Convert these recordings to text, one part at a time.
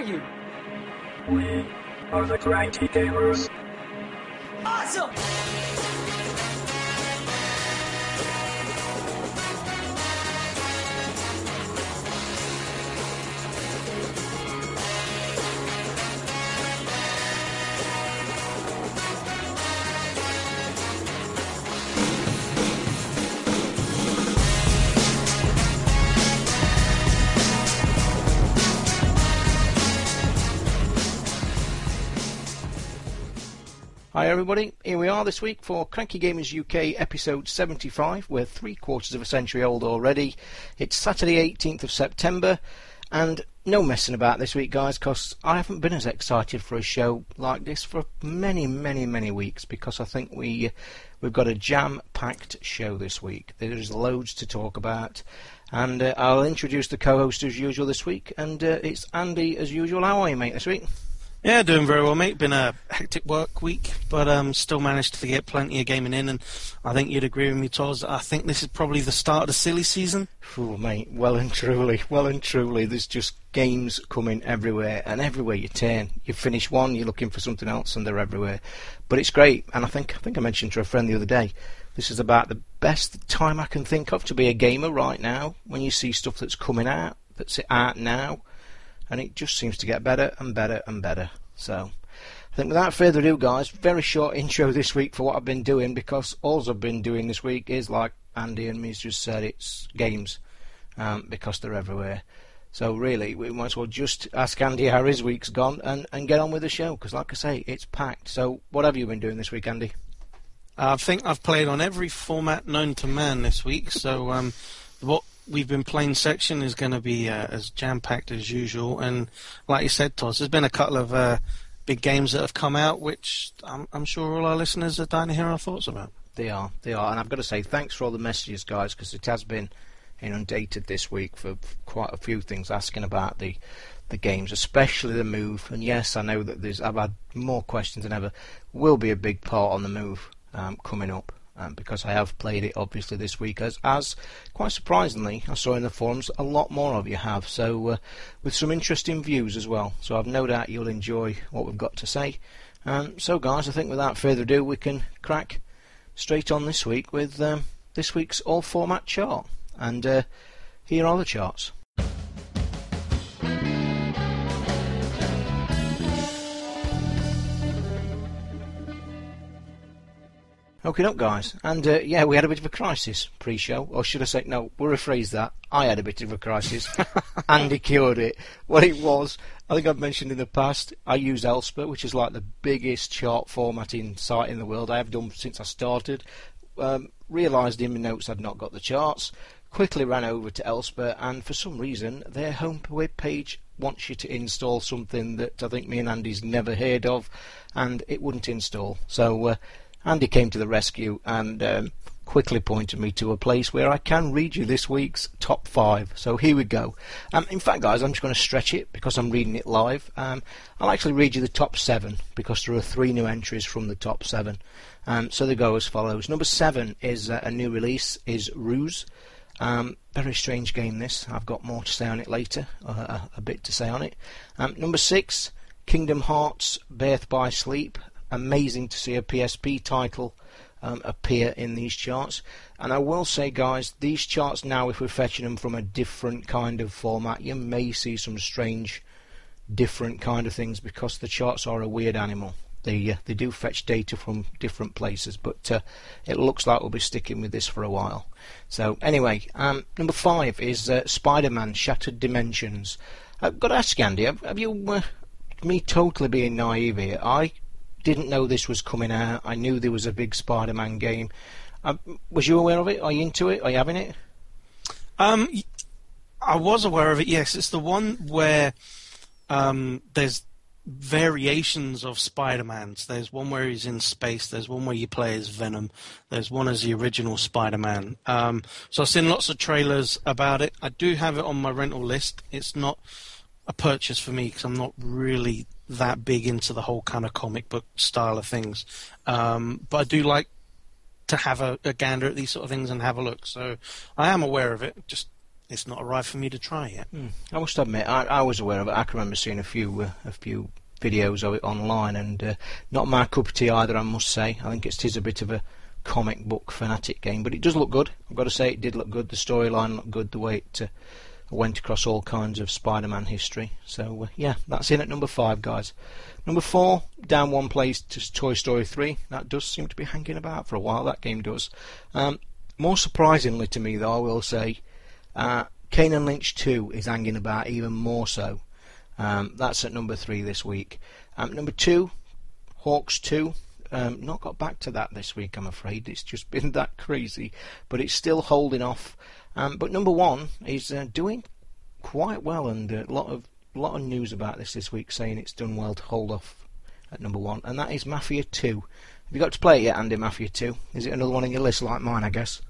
are you? We are the Cranky Gamers. Awesome! Hi everybody, here we are this week for Cranky Gamers UK episode 75. We're three quarters of a century old already. It's Saturday 18th of September, and no messing about this week, guys, because I haven't been as excited for a show like this for many, many, many weeks because I think we we've got a jam-packed show this week. There's loads to talk about, and uh, I'll introduce the co-host as usual this week, and uh, it's Andy as usual. How are you, mate, this week? Yeah, doing very well, mate. Been a hectic work week, but um, still managed to get plenty of gaming in. And I think you'd agree with me, Toz. I think this is probably the start of the silly season. Oh, mate, well and truly, well and truly, there's just games coming everywhere, and everywhere you turn, you finish one, you're looking for something else, and they're everywhere. But it's great, and I think I think I mentioned to a friend the other day, this is about the best time I can think of to be a gamer right now. When you see stuff that's coming out, that's out now, and it just seems to get better and better and better. So, I think without further ado, guys, very short intro this week for what I've been doing because all I've been doing this week is like Andy and me's just said, it's games um, because they're everywhere. So really, we might as well just ask Andy how his week's gone and, and get on with the show because, like I say, it's packed. So, what have you been doing this week, Andy? I think I've played on every format known to man this week. So, um, what we've been playing section is going to be uh, as jam packed as usual. And like you said, Toz, there's been a couple of uh, big games that have come out, which I'm, I'm, sure all our listeners are dying to hear our thoughts about. They are, they are. And I've got to say, thanks for all the messages, guys, because it has been inundated this week for quite a few things asking about the the games, especially the move. And yes, I know that there's I've had more questions than ever. Will be a big part on the move um, coming up um, because I have played it obviously this week. As, as quite surprisingly, I saw in the forums a lot more of you have. So uh, with some interesting views as well. So I've no doubt you'll enjoy what we've got to say. Um, so guys, I think without further ado, we can crack straight on this week with um, this week's all format chart. And uh, here are the charts. Okay, up, guys. And uh, yeah, we had a bit of a crisis pre-show, or should I say, no, we'll rephrase that. I had a bit of a crisis. Andy cured it. What it was, I think I've mentioned in the past, I use ELSPA, which is like the biggest chart formatting site in the world. I have done since I started. Um, realised in my notes I'd not got the charts. Quickly ran over to ELSPA, and for some reason, their home web page wants you to install something that I think me and Andy's never heard of, and it wouldn't install. So. Uh, Andy came to the rescue and um, quickly pointed me to a place where I can read you this week's top five. So here we go. Um, in fact, guys, I'm just going to stretch it because I'm reading it live. Um, I'll actually read you the top seven because there are three new entries from the top seven. Um, so they go as follows. Number seven is uh, a new release is Ruse. Um, very strange game this. I've got more to say on it later, uh, a, a, bit to say on it. Um, number six, Kingdom Hearts Birth by Sleep amazing to see a PSP title um, appear in these charts. And I will say, guys, these charts now, if we're fetching them from a different kind of format, you may see some strange, different kind of things because the charts are a weird animal. They uh, they do fetch data from different places, but uh, it looks like we'll be sticking with this for a while. So anyway, um, number five is uh, Spider-Man: Shattered Dimensions. I've got to ask Andy, have, have you, uh, me totally being naive here, I didn't know this was coming out. I knew there was a big Spider-Man game. Uh, was you aware of it? Are you into it? Are you having it? Um, I was aware of it. Yes, it's the one where um, there's variations of Spider-Mans. There's one where he's in space. There's one where you play as Venom. There's one as the original Spider-Man. Um, so I've seen lots of trailers about it. I do have it on my rental list. It's not a purchase for me because I'm not really that big into the whole kind of comic book style of things. Um, but I do like to have a, a, gander at these sort of things and have a look. So I am aware of it. Just it's not arrived for me to try yet. Hmm. I must admit, I, I was aware of it. I can remember seeing a few uh, a few videos of it online, and uh, not my cup of tea either. I must say. I think it is tis a bit of a comic book fanatic game, but it does look good. I've got to say, it did look good. The storyline looked good. The way it uh, went across all kinds of Spider-Man history. So uh, yeah, that's in at number five, guys. Number four, down one place to Toy Story 3. That does seem to be hanging about for a while. That game does. Um, more surprisingly to me, though, I will say, uh, Kane and Lynch 2 is hanging about even more so. Um, that's at number three this week. Um, number two, Hawks 2. Um, not got back to that this week, I'm afraid. It's just been that crazy, but it's still holding off. Um, but number one is uh, doing quite well, and a lot of lot of news about this this week, saying it's done well to hold off at number one, and that is Mafia 2. Have you got to play it yet, Andy? Mafia 2? Is it another one on your list like mine, I guess?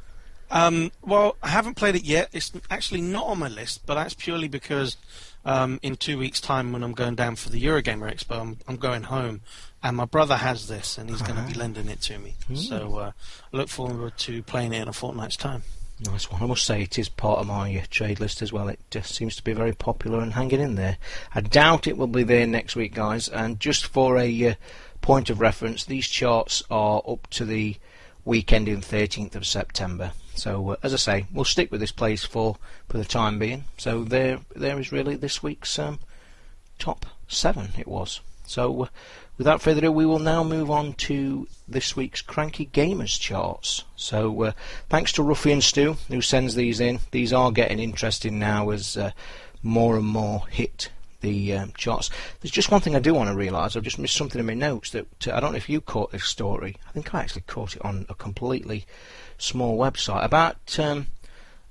Um, well, I haven't played it yet. It's actually not on my list, but that's purely because um, in two weeks' time, when I'm going down for the Eurogamer Expo, I'm, I'm going home, and my brother has this, and he's going to be lending it to me. So uh, I look forward to playing it in a fortnight's time. Nice one. I must say it is part of my uh, trade list as well. It just seems to be very popular and hanging in there. I doubt it will be there next week, guys. And just for a uh, point of reference, these charts are up to the weekend in 13th of September. So uh, as I say, we'll stick with this place for for the time being. So there there is really this week's um, top seven. It was. So uh, without further ado, we will now move on to this week's Cranky Gamers charts. So uh, thanks to Ruffian Stu who sends these in. These are getting interesting now as uh, more and more hit the um, charts. There's just one thing I do want to realise. I've just missed something in my notes that uh, I don't know if you caught this story. I think I actually caught it on a completely small website about um,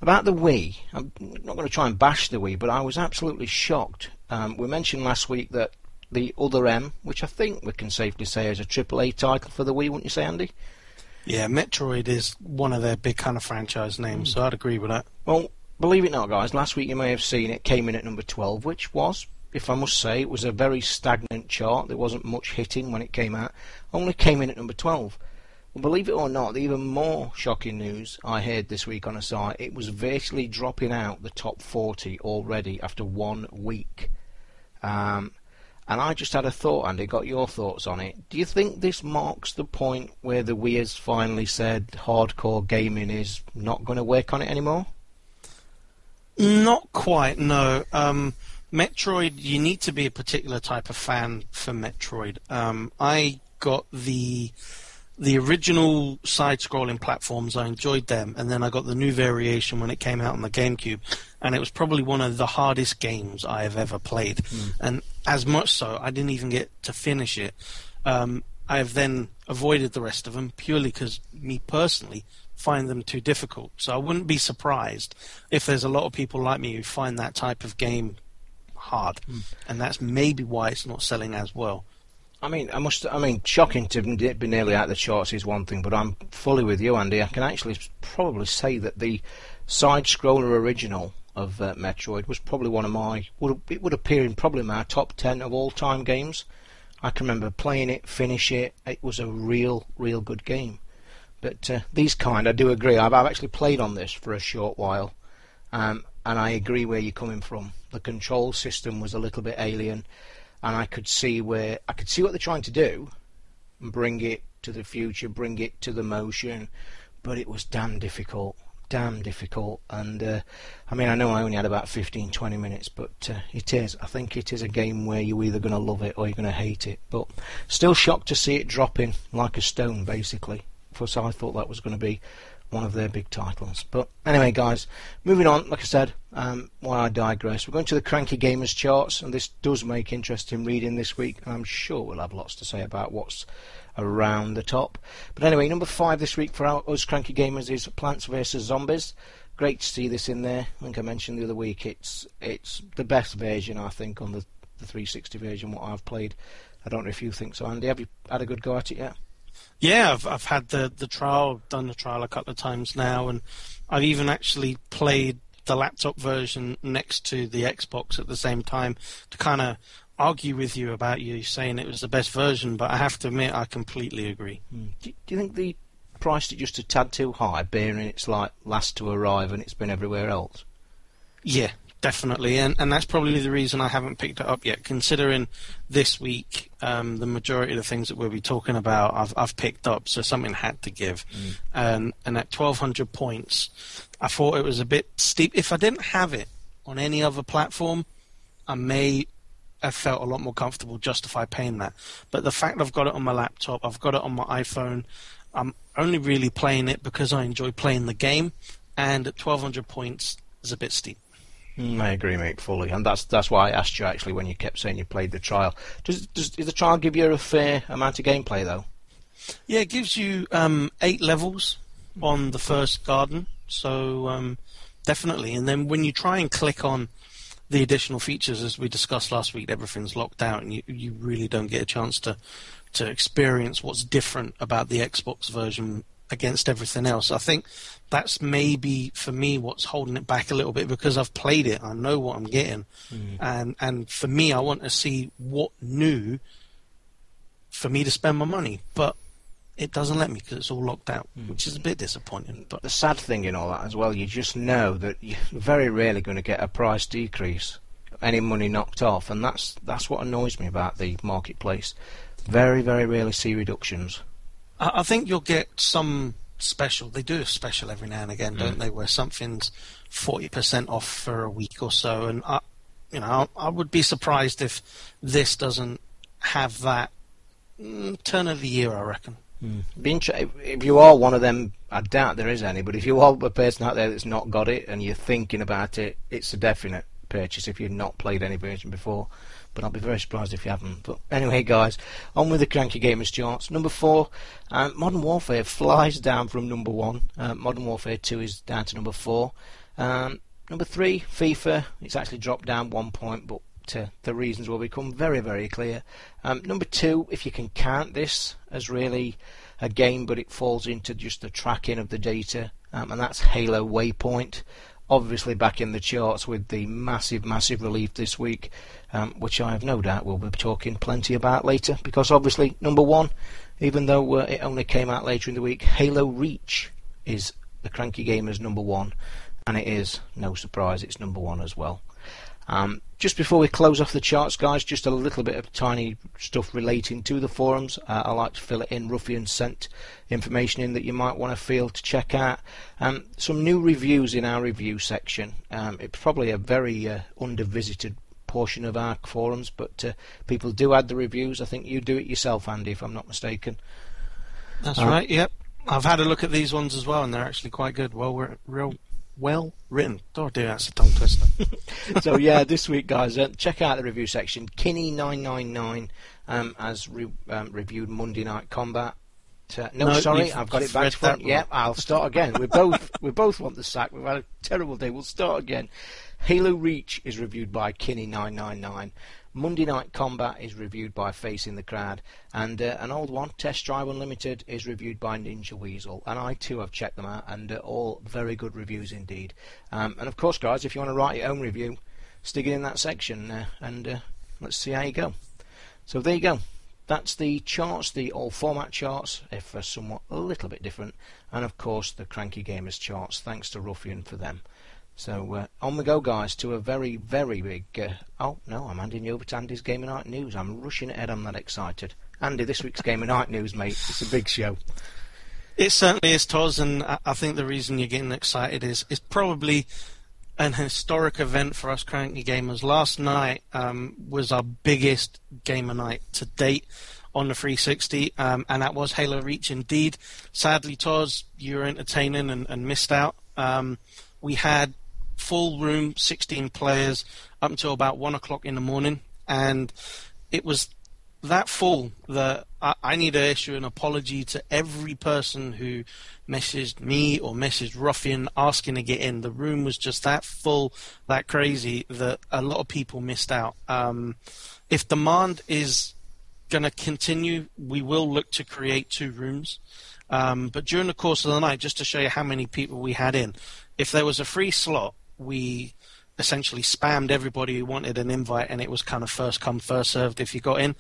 about the Wii. I'm not going to try and bash the Wii, but I was absolutely shocked. Um, we mentioned last week that the Other M, which I think we can safely say is a AAA title for the Wii, wouldn't you say, Andy? Yeah, Metroid is one of their big kind of franchise names, so I'd agree with that. Well, believe it or not, guys, last week you may have seen it came in at number 12, which was, if I must say, it was a very stagnant chart. There wasn't much hitting when it came out. Only came in at number 12. Well, believe it or not, the even more shocking news I heard this week on a site, it was virtually dropping out the top 40 already after one week. Um, and I just had a thought, Andy, got your thoughts on it. Do you think this marks the point where the Wii has finally said hardcore gaming is not going to work on it anymore? Not quite, no. Um, Metroid, you need to be a particular type of fan for Metroid. Um, I got the the original side-scrolling platforms. I enjoyed them, and then I got the new variation when it came out on the GameCube, and it was probably one of the hardest games I have ever played. Mm. And as much so, I didn't even get to finish it. Um, I have then avoided the rest of them purely because me personally find them too difficult. So I wouldn't be surprised if there's a lot of people like me who find that type of game hard, Mm. and that's maybe why it's not selling as well. I mean, I must. I mean, shocking to be nearly out of the charts is one thing, but I'm fully with you, Andy. I can actually probably say that the side-scroller original of uh, Metroid was probably one of my. Would it would appear in probably my top ten of all-time games. I can remember playing it, finish it. It was a real, real good game. But uh, these kind, I do agree. I've, I've actually played on this for a short while, um, and I agree where you're coming from. The control system was a little bit alien and I could see where I could see what they're trying to do, bring it to the future, bring it to the motion, but it was damn difficult, damn difficult. And uh, I mean, I know I only had about 15, 20 minutes, but uh, it is. I think it is a game where you're either going to love it or you're going to hate it. But still shocked to see it dropping like a stone, basically. Because I thought that was going to be one of their big titles. But anyway, guys, moving on. Like I said, um, why I digress. We're going to the Cranky Gamers charts, and this does make interesting reading this week. And I'm sure we'll have lots to say about what's around the top. But anyway, number five this week for our, us Cranky Gamers is Plants vs Zombies. Great to see this in there. I think I mentioned the other week. It's it's the best version I think on the the 360 version what I've played. I don't know if you think so, Andy. Have you had a good go at it yet? Yeah, I've I've had the the trial, done the trial a couple of times now, and I've even actually played the laptop version next to the Xbox at the same time to kind of argue with you about you saying it was the best version. But I have to admit, I completely agree. Do, do you think they priced it just a tad too high, bearing it's like last to arrive and it's been everywhere else? Yeah, definitely, and and that's probably the reason I haven't picked it up yet. Considering this week, um, the majority of the things that we'll be talking about, I've I've picked up, so something had to give, and and at twelve hundred points, I thought it was a bit steep. If I didn't have it on any other platform, I may have felt a lot more comfortable justify paying that. But the fact I've got it on my laptop, I've got it on my iPhone, I'm only really playing it because I enjoy playing the game, and at 1200 points is a bit steep. Mm, I agree, mate, fully, and that's that's why I asked you actually when you kept saying you played the trial. Does does, does the trial give you a fair amount of gameplay though? Yeah, it gives you um, eight levels on the first garden, so um, definitely. And then when you try and click on the additional features, as we discussed last week, everything's locked out, and you you really don't get a chance to to experience what's different about the Xbox version against everything else. I think that's maybe for me what's holding it back a little bit because I've played it. I know what I'm getting, mm. and and for me, I want to see what new for me to spend my money, but it doesn't let me because it's all locked out, which is a bit disappointing. But The sad thing in all that as well, you just know that you're very rarely going to get a price decrease, any money knocked off, and that's that's what annoys me about the marketplace. Very very rarely see reductions. I, I think you'll get some special. They do a special every now and again, don't they? Where something's forty percent off for a week or so, and I, you know, I, I would be surprised if this doesn't have that mm, turn of the year. I reckon. Inter- if you are one of them, I doubt there is any, but if you are a person out there that's not got it and you're thinking about it, it's a definite purchase if you've not played any version before. But I'll be very surprised if you haven't. But anyway, guys, on with the Cranky Gamers charts. Number four, um, Modern Warfare flies down from number one. Uh, Modern Warfare 2 is down to number four. Um, number three, FIFA. It's actually dropped down one point, but the reasons will become very, very clear. Um, number two, if you can count this as really a game, but it falls into just the tracking of the data, um, and that's Halo Waypoint. Obviously, back in the charts with the massive, massive relief this week, um, which I have no doubt we'll be talking plenty about later, because obviously, number one, even though uh, it only came out later in the week, Halo Reach is the Cranky Gamers number one, and it is, no surprise, it's number one as well. Um, just before we close off the charts, guys, just a little bit of tiny stuff relating to the forums. Uh, I like to fill it in. Ruffian sent information in that you might want to feel to check out. Um, some new reviews in our review section. Um, it's probably a very uh, under-visited portion of our forums, but uh, people do add the reviews. I think you do it yourself, Andy, if I'm not mistaken. That's Uh, right. Yep. I've had a look at these ones as well, and they're actually quite good. Well, we're real well written. Oh dear, that's a tongue twister. so yeah, this week, guys, uh, check out the review section. Kinney999 um, has re- um, reviewed Monday Night Combat. Uh, no, No, sorry, I've got it back front. Yeah. I'll start again. We both we both want the sack. We've had a terrible day. We'll start again. Halo Reach is reviewed by Kinney999. Monday Night Combat is reviewed by Facing the Crowd, and uh, an old one, Test Drive Unlimited, is reviewed by Ninja Weasel. And I too have checked them out, and uh, all very good reviews indeed. Um, and of course, guys, if you want to write your own review, stick it in that section, uh, and let's see how you go. So there you go. That's the charts, the all format charts, if somewhat a little bit different, and of course the Cranky Gamers charts. Thanks to Ruffian for them. So uh, on we go, guys, to a very, very big. Uh, oh no, I'm handing you over to Andy's Game of Night news. I'm rushing ahead. I'm that excited. Andy, this week's Game of Night news, mate. It's a big show. It certainly is, Toz, and I I think the reason you're getting excited is it's probably an historic event for us cranky gamers. Last night um, was our biggest gamer night to date on the 360, um, and that was Halo Reach indeed. Sadly, Toz, you were entertaining and, and missed out. Um, we had full room, 16 players, up until about one o'clock in the morning, and it was that full that I, I need to issue an apology to every person who messaged me or messaged Ruffian asking to get in. The room was just that full, that crazy that a lot of people missed out. Um, if demand is going to continue, we will look to create two rooms. Um, but during the course of the night, just to show you how many people we had in, if there was a free slot, we essentially spammed everybody who wanted an invite, and it was kind of first come, first served if you got in.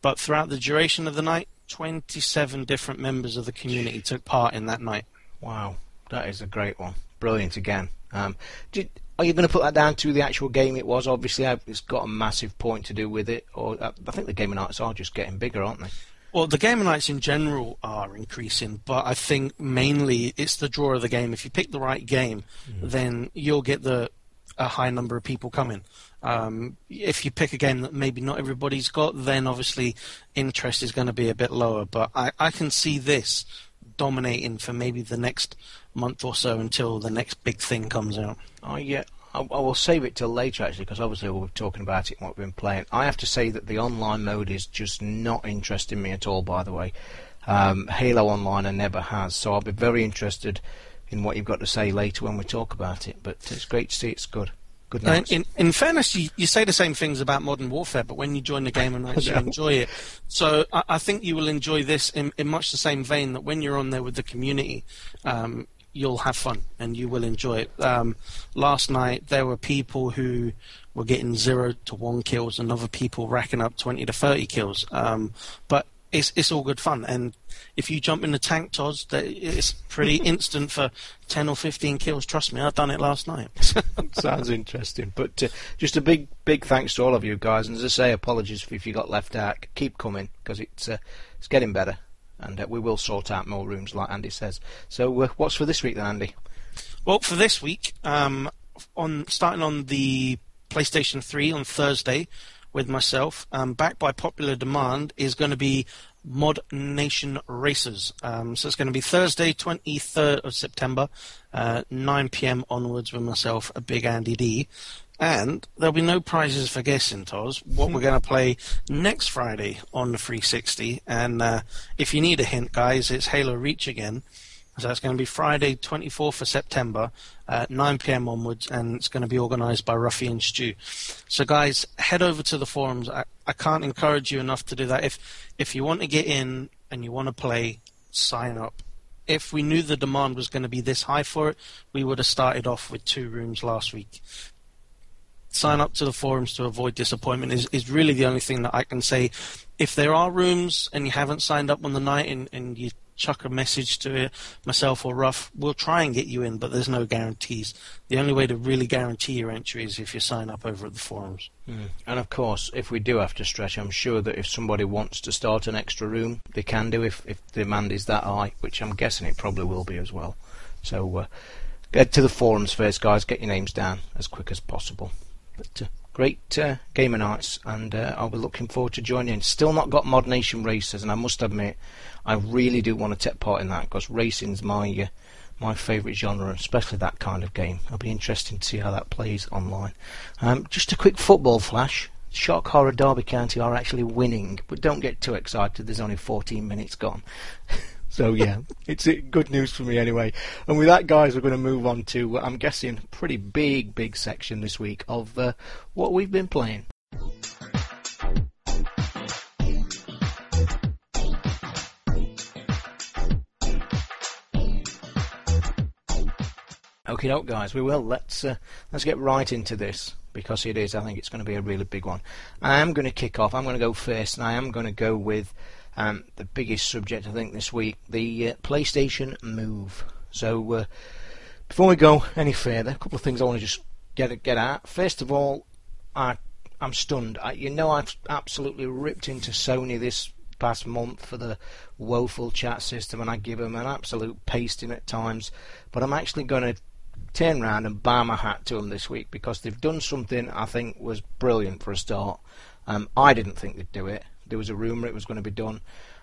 But throughout the duration of the night, 27 different members of the community took part in that night. Wow, that is a great one. Brilliant again. Um, did, are you going to put that down to the actual game it was? Obviously, uh, it's got a massive point to do with it. Or uh, I think the gaming nights are just getting bigger, aren't they? Well, the gamer of nights in general are increasing, but I think mainly it's the draw of the game. If you pick the right game, mm. then you'll get the a high number of people coming. Um, if you pick a game that maybe not everybody's got, then obviously interest is going to be a bit lower. But I, I can see this dominating for maybe the next month or so until the next big thing comes out. Oh yeah, I, I will save it till later actually because obviously we'll be talking about it and what we've been playing. I have to say that the online mode is just not interesting me at all. By the way, um, Halo Online I never has, so I'll be very interested in what you've got to say later when we talk about it. But it's great to see it's good. Good night. In, in fairness, you, you say the same things about Modern Warfare, but when you join the game and actually enjoy it, so I, I, think you will enjoy this in, in much the same vein that when you're on there with the community, um, you'll have fun and you will enjoy it. Um, last night there were people who were getting zero to one kills, and other people racking up twenty to thirty kills. Um, but it's it's all good fun. And if you jump in the tank, Toz, it's pretty instant for ten or fifteen kills. Trust me, I've done it last night. Sounds interesting. But uh, just a big big thanks to all of you guys, and as I say, apologies if you got left out. Keep coming because it's uh, it's getting better, and uh, we will sort out more rooms, like Andy says. So, uh, what's for this week, then, Andy? Well, for this week, um, on starting on the PlayStation 3 on Thursday, with myself, um, backed by popular demand, is going to be Mod Nation Races. Um, so it's going to be Thursday, 23rd of September, uh, 9 p.m. onwards with myself, a big Andy D. And there'll be no prizes for guessing, Toz. What we're going to play next Friday on the 360. And uh, if you need a hint, guys, it's Halo Reach again. So it's going to be Friday, 24th of September, at 9 p.m. onwards, and it's going to be organised by Ruffian Stu. So, guys, head over to the forums. I, I can't encourage you enough to do that. If if you want to get in and you want to play, sign up. If we knew the demand was going to be this high for it, we would have started off with two rooms last week. Sign up to the forums to avoid disappointment is, is really the only thing that I can say. If there are rooms and you haven't signed up on the night and, and you chuck a message to myself or Ruff. We'll try and get you in, but there's no guarantees. The only way to really guarantee your entry is if you sign up over at the forums. Mm. And of course, if we do have to stretch, I'm sure that if somebody wants to start an extra room, they can do if, if the demand is that high, which I'm guessing it probably will be as well. So uh, get to the forums first, guys. Get your names down as quick as possible. But, great uh, gamer nights, and uh, I'll be looking forward to joining. Still not got ModNation Racers, and I must admit, I really do want to take part in that because racing's my uh, my favourite genre, especially that kind of game. It'll be interesting to see how that plays online. Um, just a quick football flash. Shock Horror Derby County are actually winning, but don't get too excited. There's only 14 minutes gone. So yeah, it's good news for me anyway. And with that, guys, we're going to move on to I'm guessing pretty big, big section this week of uh, what we've been playing. Okay, doke, guys. We will. Let's uh, let's get right into this because it is. I think it's going to be a really big one. I am going to kick off. I'm going to go first, and I am going to go with um, the biggest subject, I think, this week the uh, PlayStation Move. So, uh, before we go any further, a couple of things I want to just get get at. First of all, I, I'm stunned. I, you know, I've absolutely ripped into Sony this past month for the woeful chat system, and I give them an absolute pasting at times. But I'm actually going to turn around and bar my hat to them this week because they've done something I think was brilliant for a start. Um, I didn't think they'd do it. There was a rumour it was going to be done.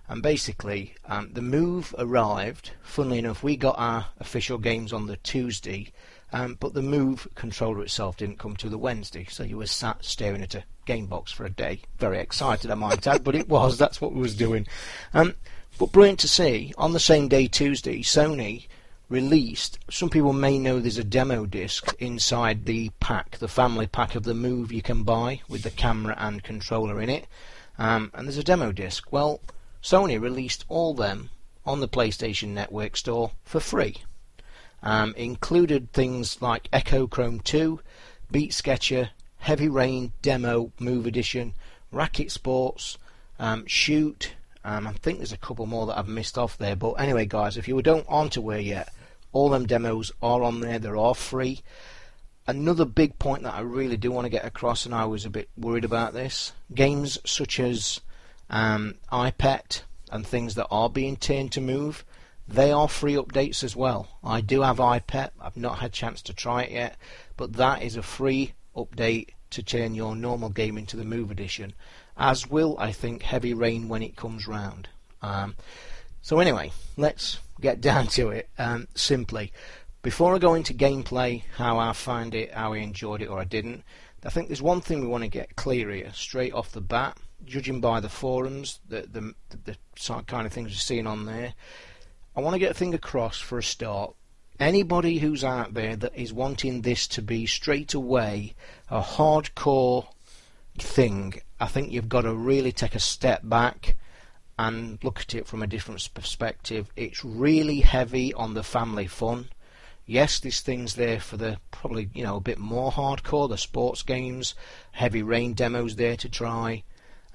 And basically, um, the move arrived. Funnily enough, we got our official games on the Tuesday, um, but the move controller itself didn't come to the Wednesday. So you were sat staring at a game box for a day. Very excited, I might add, but it was. That's what we was doing. Um, but brilliant to see. On the same day, Tuesday, Sony released. Some people may know there's a demo disc inside the pack, the family pack of the Move you can buy with the camera and controller in it. Um, and there's a demo disc. Well, Sony released all them on the PlayStation Network store for free. Um, included things like Echochrome 2, Beat Sketcher, Heavy Rain Demo Move Edition, Racquet Sports, um, Shoot. Um, I think there's a couple more that I've missed off there. But anyway, guys, if you don't aren't aware yet, all them demos are on there. They're all free. Another big point that I really do want to get across, and I was a bit worried about this games such as um, EyePet and things that are being turned to move, they are free updates as well. I do have EyePet, I've not had a chance to try it yet, but that is a free update to turn your normal game into the Move Edition, as will, I think, Heavy Rain when it comes round. Um, so, anyway, let's get down to it um, simply. Before I go into gameplay, how I find it, how I enjoyed it or I didn't, I think there's one thing we want to get clear here, straight off the bat. Judging by the forums, the, the, the, kind of things you're seeing on there, I want to get a thing across for a start. Anybody who's out there that is wanting this to be straight away a hardcore thing, I think you've got to really take a step back and look at it from a different perspective. It's really heavy on the family fun. Yes, this thing's there for the probably you know a bit more hardcore, the sports games, heavy rain demos there to try.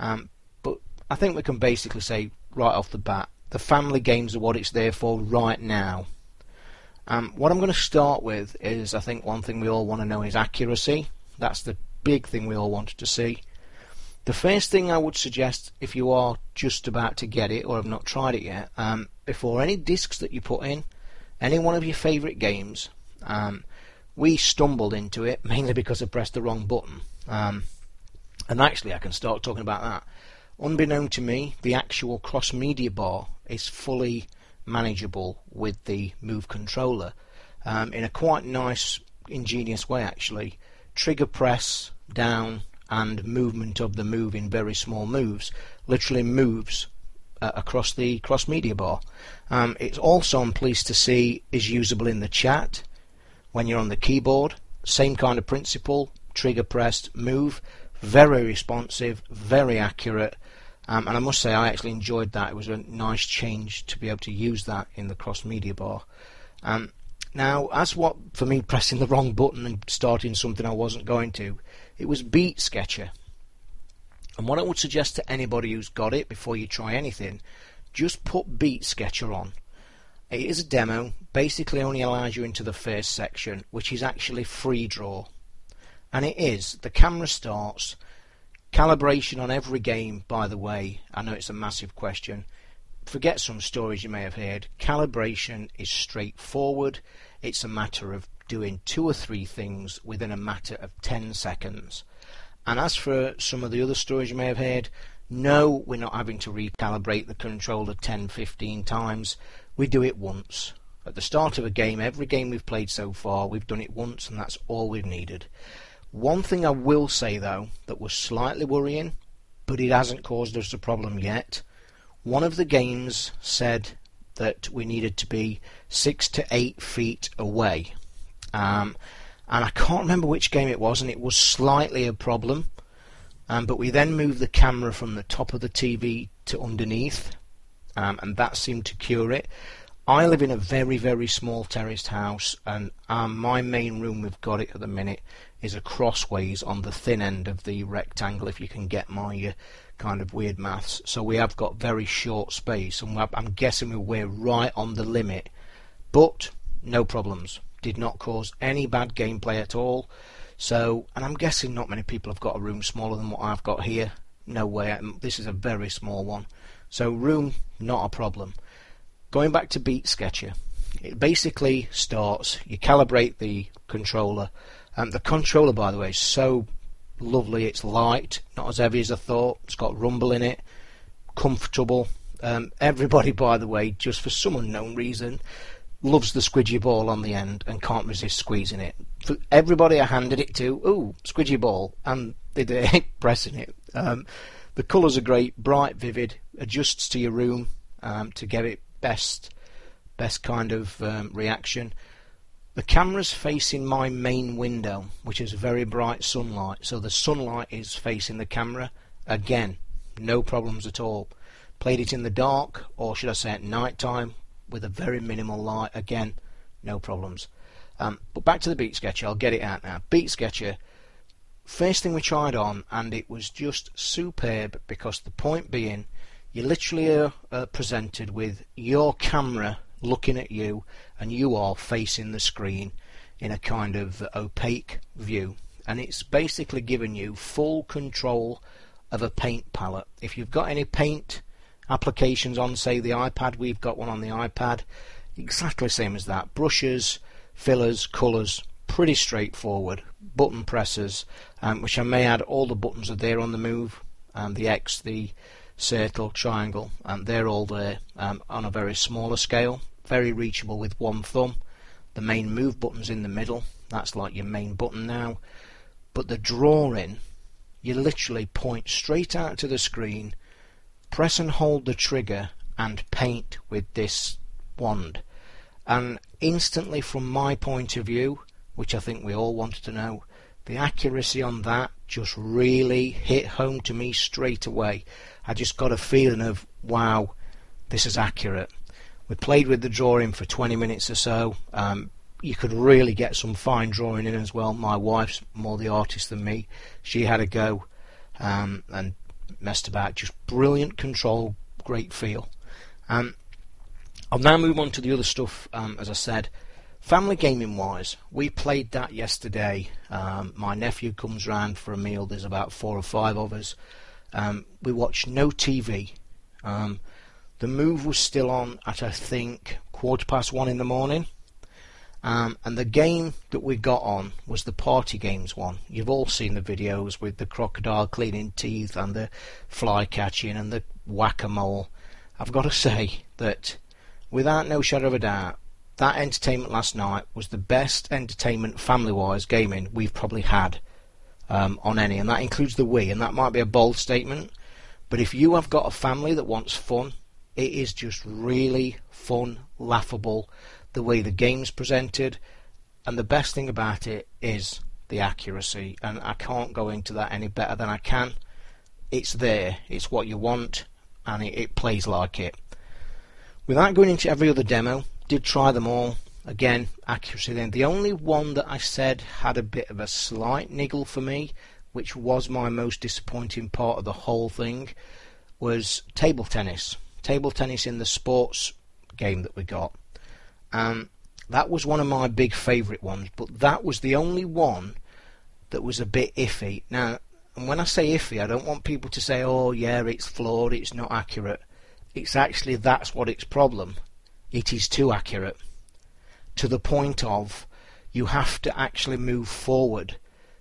Um, but I think we can basically say right off the bat, the family games are what it's there for right now. Um, what I'm going to start with is I think one thing we all want to know is accuracy. That's the big thing we all wanted to see. The first thing I would suggest, if you are just about to get it or have not tried it yet, um, before any discs that you put in, any one of your favourite games, um, we stumbled into it mainly because I pressed the wrong button. Um, and actually, I can start talking about that. Unbeknown to me, the actual cross media bar is fully manageable with the Move controller um, in a quite nice, ingenious way, actually. Trigger press down and movement of the move in very small moves literally moves uh, across the cross media bar. Um, it's also, I'm pleased to see, is usable in the chat when you're on the keyboard. Same kind of principle, trigger pressed, move, very responsive, very accurate. Um, and I must say, I actually enjoyed that. It was a nice change to be able to use that in the cross media bar. Um, now, as what for me pressing the wrong button and starting something I wasn't going to, it was Beat Sketcher. And what I would suggest to anybody who's got it before you try anything, just put Beat Sketcher on. It is a demo, basically only allows you into the first section, which is actually free draw. And it is. The camera starts. Calibration on every game, by the way, I know it's a massive question. Forget some stories you may have heard. Calibration is straightforward. It's a matter of doing two or three things within a matter of 10 seconds. And as for some of the other stories you may have heard, no, we're not having to recalibrate the controller 10, 15 times. We do it once. At the start of a game, every game we've played so far, we've done it once, and that's all we've needed. One thing I will say, though, that was slightly worrying, but it hasn't caused us a problem yet. One of the games said that we needed to be six to eight feet away um, and I can't remember which game it was, and it was slightly a problem. Um, but we then moved the camera from the top of the TV to underneath, um, and that seemed to cure it. I live in a very, very small terraced house, and um, my main room, we've got it at the minute, is a crossways on the thin end of the rectangle, if you can get my uh, kind of weird maths. So we have got very short space, and I'm guessing we're right on the limit. But no problems did not cause any bad gameplay at all. So, and I'm guessing not many people have got a room smaller than what I've got here. No way. Um, this is a very small one. So, room, not a problem. Going back to Beat Sketcher, it basically starts, you calibrate the controller. Um, the controller, by the way, is so lovely. It's light, not as heavy as I thought. It's got rumble in it, comfortable. Um, everybody, by the way, just for some unknown reason, loves the squidgy ball on the end and can't resist squeezing it. For everybody I handed it to, ooh, squidgy ball, and they're pressing it. Um, the colours are great, bright, vivid, adjusts to your room um, to get it best, best kind of um, reaction. The camera's facing my main window, which is very bright sunlight, so the sunlight is facing the camera. Again, no problems at all. Played it in the dark, or should I say at night time, with a very minimal light. Again, no problems. Um, but back to the Beat Sketcher, I'll get it out now. Beat Sketcher, first thing we tried on, and it was just superb because the point being, you literally are uh, presented with your camera looking at you, and you are facing the screen. in a kind of opaque view, and it's basically giving you full control of a paint palette. If you've got any paint applications on, say, the iPad, we've got one on the iPad, exactly same as that. Brushes, fillers, colours, pretty straightforward. Button presses, um, which I may add, all the buttons are there on the move. Um, the X, the circle, triangle, and they're all there um, on a very smaller scale, very reachable with one thumb. The main move button's in the middle, that's like your main button now. But the drawing, you literally point straight out to the screen, press and hold the trigger, and paint with this wand. And instantly, from my point of view, which I think we all wanted to know, the accuracy on that just really hit home to me straight away. I just got a feeling of, wow, this is accurate. We played with the drawing for 20 minutes or so. Um, you could really get some fine drawing in as well. My wife's more the artist than me. She had a go um, and messed about. Just brilliant control, great feel. Um, I'll now move on to the other stuff. Um, as I said, family gaming wise, we played that yesterday. Um, my nephew comes round for a meal. There's about four or five of us. Um, we watched no TV. Um, the move was still on at I think quarter past one in the morning. Um, and the game that we got on was the party games one. You've all seen the videos with the crocodile cleaning teeth and the fly catching and the whack-a-mole. I've got to say that, without no shadow of a doubt, that entertainment last night was the best entertainment family-wise gaming we've probably had um, on any, and that includes the Wii. And that might be a bold statement, but if you have got a family that wants fun, it is just really fun, laughable the way the game's presented, and the best thing about it is the accuracy, and I can't go into that any better than I can. It's there, it's what you want, and it, it plays like it. Without going into every other demo, did try them all. Again, accuracy then. The only one that I said had a bit of a slight niggle for me, which was my most disappointing part of the whole thing, was table tennis. Table tennis in the sports game that we got. Um, that was one of my big favourite ones, but that was the only one that was a bit iffy. Now, and when I say iffy, I don't want people to say, oh, yeah, it's flawed, it's not accurate. It's actually that's what its problem. It is too accurate. To the point of you have to actually move forward.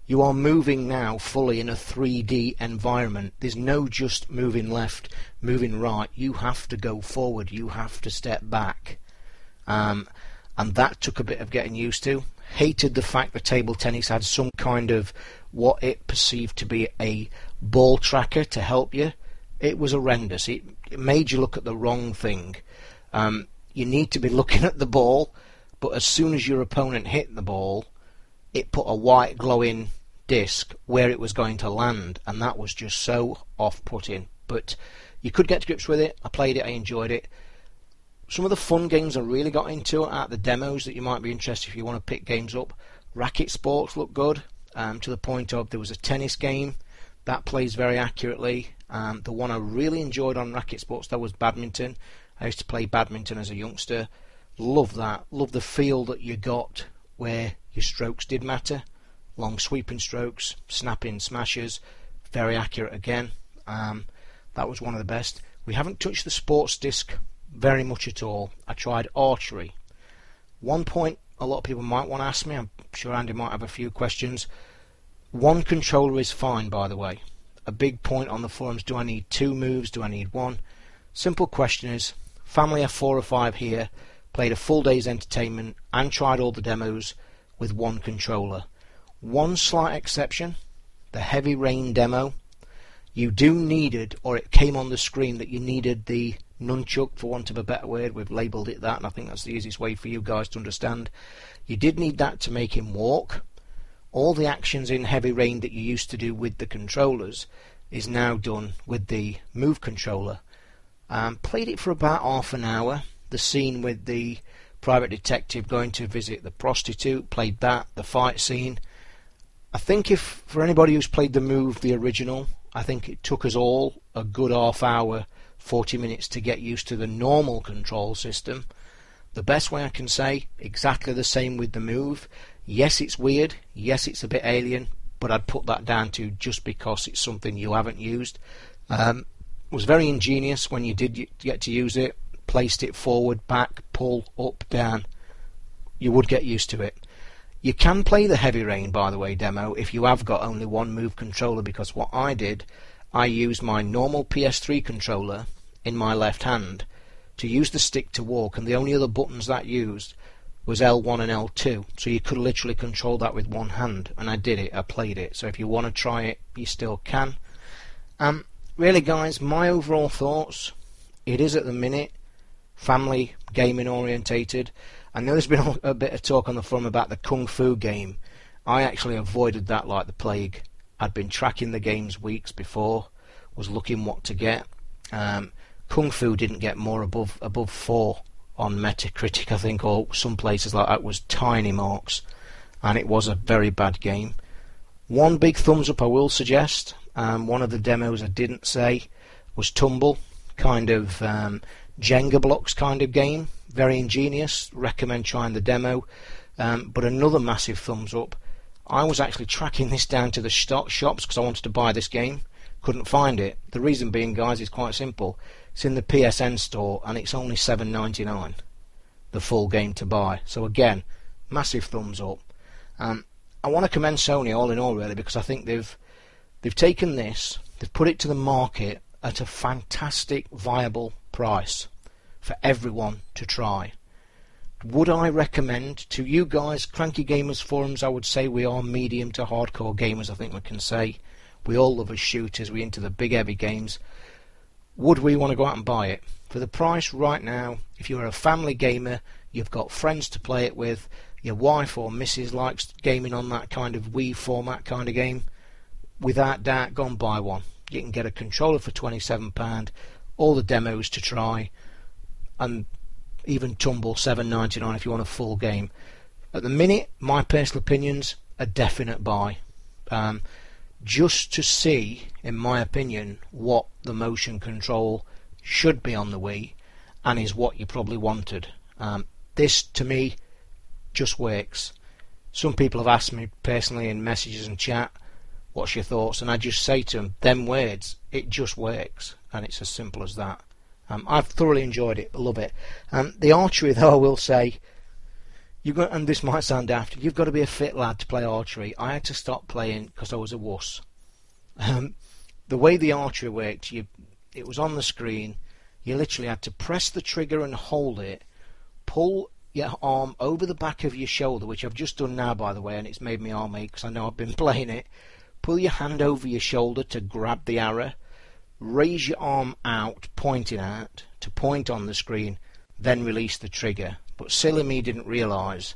You are moving now fully in a 3D environment. There's no just moving left, moving right. You have to go forward. You have to step back. Um, and that took a bit of getting used to. Hated the fact that table tennis had some kind of what it perceived to be a ball tracker to help you. It was horrendous. It, it made you look at the wrong thing. Um, you need to be looking at the ball, but as soon as your opponent hit the ball, it put a white glowing disc where it was going to land, and that was just so off putting. But you could get to grips with it. I played it, I enjoyed it some of the fun games I really got into at the demos that you might be interested if you want to pick games up. Racquet Sports look good um, to the point of there was a tennis game that plays very accurately. Um, the one I really enjoyed on Racquet Sports that was badminton. I used to play badminton as a youngster. Love that. Love the feel that you got where your strokes did matter. Long sweeping strokes, snapping smashes, very accurate again. Um, that was one of the best. We haven't touched the sports disc very much at all. I tried archery. One point a lot of people might want to ask me, I'm sure Andy might have a few questions. One controller is fine, by the way. A big point on the forums do I need two moves? Do I need one? Simple question is family of four or five here, played a full day's entertainment and tried all the demos with one controller. One slight exception the Heavy Rain demo. You do needed, or it came on the screen that you needed the nunchuck, for want of a better word. We've labelled it that, and I think that's the easiest way for you guys to understand. You did need that to make him walk. All the actions in Heavy Rain that you used to do with the controllers is now done with the Move controller. Um, played it for about half an hour. The scene with the private detective going to visit the prostitute, played that. The fight scene. I think if for anybody who's played the Move, the original, I think it took us all a good half hour 40 minutes to get used to the normal control system. The best way I can say, exactly the same with the move. Yes, it's weird. Yes, it's a bit alien, but I'd put that down to just because it's something you haven't used. Um, was very ingenious when you did get to use it. Placed it forward, back, pull, up, down. You would get used to it. You can play the Heavy Rain, by the way, demo if you have got only one move controller, because what I did, I used my normal PS3 controller in my left hand to use the stick to walk, and the only other buttons that used was L1 and L2. So you could literally control that with one hand, and I did it. I played it. So if you want to try it, you still can. Um, really, guys, my overall thoughts. It is at the minute family gaming orientated. I know there's been a bit of talk on the forum about the Kung Fu game. I actually avoided that like the plague. I'd been tracking the games weeks before, was looking what to get. Um, Kung Fu didn't get more above above four on Metacritic, I think, or some places like that was tiny marks, and it was a very bad game. One big thumbs up I will suggest. Um, one of the demos I didn't say was Tumble, kind of um, Jenga blocks kind of game. Very ingenious. Recommend trying the demo. Um, but another massive thumbs up. I was actually tracking this down to the stock shops because I wanted to buy this game. Couldn't find it. The reason being, guys, is quite simple. It's in the PSN store and it's only seven ninety nine. The full game to buy. So again, massive thumbs up. Um, I want to commend Sony all in all really because I think they've they've taken this, they've put it to the market at a fantastic, viable price for everyone to try. Would I recommend to you guys, Cranky Gamers forums? I would say we are medium to hardcore gamers. I think we can say we all love a shooters. We into the big heavy games. Would we want to go out and buy it for the price right now? If you're a family gamer, you've got friends to play it with. Your wife or missus likes gaming on that kind of Wii format kind of game. Without doubt, go and buy one. You can get a controller for £27, all the demos to try, and even Tumble 7.99 if you want a full game. At the minute, my personal opinions, a definite buy. Um, just to see, in my opinion, what the motion control should be on the Wii, and is what you probably wanted. Um, this, to me, just works. Some people have asked me personally in messages and chat, what's your thoughts? And I just say to them, them words, it just works, and it's as simple as that. Um, I've thoroughly enjoyed it, love it. Um, the archery, though, I will say, you've got, and this might sound daft, you've got to be a fit lad to play archery. I had to stop playing because I was a wuss. Um, the way the archery worked, you, it was on the screen. You literally had to press the trigger and hold it, pull your arm over the back of your shoulder, which I've just done now, by the way, and it's made me arm ache because I know I've been playing it pull your hand over your shoulder to grab the arrow, raise your arm out, pointing out, to point on the screen, then release the trigger. But silly me didn't realise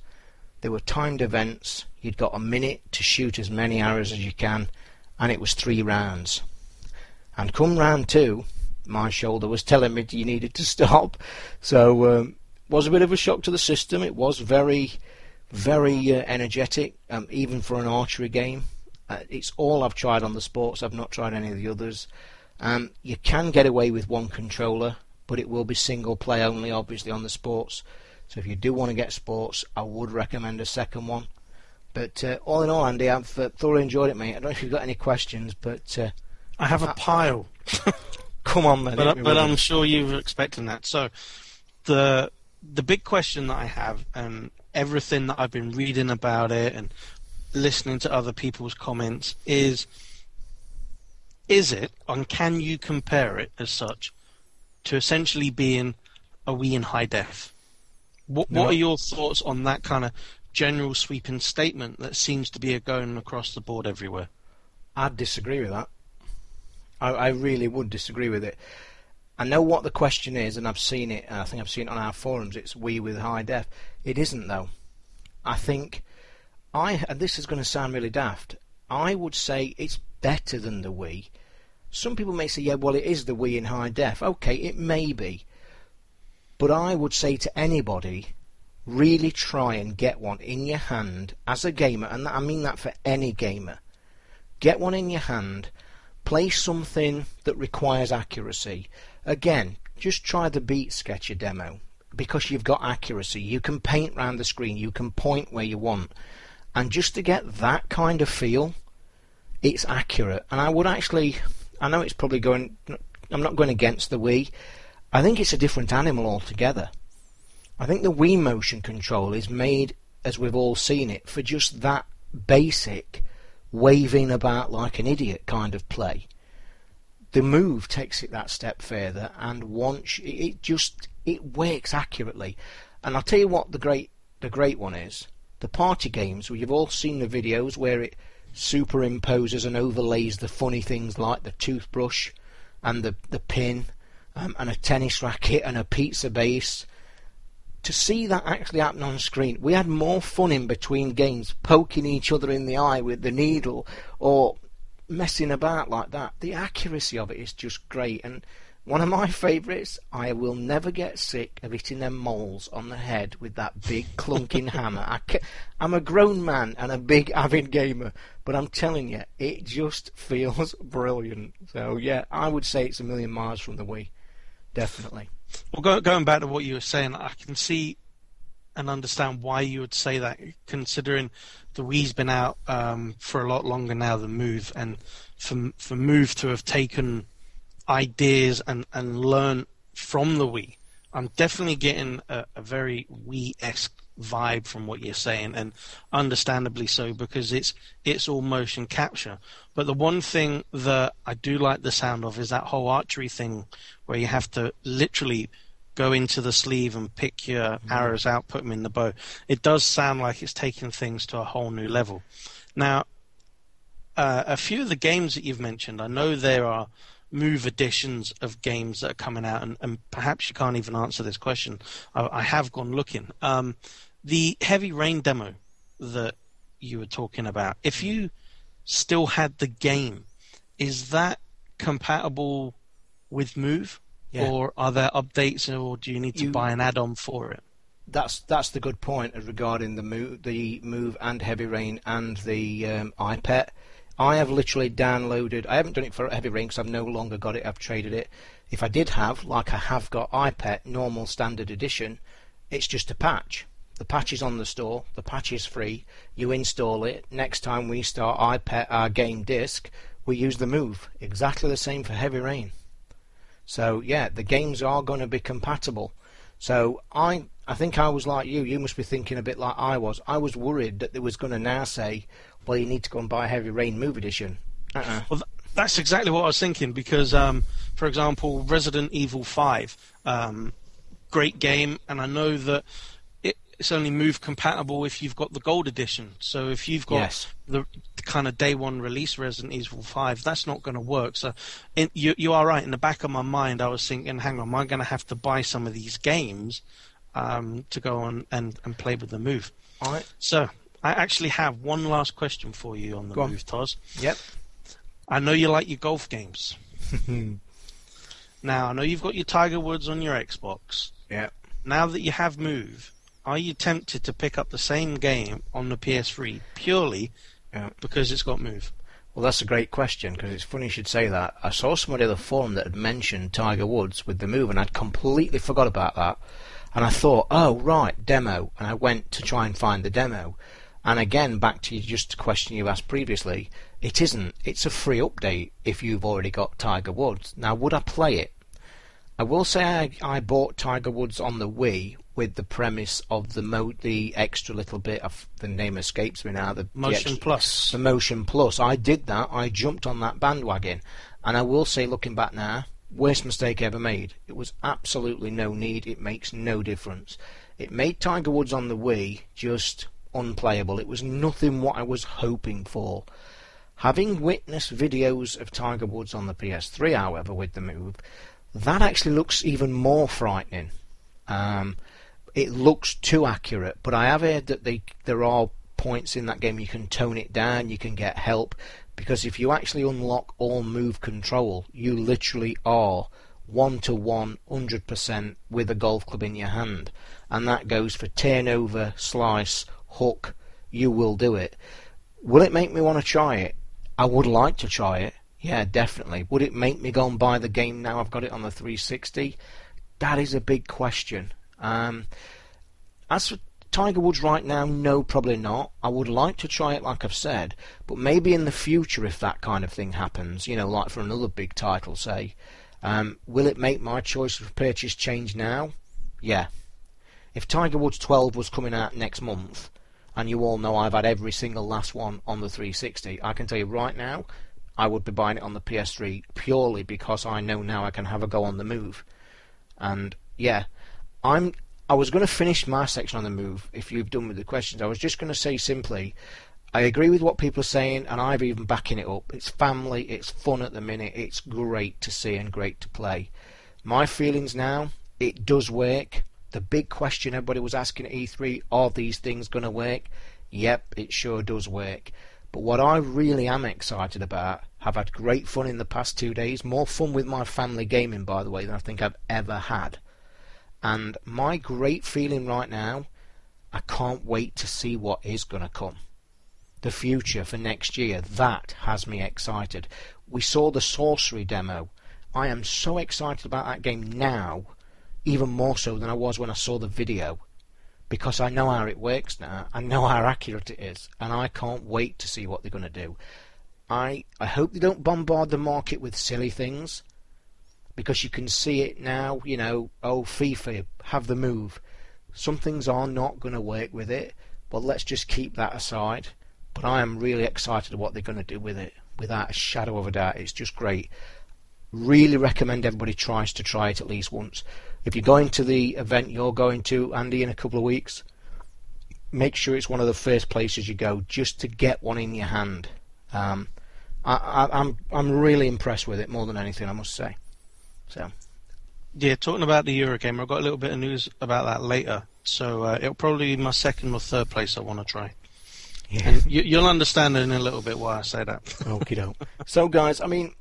there were timed events, you'd got a minute to shoot as many arrows as you can, and it was three rounds. And come round two, my shoulder was telling me you needed to stop. So um, was a bit of a shock to the system. It was very, very uh, energetic, um, even for an archery game. Uh, it's all I've tried on the sports. I've not tried any of the others. Um, you can get away with one controller, but it will be single play only, obviously, on the sports. So if you do want to get sports, I would recommend a second one. But uh, all in all, Andy, I've uh, thoroughly enjoyed it, mate. I don't know if you've got any questions, but uh, I have a pile. come on, then. but, but I'm sure you were expecting that. So the the big question that I have, and everything that I've been reading about it, and listening to other people's comments is is it and can you compare it as such to essentially being a Wii in high def? What no. what are your thoughts on that kind of general sweeping statement that seems to be going across the board everywhere? I'd disagree with that. I, I really would disagree with it. I know what the question is, and I've seen it. I think I've seen it on our forums. It's Wii with high def. It isn't though. I think I and this is going to sound really daft. I would say it's better than the Wii. Some people may say, yeah, well, it is the Wii in high def. Okay, it may be. But I would say to anybody, really try and get one in your hand as a gamer, and I mean that for any gamer. Get one in your hand, play something that requires accuracy. Again, just try the Beat Sketcher demo because you've got accuracy. You can paint around the screen, you can point where you want And just to get that kind of feel, it's accurate. And I would actually, I know it's probably going, I'm not going against the Wii. I think it's a different animal altogether. I think the Wii motion control is made, as we've all seen it, for just that basic waving about like an idiot kind of play. The move takes it that step further, and once it just it works accurately. And I'll tell you what the great the great one is the party games. Where you've all seen the videos where it superimposes and overlays the funny things like the toothbrush and the the pin um, and a tennis racket and a pizza base to see that actually happen on screen, we had more fun in between games, poking each other in the eye with the needle or messing about like that. The accuracy of it is just great. And one of my favourites, I will never get sick of hitting them moles on the head with that big clunking hammer. I am a grown man and a big avid gamer, but I'm telling you, it just feels brilliant. So yeah, I would say it's a million miles from the Wii, definitely. Well, go, going back to what you were saying, I can see and understand why you would say that, considering the Wii's been out um, for a lot longer now than Move, and for for Move to have taken ideas and and learn from the Wii, I'm definitely getting a, a very Wii esque vibe from what you're saying, and understandably so because it's it's all motion capture. But the one thing that I do like the sound of is that whole archery thing, where you have to literally go into the sleeve and pick your mm-hmm. arrows out, put them in the bow. It does sound like it's taking things to a whole new level. Now, uh, a few of the games that you've mentioned, I know there are move editions of games that are coming out, and, and perhaps you can't even answer this question. I, I have gone looking. Um, the Heavy Rain demo that you were talking about, if you still had the game, is that compatible with Move? Yeah. Or are there updates, or do you need to you, buy an add-on for it? That's that's the good point regarding the move, the move and Heavy Rain and the um, EyePet. I have literally downloaded. I haven't done it for Heavy Rain because I've no longer got it. I've traded it. If I did have, like I have got EyePet normal standard edition, it's just a patch. The patch is on the store. The patch is free. You install it. Next time we start EyePet our game disc, we use the move. Exactly the same for Heavy Rain. So yeah, the games are going to be compatible. So I I think I was like you. You must be thinking a bit like I was. I was worried that they was going to now say, well, you need to go and buy a Heavy Rain Move Edition. Uh-uh. Well, that's exactly what I was thinking because, um, for example, Resident Evil Five, um, great game, and I know that it's only move compatible if you've got the gold edition. So if you've got yes. the, the, kind of day one release Resident Evil 5, that's not going to work. So in, you, you are right. In the back of my mind, I was thinking, hang on, am I going to have to buy some of these games um, to go on and, and play with the move? All right. So I actually have one last question for you on the go move, Toz. Yep. I know you like your golf games. now, I know you've got your Tiger Woods on your Xbox. Yeah. Now that you have Move, are you tempted to pick up the same game on the PS3 purely yeah. because it's got Move? Well, that's a great question because it's funny you should say that. I saw somebody on the forum that had mentioned Tiger Woods with the Move, and I'd completely forgot about that. And I thought, oh right, demo, and I went to try and find the demo. And again, back to just a question you asked previously, it isn't. It's a free update if you've already got Tiger Woods. Now, would I play it? I will say I, I bought Tiger Woods on the Wii with the premise of the mo- the extra little bit of the name escapes me now the motion the extra, plus. the motion plus. I did that. I jumped on that bandwagon. And I will say looking back now worst mistake ever made. It was absolutely no need. It makes no difference. It made Tiger Woods on the Wii just unplayable. It was nothing what I was hoping for. Having witnessed videos of Tiger Woods on the PS3 however with the move that actually looks even more frightening. Um, it looks too accurate. But I have heard that they, there are points in that game you can tone it down, you can get help, because if you actually unlock all move control, you literally are one to one, hundred percent with a golf club in your hand, and that goes for turnover, slice, hook. You will do it. Will it make me want to try it? I would like to try it. Yeah, definitely. Would it make me go and buy the game now I've got it on the 360? That is a big question. Um, as for, Tiger Woods right now, no, probably not. I would like to try it, like I've said, but maybe in the future, if that kind of thing happens, you know, like for another big title, say, um, will it make my choice of purchase change now? Yeah. If Tiger Woods 12 was coming out next month, and you all know I've had every single last one on the 360, I can tell you right now, I would be buying it on the PS3 purely because I know now I can have a go on the move. And yeah, I'm I was going to finish my section on the move if you've done with the questions. I was just going to say simply, I agree with what people are saying, and I've even backing it up. It's family, it's fun at the minute, it's great to see and great to play. My feelings now, it does work. The big question everybody was asking at E3, are these things going to work? Yep, it sure does work. But what I really am excited about, I've had great fun in the past two days, more fun with my family gaming, by the way, than I think I've ever had and my great feeling right now, I can't wait to see what is going to come. The future for next year, that has me excited. We saw the Sorcery demo. I am so excited about that game now, even more so than I was when I saw the video. Because I know how it works now, I know how accurate it is, and I can't wait to see what they're going to do. I, I hope they don't bombard the market with silly things because you can see it now. You know, oh FIFA, have the move. Some things are not going to work with it, but let's just keep that aside. But I am really excited about what they're going to do with it, without a shadow of a doubt. It's just great. Really recommend everybody tries to try it at least once. If you're going to the event you're going to, Andy, in a couple of weeks, make sure it's one of the first places you go, just to get one in your hand. Um, I, I'm I'm really impressed with it more than anything, I must say. So. Yeah, talking about the Eurogamer, I've got a little bit of news about that later. So uh, it'll probably be my second or third place I want to try. Yeah. And you, will understand in a little bit why I say that. Okie doke. so, guys, I mean,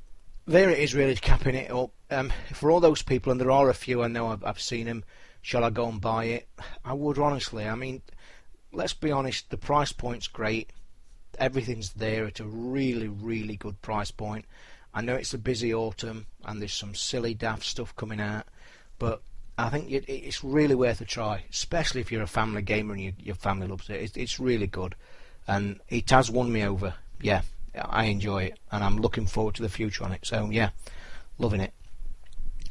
there it is, really capping it up. Um, for all those people, and there are a few, I know I've, I've seen them. Shall I go and buy it? I would honestly. I mean, let's be honest. The price point's great. Everything's there at a really, really good price point. I know it's a busy autumn and there's some silly daft stuff coming out, but I think it, it's really worth a try, especially if you're a family gamer and you, your family loves it. It's, it's really good, and it has won me over. Yeah, I enjoy it, and I'm looking forward to the future on it. So yeah, loving it.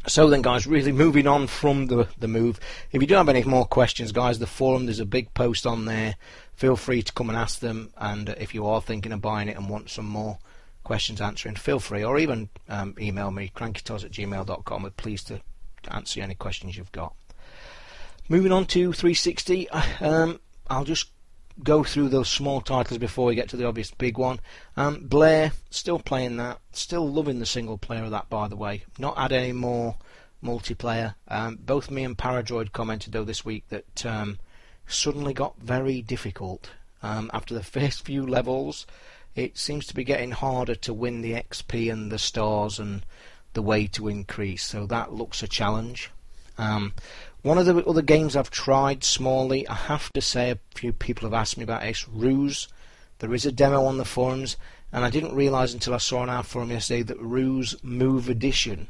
So then, guys, really moving on from the the move. If you do have any more questions, guys, the forum there's a big post on there. Feel free to come and ask them, and if you are thinking of buying it and want some more questions answering, feel free, or even um, email me, crankytoz at gmail.com. We're pleased to answer any questions you've got. Moving on to 360, um, I'll just go through those small titles before we get to the obvious big one. Um, Blur, still playing that, still loving the single player of that, by the way. Not had any more multiplayer. Um, both me and Paradroid commented though this week that um, suddenly got very difficult um, after the first few levels it seems to be getting harder to win the XP and the stars and the way to increase. So that looks a challenge. Um, one of the other games I've tried smallly, I have to say, a few people have asked me about this. Ruse. There is a demo on the forums, and I didn't realise until I saw on our forum yesterday that Ruse Move Edition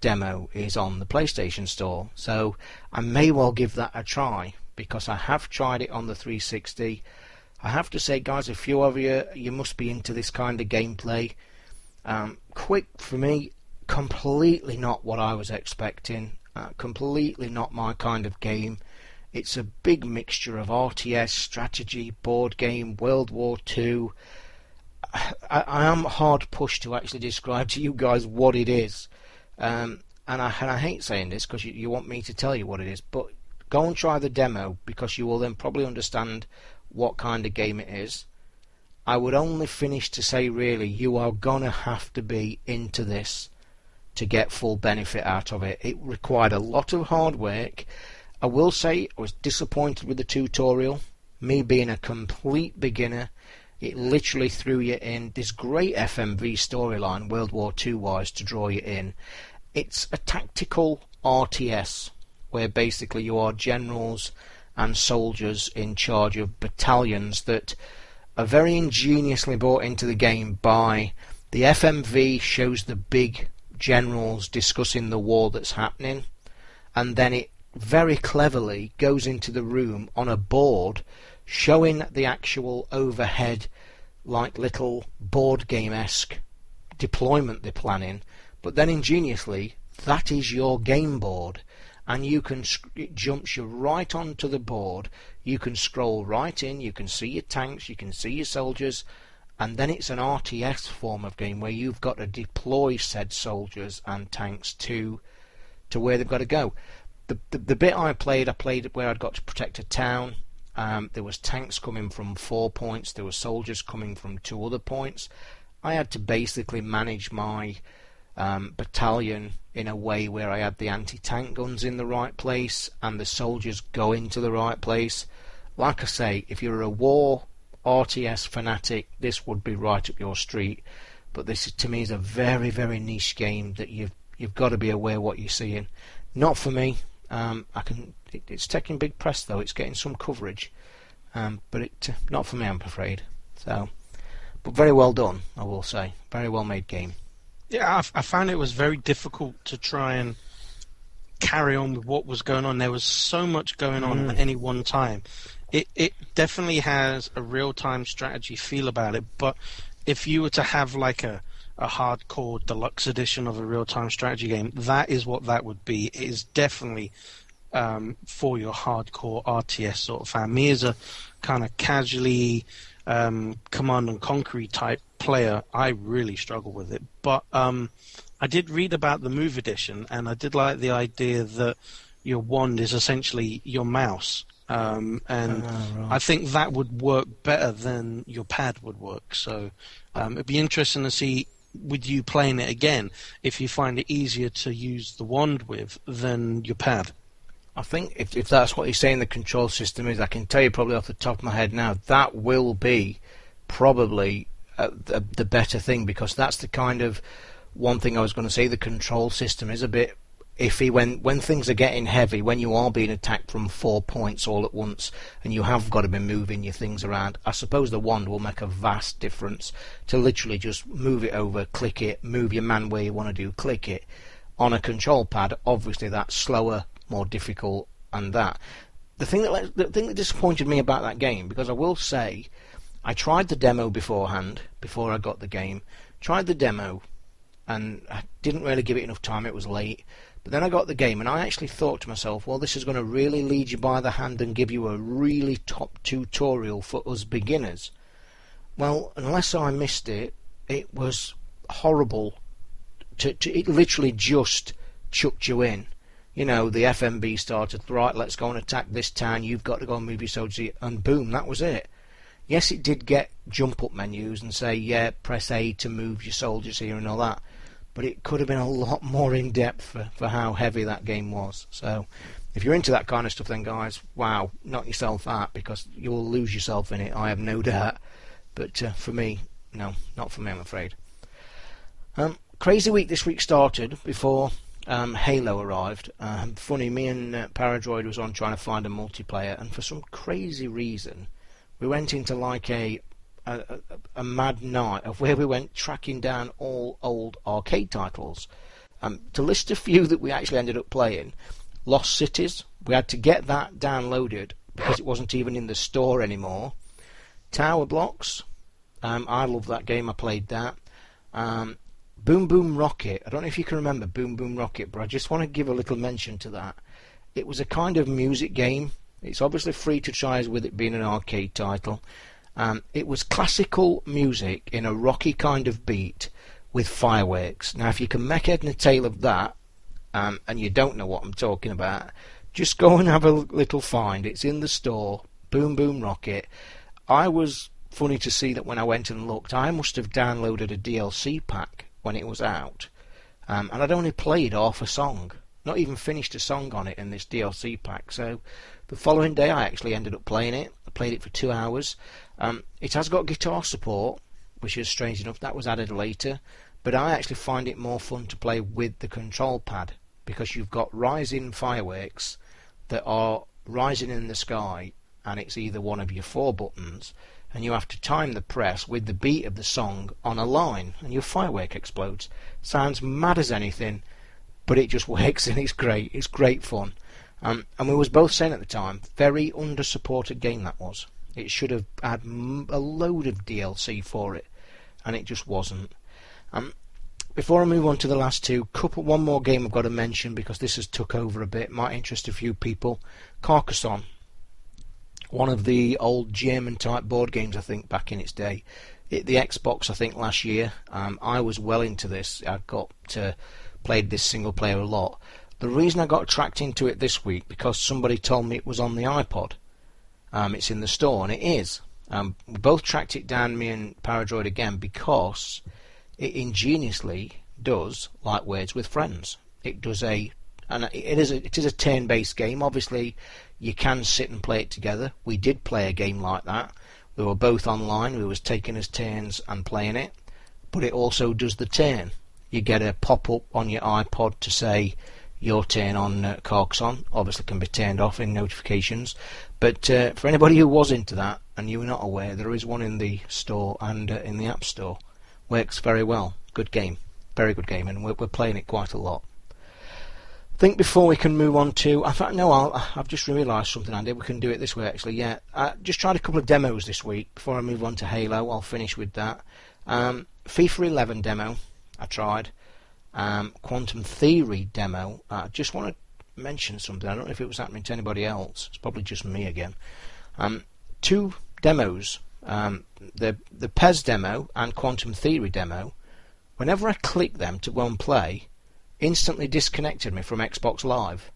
demo is on the PlayStation Store. So I may well give that a try because I have tried it on the 360 I have to say, guys, a few of you, you must be into this kind of gameplay. Um, quick for me, completely not what I was expecting. Uh, completely not my kind of game. It's a big mixture of RTS, strategy, board game, World War II. I, I am hard pushed to actually describe to you guys what it is. Um, and, I, and I hate saying this because you, you want me to tell you what it is, but go and try the demo because you will then probably understand what kind of game it is. I would only finish to say, really, you are gonna have to be into this to get full benefit out of it. It required a lot of hard work. I will say I was disappointed with the tutorial. Me being a complete beginner, it literally threw you in this great FMV storyline, World War II wise, to draw you in. It's a tactical RTS where basically you are generals and soldiers in charge of battalions that are very ingeniously brought into the game by the FMV shows the big generals discussing the war that's happening, and then it very cleverly goes into the room on a board showing the actual overhead, like little board game esque deployment they're planning, but then ingeniously, that is your game board. And you can, it jumps you right onto the board. You can scroll right in, you can see your tanks, you can see your soldiers, and then it's an RTS form of game where you've got to deploy said soldiers and tanks to to where they've got to go. The, the, the bit I played, I played where I'd got to protect a town. Um, there was tanks coming from four points. There were soldiers coming from two other points. I had to basically manage my um, battalion in a way where I had the anti-tank guns in the right place and the soldiers going to the right place. Like I say, if you're a war RTS fanatic, this would be right up your street. But this, to me, is a very, very niche game that you've you've got to be aware what you're seeing. Not for me. Um, I can. It, it's taking big press though. It's getting some coverage, um, but it not for me. I'm afraid. So, but very well done. I will say, very well made game. Yeah, I, I found it was very difficult to try and carry on with what was going on. There was so much going on mm. at any one time. It it definitely has a real time strategy feel about it, but if you were to have like a a hardcore deluxe edition of a real time strategy game, that is what that would be. It is definitely um, for your hardcore RTS sort of fan. Me as a kind of casually um, command and conquer type player, I really struggle with it. But um, I did read about the Move edition, and I did like the idea that your wand is essentially your mouse. Um, and oh, right. I think that would work better than your pad would work. So um, it'd be interesting to see with you playing it again if you find it easier to use the wand with than your pad. I think if, if that's what you're saying the control system is, I can tell you probably off the top of my head now, that will be probably uh, the, the better thing because that's the kind of one thing I was going to say. The control system is a bit iffy when when things are getting heavy, when you are being attacked from four points all at once, and you have got to be moving your things around. I suppose the wand will make a vast difference to literally just move it over, click it, move your man where you want to do, click it. On a control pad, obviously that's slower, more difficult, and that. The thing that the thing that disappointed me about that game, because I will say, I tried the demo beforehand, before I got the game, tried the demo, and I didn't really give it enough time. It was late but then I got the game and I actually thought to myself, well, this is going to really lead you by the hand and give you a really top tutorial for us beginners. Well, unless I missed it, it was horrible. To, to, it literally just chucked you in. You know, the FMV started, right, let's go and attack this town, you've got to go and move your soldiers, and boom, that was it. Yes, it did get jump up menus and say, yeah, press A to move your soldiers here and all that but it could have been a lot more in depth for, for how heavy that game was. So, if you're into that kind of stuff, then guys, wow, knock yourself out because you will lose yourself in it. I have no doubt. But uh, for me, no, not for me, I'm afraid. Um, crazy week this week started before um, Halo arrived. Um, funny, me and uh, Paradroid was on trying to find a multiplayer, and for some crazy reason, we went into like a a, a, mad night of where we went tracking down all old arcade titles. Um, to list a few that we actually ended up playing, Lost Cities. We had to get that downloaded because it wasn't even in the store anymore. Tower Blocks. Um, I love that game. I played that. Um, Boom Boom Rocket. I don't know if you can remember Boom Boom Rocket, but I just want to give a little mention to that. It was a kind of music game. It's obviously free to try as with it being an arcade title. Um, it was classical music in a rocky kind of beat with fireworks. Now, if you can make head and tail of that, um, and you don't know what I'm talking about, just go and have a little find. It's in the store. Boom Boom Rocket. I was funny to see that when I went and looked, I must have downloaded a DLC pack when it was out, um, and I'd only played half a song, not even finished a song on it in this DLC pack. So the following day, I actually ended up playing it. I played it for two hours. Um, it has got guitar support, which is strange enough. That was added later. But I actually find it more fun to play with the control pad because you've got rising fireworks that are rising in the sky, and it's either one of your four buttons, and you have to time the press with the beat of the song on a line, and your firework explodes. Sounds mad as anything, but it just works and it's great. It's great fun. Um, and we was both saying at the time, very under-supported game that was. It should have had a load of DLC for it, and it just wasn't. Um, before I move on to the last two, couple one more game I've got to mention because this has took over a bit. Might interest a few people. Carcassonne, one of the old German type board games I think back in its day. It, the Xbox I think last year. Um, I was well into this. I got uh, played this single player a lot. The reason I got tracked into it this week because somebody told me it was on the iPod. Um, it's in the store, and it is. Um, we both tracked it down, me and Paradroid again, because it ingeniously does like Words with Friends. It does a, and it is a, it is a turn-based game. Obviously, you can sit and play it together. We did play a game like that. We were both online. We was taking us turns and playing it, but it also does the turn. You get a pop-up on your iPod to say your turn on uh, Carcassonne. Obviously, can be turned off in notifications. But uh, for anybody who was into that and you were not aware, there is one in the store and uh, in the App Store. Works very well. Good game. Very good game, and we're, we're playing it quite a lot. I think before we can move on to, in fact, no, i have just realised something, Andy. We can do it this way, actually. Yeah, I just tried a couple of demos this week. Before I move on to Halo, I'll finish with that. Um, FIFA 11 demo, I tried. Um, Quantum Theory demo. I just want to mention something. I don't know if it was happening to anybody else. It's probably just me again. Um, two demos um, the the PES demo and Quantum Theory demo, whenever I clicked them to go and play, instantly disconnected me from Xbox Live,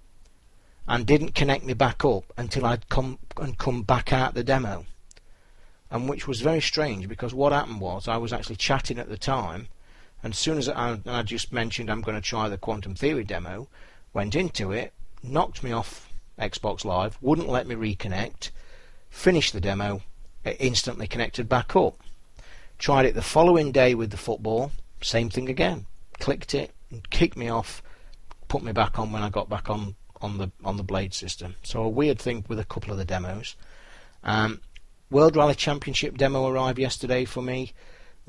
and didn't connect me back up until I'd come and come back out the demo, and which was very strange because what happened was I was actually chatting at the time, and as soon as I, I just mentioned I'm going to try the Quantum Theory demo, went into it, knocked me off Xbox Live, wouldn't let me reconnect, finished the demo, it instantly connected back up. Tried it the following day with the football, same thing again. Clicked it, kicked me off, put me back on when I got back on on the on the blade system. So a weird thing with a couple of the demos. Um, World Rally Championship demo arrived yesterday for me.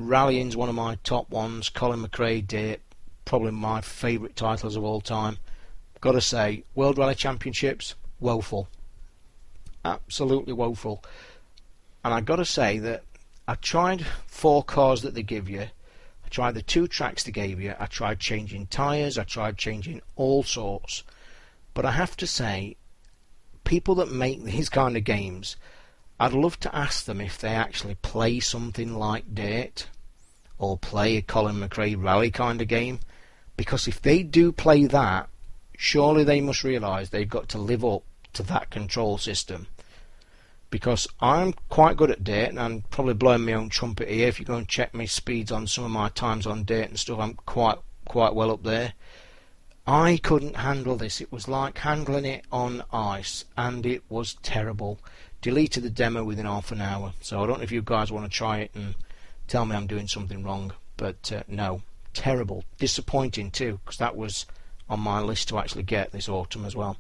Rallying's one of my top ones. Colin McRae did probably my favourite titles of all time. Got to say, World Rally Championships woeful, absolutely woeful. And I got to say that I tried four cars that they give you. I tried the two tracks they gave you. I tried changing tyres. I tried changing all sorts. But I have to say, people that make these kind of games, I'd love to ask them if they actually play something like Dirt or play a Colin McRae rally kind of game. Because if they do play that, surely they must realise they've got to live up to that control system because I'm quite good at Dirt, and I'm probably blowing my own trumpet here. If you go and check my speeds on some of my times on Dirt and stuff, I'm quite quite well up there. I couldn't handle this. It was like handling it on ice, and it was terrible. Deleted the demo within half an hour. So I don't know if you guys want to try it and tell me I'm doing something wrong, but uh, no, terrible, disappointing too, because that was on my list to actually get this autumn as well.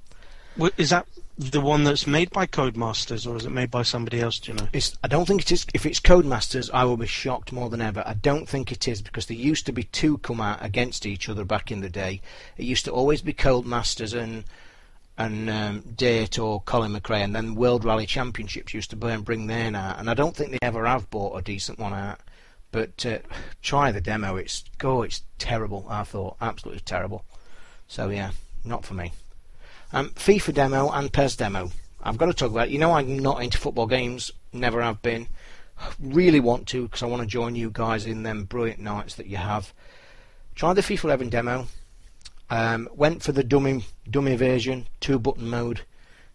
Is that the one that's made by Codemasters, or is it made by somebody else? Do you know? It's, I don't think it is. If it's Codemasters, I will be shocked more than ever. I don't think it is because there used to be two come out against each other back in the day. It used to always be Codemasters and and um, Dirt or Colin McRae, and then World Rally Championships used to bring their out. And I don't think they ever have bought a decent one out. But uh, try the demo. It's go. It's terrible. I thought absolutely terrible. So yeah, not for me. Um, FIFA demo and PES demo. I've got to talk about. It. You know, I'm not into football games. Never have been. Really want to because I want to join you guys in them brilliant nights that you have. Try the FIFA 11 demo. Um, went for the dummy dummy version, two button mode.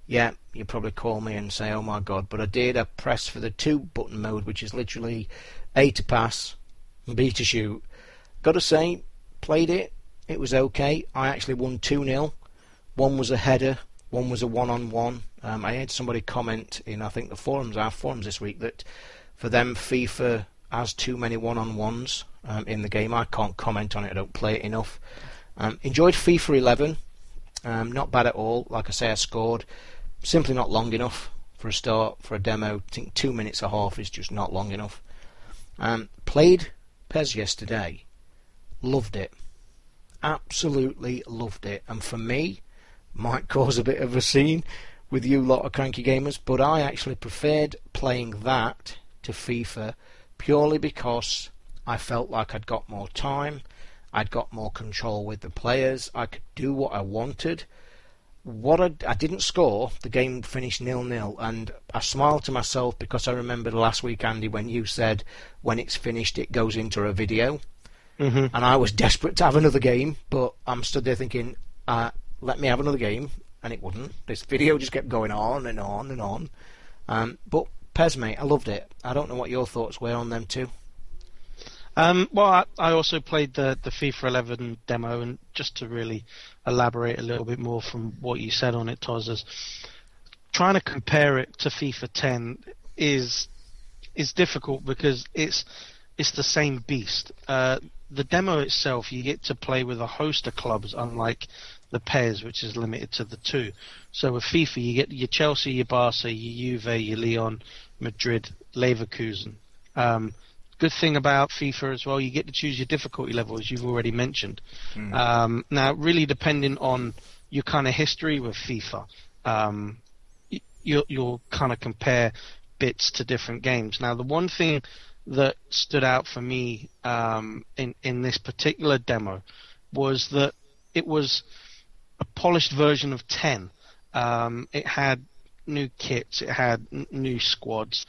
Yeah, you probably call me and say, "Oh my God!" But I did. I pressed for the two button mode, which is literally A to pass, B to shoot. Got to say, played it. It was okay. I actually won two 0 one was a header, one was a one-on-one. Um, I had somebody comment in I think the forums, our forums this week, that for them FIFA has too many one-on-ones um, in the game. I can't comment on it. I don't play it enough. Um, enjoyed FIFA 11. Um, not bad at all. Like I say, I scored. Simply not long enough for a start for a demo. I think two minutes a half is just not long enough. Um, played PES yesterday. Loved it. Absolutely loved it. And for me, might cause a bit of a scene with you lot of cranky gamers, but I actually preferred playing that to FIFA purely because I felt like I'd got more time, I'd got more control with the players, I could do what I wanted. What I, I didn't score, the game finished nil nil, and I smiled to myself because I remembered last week, Andy, when you said when it's finished it goes into a video, Mm-hmm. and I was desperate to have another game, but I'm stood there thinking, uh, let me have another game, and it wouldn't. This video just kept going on and on and on. Um, but PES, mate, I loved it. I don't know what your thoughts were on them too. Um, well, I, I also played the, the FIFA 11 demo, and just to really elaborate a little bit more from what you said on it, Toz, is trying to compare it to FIFA 10 is is difficult because it's it's the same beast. Uh, the demo itself, you get to play with a host of clubs, unlike the PES, which is limited to the two. So with FIFA, you get your Chelsea, your Barca, your Juve, your Lyon, Madrid, Leverkusen. Um, good thing about FIFA as well, you get to choose your difficulty level, as you've already mentioned. Um, now, really depending on your kind of history with FIFA, um, you'll, you'll kind of compare bits to different games. Now, the one thing that stood out for me um, in in this particular demo was that it was a polished version of 10. Um, it had new kits, it had n- new squads,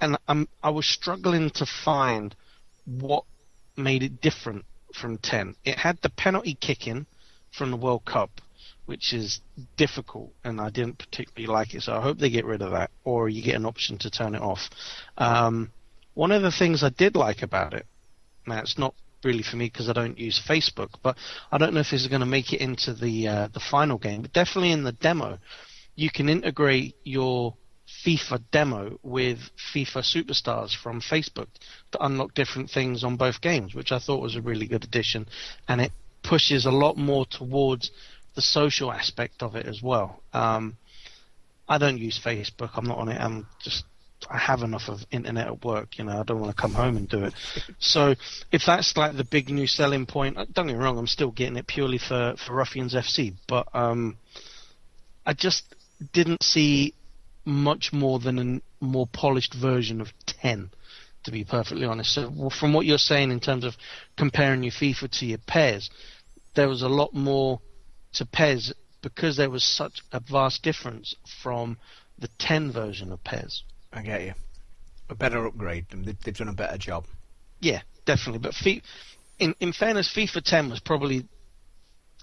and I'm, I was struggling to find what made it different from 10. It had the penalty kicking from the World Cup, which is difficult, and I didn't particularly like it, so I hope they get rid of that, or you get an option to turn it off. Um, one of the things I did like about it, now it's not really for me because I don't use Facebook, but I don't know if this is going to make it into the uh, the final game, but definitely in the demo, you can integrate your FIFA demo with FIFA Superstars from Facebook to unlock different things on both games, which I thought was a really good addition, and it pushes a lot more towards the social aspect of it as well. Um, I don't use Facebook. I'm not on it. I'm just I have enough of internet at work. You know, I don't want to come home and do it. so if that's like the big new selling point, uh, don't get me wrong. I'm still getting it purely for for Ruffians FC, but um, I just didn't see much more than a more polished version of 10 to be perfectly honest so from what you're saying in terms of comparing your FIFA to your PES there was a lot more to PES because there was such a vast difference from the 10 version of PES I get you. A better upgrade. They- They've done a better job. Yeah, definitely. But fi- in in fairness, FIFA 10 was probably,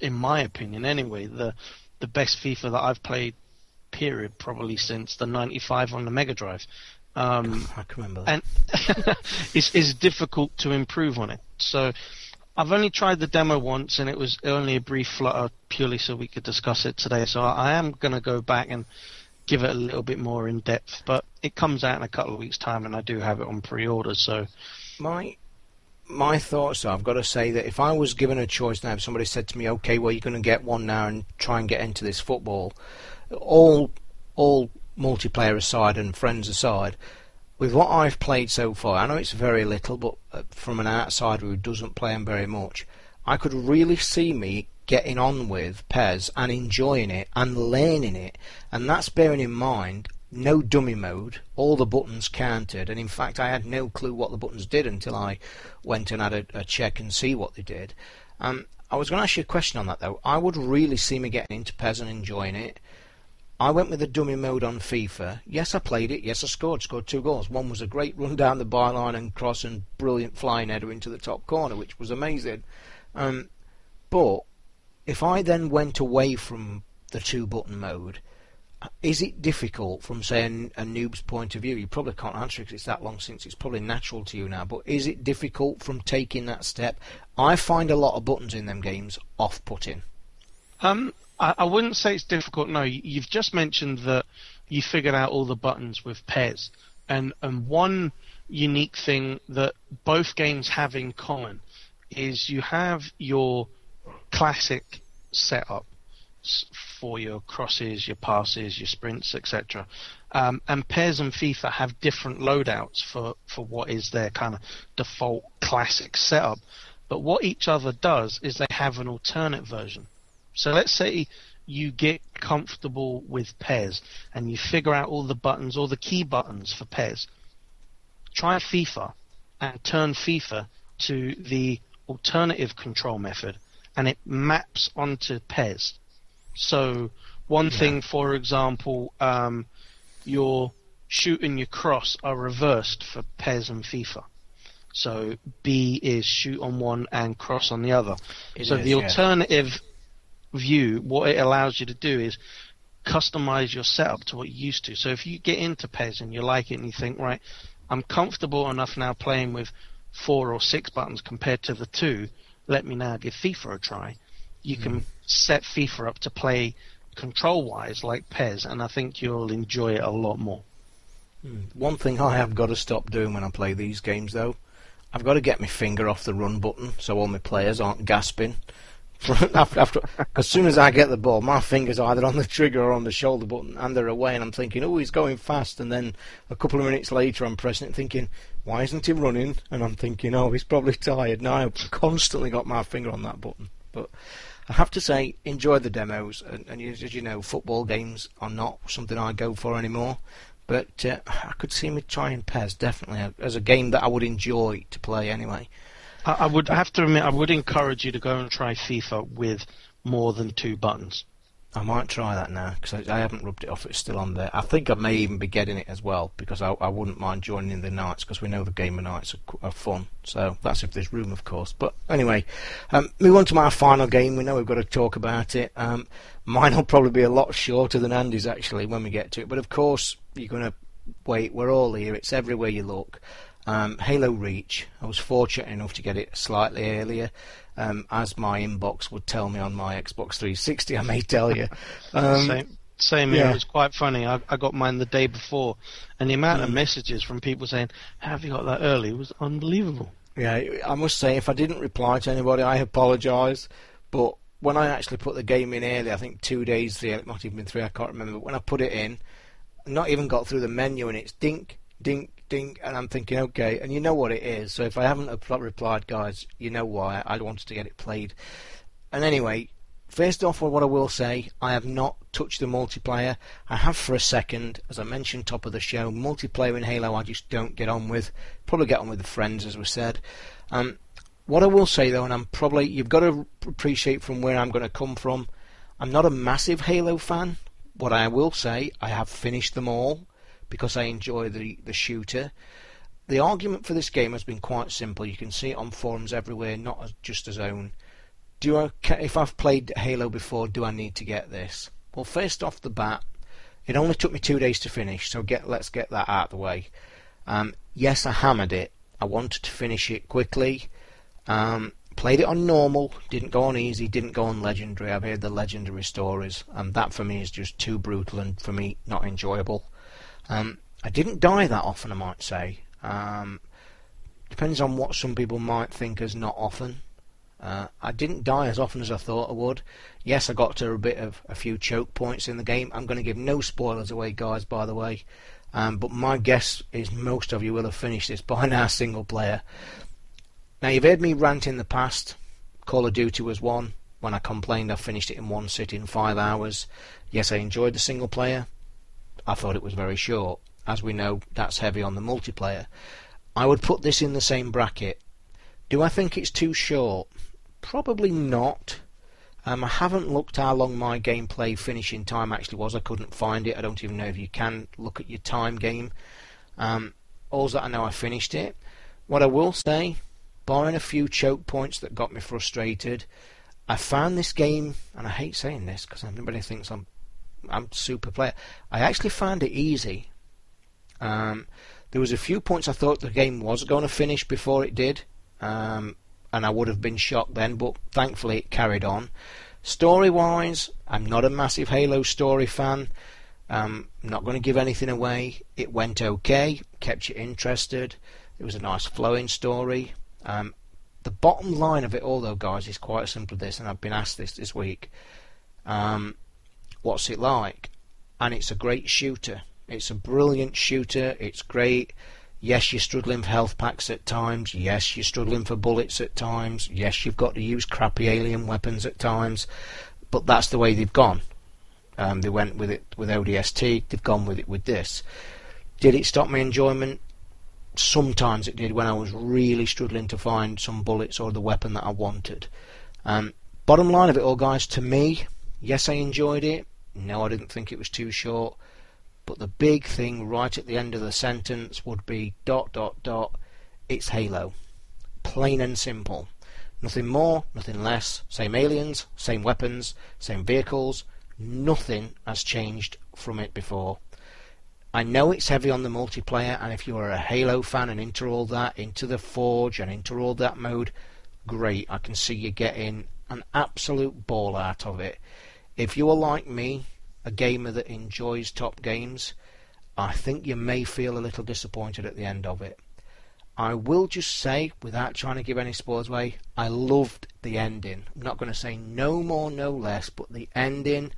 in my opinion anyway, the the best FIFA that I've played. Period. Probably since the '95 on the Mega Drive. Um, I can remember that. and it's, it's difficult to improve on it. So I've only tried the demo once, and it was only a brief flutter, purely so we could discuss it today. So I am going to go back and give it a little bit more in depth. But it comes out in a couple of weeks' time, and I do have it on pre-order. So my my thoughts are I've got to say that if I was given a choice now, if somebody said to me, "Okay, well you're going to get one now and try and get into this football," all all multiplayer aside and friends aside, with what I've played so far, I know it's very little, but uh, from an outsider who doesn't play them very much, I could really see me getting on with PES and enjoying it and learning it, and that's bearing in mind no dummy mode, all the buttons counted, and in fact I had no clue what the buttons did until I went and had a, a check and see what they did. Um, I was going to ask you a question on that though. I would really see me getting into PES and enjoying it. I went with the dummy mode on FIFA. Yes, I played it. Yes, I scored. Scored two goals. One was a great run down the byline and cross and brilliant flying header into the top corner, which was amazing. Um, but if I then went away from the two button mode, is it difficult from say an- a noob's point of view? You probably can't answer because it's that long since it's probably natural to you now. But is it difficult from taking that step? I find a lot of buttons in them games off-putting. Um, I, I wouldn't say it's difficult. No, You- you've just mentioned that you figured out all the buttons with PES, and and one unique thing that both games have in common is you have your classic setup for your crosses, your passes, your sprints, etc. Um, and PES and FIFA have different loadouts for, for what is their kind of default classic setup. But what each other does is they have an alternate version. So let's say you get comfortable with PES and you figure out all the buttons, all the key buttons for PES, try FIFA and turn FIFA to the alternative control method and it maps onto PES. So one Yeah. thing, for example, um, your shoot and your cross are reversed for PES and FIFA. So B is shoot on one and cross on the other. It so is, the yeah. View, what it allows you to do is customize your setup to what you're used to. So if you get into PES and you like it and you think, right, I'm comfortable enough now playing with four or six buttons compared to the two, let me now give FIFA a try. You Hmm. can set FIFA up to play control wise like PES, and I think you'll enjoy it a lot more. One thing I have got to stop doing when I play these games, though, I've got to get my finger off the run button so all my players aren't gasping. after, as soon as I get the ball, my finger's are either on the trigger or on the shoulder button, and they're away, and I'm thinking, oh, he's going fast. And then a couple of minutes later, I'm pressing it, thinking, why isn't he running? And I'm thinking, oh, he's probably tired. Now I've constantly got my finger on that button. But I have to say, enjoy the demos, and, and as you know, football games are not something I go for anymore. But uh, I could see me trying PES definitely as a game that I would enjoy to play anyway. I, would have to admit, I would encourage you to go and try FIFA with more than two buttons. I might try that now because I, I haven't rubbed it off. It's still on there. I think I may even be getting it as well because I, I wouldn't mind joining in the nights because we know the gamer nights are, are fun. So that's if there's room, of course. But anyway, um, move on to my final game. We know we've got to talk about it. Um, mine will probably be a lot shorter than Andy's actually when we get to it. But of course, you're going to wait. We're all here. It's everywhere you look. Um, Halo Reach. I was fortunate enough to get it slightly earlier, um, as my inbox would tell me on my Xbox 360. I may tell you. Um, same same here. yeah. It was quite funny. I, I got mine the day before, and the amount of Mm. messages from people saying, "Have you got that early?" was unbelievable. Yeah, I must say, if I didn't reply to anybody, I apologise. But when I actually put the game in early, I think two days, three, it might have been three, I can't remember. But when I put it in, not even got through the menu, and it's dink, dink, dink, and I'm thinking, okay, and you know what it is. So if I haven't replied, guys, you know why. I wanted to get it played. And anyway, first off, what I will say, I have not touched the multiplayer. I have for a second, as I mentioned top of the show, multiplayer in Halo I just don't get on with. Probably get on with the friends, as we said. Um, what I will say though, and I'm probably you've got to appreciate from where I'm going to come from. I'm not a massive Halo fan. What I will say, I have finished them all because I enjoy the the shooter. The argument for this game has been quite simple. You can see it on forums everywhere, not as, just as own. Do I, if I've played Halo before, do I need to get this? Well, first off the bat, it only took me two days to finish, so get let's get that out of the way. Um, yes, I hammered it. I wanted to finish it quickly. Um, played it on normal, didn't go on easy, didn't go on legendary. I've heard the legendary stories, and that for me is just too brutal and for me not enjoyable. Um, I didn't die that often, I might say. Um, depends on what some people might think as not often. Uh, I didn't die as often as I thought I would. Yes, I got to a bit of a few choke points in the game. I'm going to give no spoilers away, guys, by the way. Um, but my guess is most of you will have finished this by now, single player. Now, you've heard me rant in the past. Call of Duty was one. When I complained, I finished it in one sitting, five hours. Yes, I enjoyed the single player. I thought it was very short. As we know, that's heavy on the multiplayer. I would put this in the same bracket. Do I think it's too short? Probably not. Um, I haven't looked how long my gameplay finishing time actually was. I couldn't find it. I don't even know if you can look at your time game. Um, all that I know, I finished it. What I will say, barring a few choke points that got me frustrated, I found this game, and I hate saying this because everybody thinks I'm I'm super player. I actually found it easy. Um, there was a few points I thought the game was going to finish before it did, um, and I would have been shocked then, but thankfully it carried on. Story-wise, I'm not a massive Halo story fan. Um, I'm not going to give anything away. It went okay, kept you interested. It was a nice flowing story. Um, the bottom line of it all, though, guys, is quite simple. This, and I've been asked this this week. Um, what's it like? And it's a great shooter. It's a brilliant shooter. It's great. Yes, you're struggling for health packs at times. Yes, you're struggling for bullets at times. Yes, you've got to use crappy alien weapons at times. But that's the way they've gone. Um, they went with it with ODST. They've gone with it with this. Did it stop my enjoyment? Sometimes it did when I was really struggling to find some bullets or the weapon that I wanted. Um, bottom line of it all, guys, to me, yes, I enjoyed it. No, I didn't think it was too short. But the big thing right at the end of the sentence would be dot dot dot. It's Halo. Plain and simple. Nothing more, nothing less. Same aliens, same weapons, same vehicles. Nothing has changed from it before. I know it's heavy on the multiplayer, and if you are a Halo fan and into all that, into the Forge and into all that mode, great. I can see you getting an absolute ball out of it. If you are like me, a gamer that enjoys top games, I think you may feel a little disappointed at the end of it. I will just say, without trying to give any spoilers away, I loved the ending. I'm not going to say no more, no less, but the ending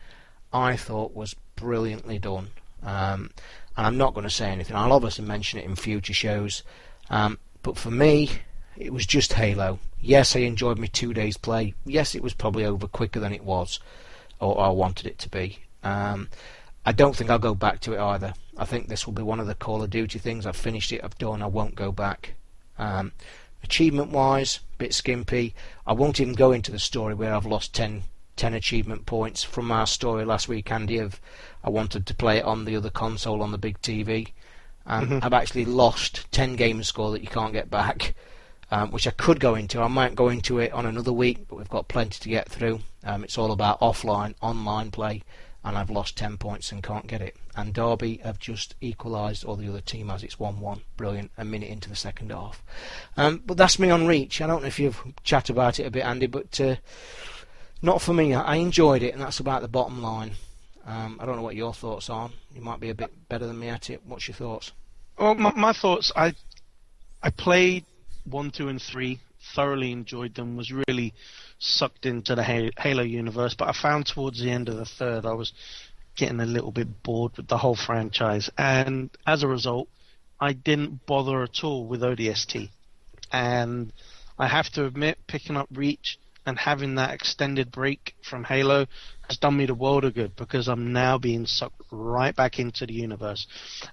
I thought was brilliantly done. Um, and I'm not going to say anything. I'll obviously mention it in future shows. Um, but for me, it was just Halo. Yes, I enjoyed my two days play. Yes, it was probably over quicker than it was, or I wanted it to be. Um, I don't think I'll go back to it either. I think this will be one of the Call of Duty things. I've finished it, I've done, I won't go back. Um, achievement wise, bit skimpy. I won't even go into the story where I've lost 10 10 achievement points from our story last week, Andy, of I wanted to play it on the other console on the big TV. And mm-hmm. I've actually lost 10 game score that you can't get back, um, which I could go into. I might go into it on another week, but we've got plenty to get through. Um, it's all about offline, online play, and I've lost 10 points and can't get it. And Derby have just equalised, or the other team has. It's 1 1. Brilliant. A minute into the second half. Um, but that's me on Reach. I don't know if you've chat about it a bit, Andy, but. Uh, not for me. I enjoyed it, and that's about the bottom line. Um, I don't know what your thoughts are. You might be a bit better than me at it. What's your thoughts? Well, my, my thoughts. I I played one, two, and three. Thoroughly enjoyed them. Was really sucked into the Halo universe. But I found towards the end of the third, I was getting a little bit bored with the whole franchise, and as a result, I didn't bother at all with ODST. And I have to admit, picking up Reach and having that extended break from Halo has done me the world of good because I'm now being sucked right back into the universe.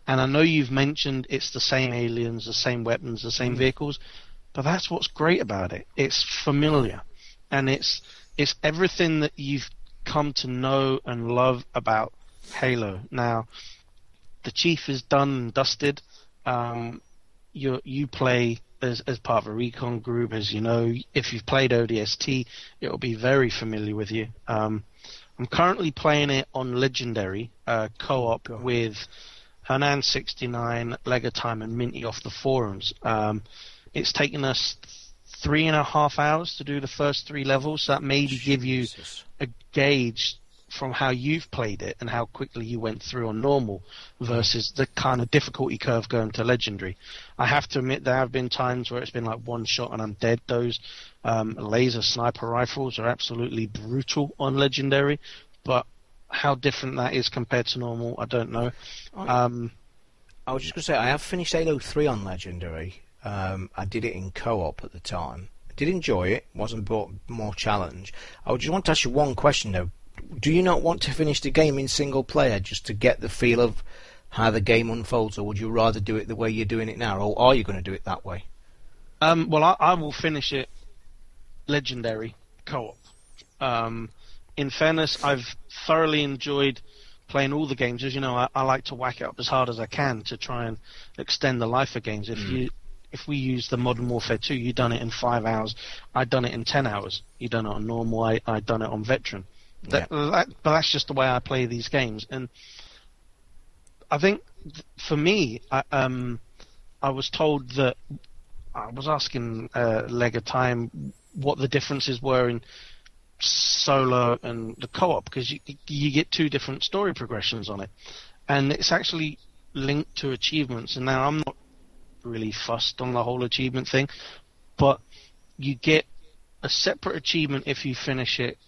And I know you've mentioned it's the same aliens, the same weapons, the same mm. vehicles, but that's what's great about it. It's familiar, and it's it's everything that you've come to know and love about Halo. Now, the Chief is done and dusted. Um, you you play as, as part of a recon group, as you know, if you've played ODST, it'll be very familiar with you. Um, I'm currently playing it on Legendary uh, co-op with Hernan69, Legatime, and Minty off the forums. Um, it's taken us three and a half hours to do the first three levels. So that maybe give you a gauge from how you've played it and how quickly you went through on normal versus the kind of difficulty curve going to legendary. I have to admit there have been times where it's been like one shot and I'm dead. Those um, laser sniper rifles are absolutely brutal on legendary, but how different that is compared to normal, I don't know. Um, I was just going to say I have finished Halo 3 on legendary. Um, I did it in co-op at the time. I did enjoy it. Wasn't brought more challenge. I just want to ask you one question though do you not want to finish the game in single player just to get the feel of how the game unfolds, or would you rather do it the way you're doing it now, or are you going to do it that way? Um, well, I, I, will finish it legendary co-op. Um, in fairness, I've thoroughly enjoyed playing all the games. As you know, I, I, like to whack it up as hard as I can to try and extend the life of games. If mm. you if we use the Modern Warfare 2, you done it in five hours. I done it in ten hours. You done it on normal. I I done it on veteran. That, yeah. that, but that's just the way I play these games, and I think for me, I, um, I was told that I was asking uh, Legatime what the differences were in solo and the co-op because you, you get two different story progressions on it, and it's actually linked to achievements. And now I'm not really fussed on the whole achievement thing, but you get a separate achievement if you finish it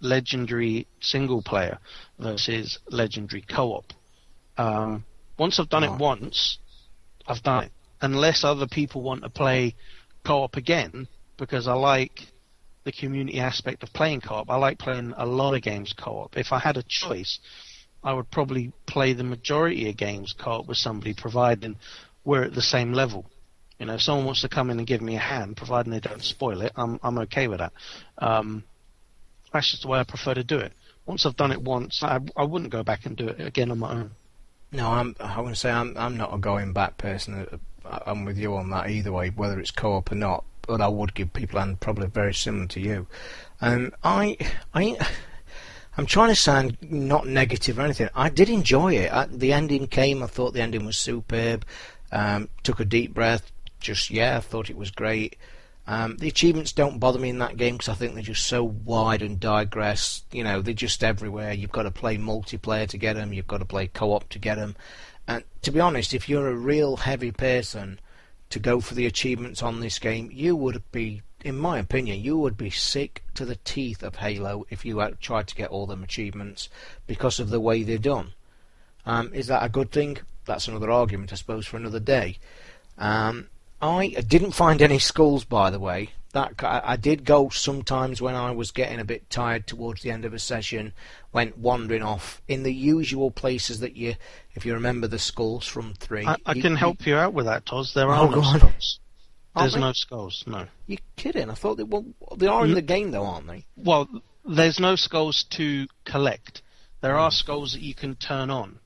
legendary single player versus legendary co-op. Um, once I've done oh. it once, I've done it. Unless other people want to play co-op again, because I like the community aspect of playing co-op. I like playing a lot of games co-op. If I had a choice, I would probably play the majority of games co-op with somebody, providing we're at the same level. You know, if someone wants to come in and give me a hand, providing they don't spoil it, I'm I'm okay with that. Um, that's just the way I prefer to do it. Once I've done it once, I, I wouldn't go back and do it again on my own. No, I'm. I want to say I'm. I'm not a going back person. I'm with you on that either way, whether it's co-op or not. But I would give people, and probably very similar to you. Um, I, I, I'm trying to sound not negative or anything. I did enjoy it. I, the ending came. I thought the ending was superb. Um, took a deep breath. Just yeah, I thought it was great. Um, the achievements don't bother me in that game because I think they're just so wide and digress. You know, they're just everywhere. You've got to play multiplayer to get them. You've got to play co-op to get them. And to be honest, if you're a real heavy person to go for the achievements on this game, you would be, in my opinion, you would be sick to the teeth of Halo if you tried to get all them achievements because of the way they're done. Um, is that a good thing? That's another argument, I suppose, for another day. Um, I didn't find any skulls, by the way. That I did go sometimes when I was getting a bit tired towards the end of a session, went wandering off in the usual places that you, if you remember the skulls from three. I, I you, can help you, out with that, Toz. There Oh, are go no. Are There's they? no skulls. No. You're kidding? I thought they well they are in the game though, aren't they? Well, there's no skulls to collect. There Hmm. are skulls that you can turn on,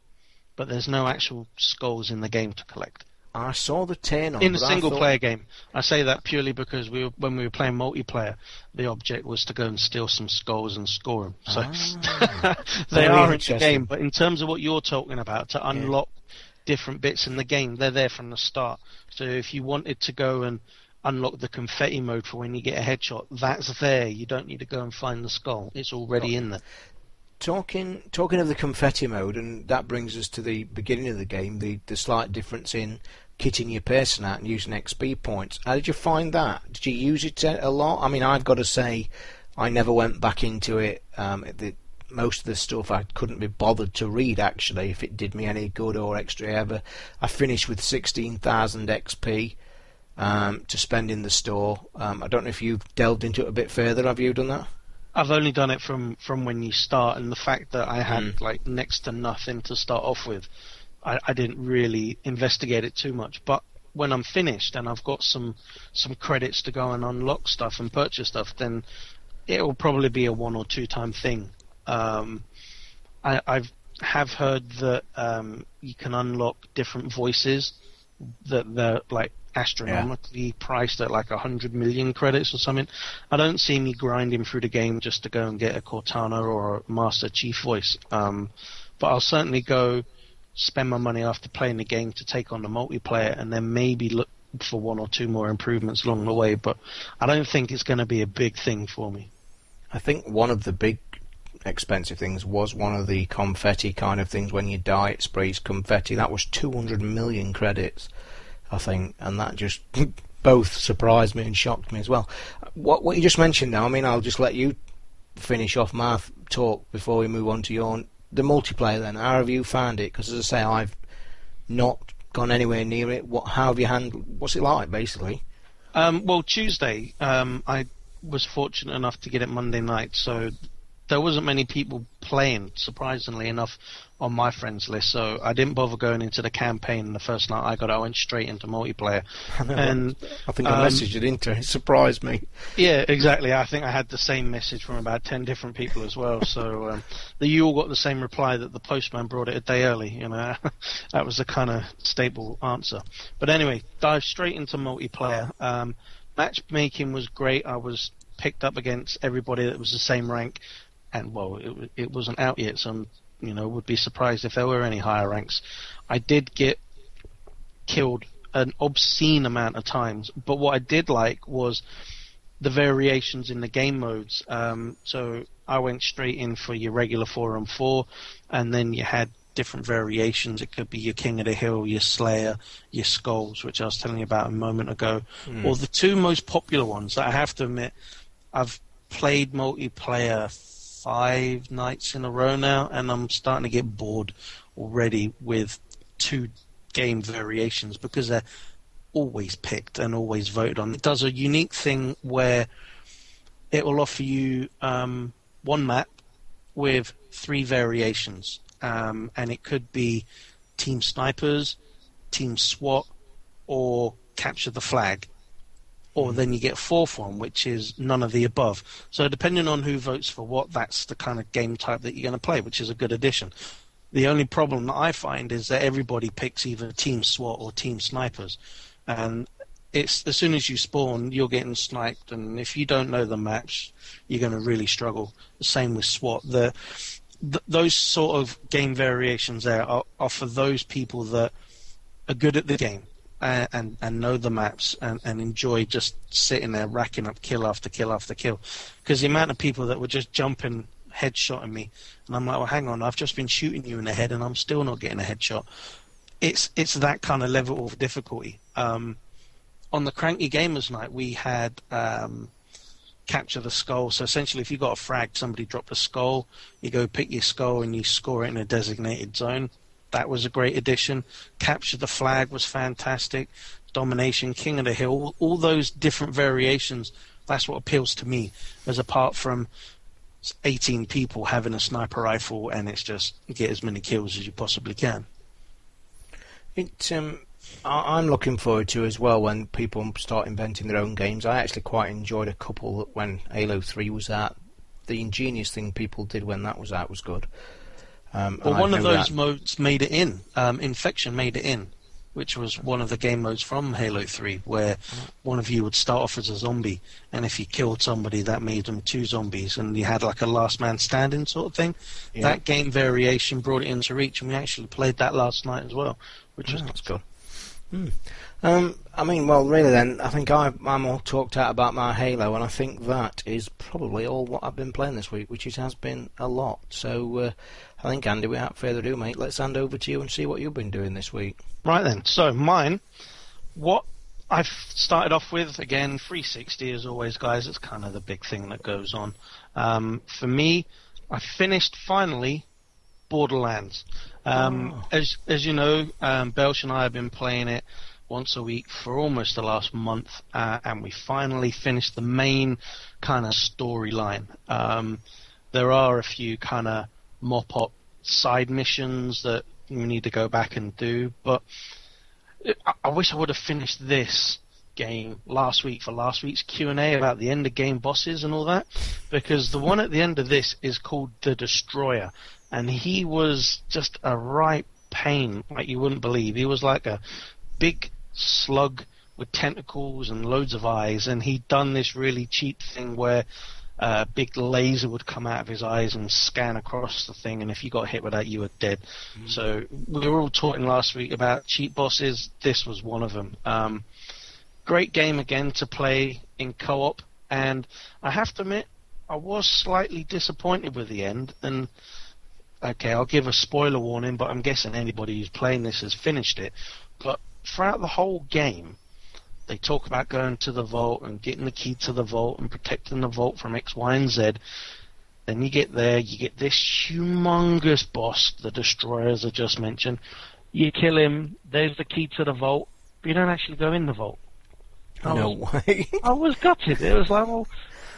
but there's no actual skulls in the game to collect. I saw the turn on in a single thought- player game. I say that purely because we were, when we were playing multiplayer, the object was to go and steal some skulls and score them. So Ah. they are in the game, but in terms of what you're talking about, to unlock different bits in the game, they're there from the start. So if you wanted to go and unlock the confetti mode for when you get a headshot, that's there. You don't need to go and find the skull. It's already in there. Talking talking of the confetti mode, and that brings us to the beginning of the game, the, the slight difference in kitting your person out and using XP points. How did you find that? Did you use it a a lot? I mean, I've got to say, I never went back into it. Um, the, most of the stuff I couldn't be bothered to read actually, if it did me any good or extra ever. I finished with 16,000 XP um, to spend in the store. Um, I don't know if you've delved into it a bit further. Have you done that? I've only done it from from when you start, and the fact that I had Mm. like next to nothing to start off with, I, I didn't really investigate it too much. But when I'm finished and I've got some some credits to go and unlock stuff and purchase stuff, then it will probably be a one or two time thing. Um, I I've have heard that um, you can unlock different voices that they're like astronomically priced at like a hundred million credits or something. I don't see me grinding through the game just to go and get a Cortana or a Master Chief voice. Um, but I'll certainly go spend my money after playing the game to take on the multiplayer and then maybe look for one or two more improvements along the way. But I don't think it's going to be a big thing for me. I think one of the big expensive things was one of the confetti kind of things. When you die, it sprays confetti. That was 200 million credits, I think, and that just both surprised me and shocked me as well. What what you just mentioned now, I mean, I'll just let you finish off my talk before we move on to your the multiplayer. Then, how have you found it? Because as I say, I've not gone anywhere near it. What how have you handled? What's it like, basically? Um, well, Tuesday, um, I was fortunate enough to get it Monday night, so there wasn't many people playing, surprisingly enough, on my friends list. So I didn't bother going into the campaign the first night I got. I went straight into multiplayer, and I think I um, messaged it into it. It surprised me. yeah, exactly. I think I had the same message from about ten different people as well. So um, the, you all got the same reply that the postman brought it a day early. You know, that was the kind of staple answer. But anyway, dive straight into multiplayer. Um, matchmaking was great. I was picked up against everybody that was the same rank, and well, it, it wasn't out yet, so I'm, you know would be surprised if there were any higher ranks. I did get killed an obscene amount of times, but what I did like was the variations in the game modes. Um, so I went straight in for your regular four on four, and then you had different variations. It could be your King of the Hill, your Slayer, your Skulls, which I was telling you about a moment ago, or the two most popular ones that I have to admit, I've played multiplayer five nights in a row now, and I'm starting to get bored already with two game variations because they're always picked and always voted on. It does a unique thing where it will offer you um, one map with three variations, um, and it could be team snipers, team SWAT, or capture the flag. Or then you get fourth one, which is none of the above. So depending on who votes for what, that's the kind of game type that you're going to play, which is a good addition. The only problem that I find is that everybody picks either team SWAT or team snipers, and it's as soon as you spawn, you're getting sniped, and if you don't know the maps, you're going to really struggle. The same with SWAT. The th- those sort of game variations there are, are for those people that are good at the game and, and, know the maps and, and enjoy just sitting there racking up kill after kill after kill. Because the amount of people that were just jumping headshotting me, and I'm like, well, hang on, I've just been shooting you in the head, and I'm still not getting a headshot. It's it's that kind of level of difficulty. Um, on the Cranky Gamers Night, we had um, capture the skull. So essentially, if you got a frag, somebody dropped a skull, you go pick your skull and you score it in a designated zone. That was a great addition. Capture the flag was fantastic. Domination, King of the Hill, all, those different variations. That's what appeals to me, as apart from 18 people having a sniper rifle and it's just get as many kills as you possibly can. It, um, I- I'm looking forward to as well when people start inventing their own games. I actually quite enjoyed a couple when Halo 3 was out. The ingenious thing people did when that was out was good. Um, Well, one of those that- modes made it in. Um, Infection made it in, which was one of the game modes from Halo 3, where one of you would start off as a zombie, and if you killed somebody, that made them two zombies, and you had like a last man standing sort of thing. Yeah. That game variation brought it into Reach, and we actually played that last night as well, which was Oh, that's good. Hmm. Um, I mean, well, really, then I think I, I'm all talked out about my Halo, and I think that is probably all what I've been playing this week, which it has been a lot. So uh, I think Andy, without further ado, mate, let's hand over to you and see what you've been doing this week. Right then, so mine, what I've started off with again, 360 as always, guys. It's kind of the big thing that goes on. Um, for me, I finished finally Borderlands. Um, As as you know, um, Belch and I have been playing it once a week for almost the last month, uh, and we finally finished the main kind of storyline. Um, there are a few kind of mop up side missions that we need to go back and do, but I, I wish I would have finished this game last week for last week's Q and A about the end of game bosses and all that, because the one at the end of this is called the Destroyer, and he was just a right pain like you wouldn't believe. He was like a big slug with tentacles and loads of eyes, and he'd done this really cheap thing where a big laser would come out of his eyes and scan across the thing, and if you got hit with that, you were dead. So we were all talking last week about cheap bosses. This was one of them. Um, great game again to play in co-op, and I have to admit, I was slightly disappointed with the end. And okay, I'll give a spoiler warning, but I'm guessing anybody who's playing this has finished it. But throughout the whole game, they talk about going to the vault and getting the key to the vault and protecting the vault from X, Y, and Z. Then you get there, you get this humongous boss, the destroyers I just mentioned. You kill him, there's the key to the vault, but you don't actually go in the vault. I no was- way. I was gutted. It was like, well,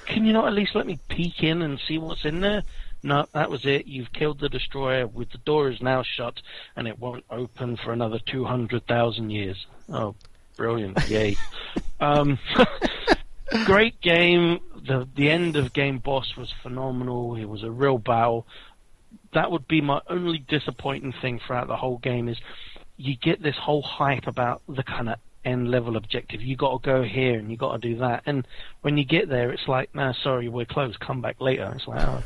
can you not at least let me peek in and see what's in there? No, that was it. You've killed the destroyer. With the door is now shut, and it won't open for another two hundred thousand years. Oh, brilliant! Yay! um, great game. The the end of game boss was phenomenal. It was a real battle. That would be my only disappointing thing throughout the whole game is you get this whole hype about the kind of end level objective. You got to go here and you got to do that. And when you get there, it's like, no, sorry, we're closed. Come back later. It's like, oh,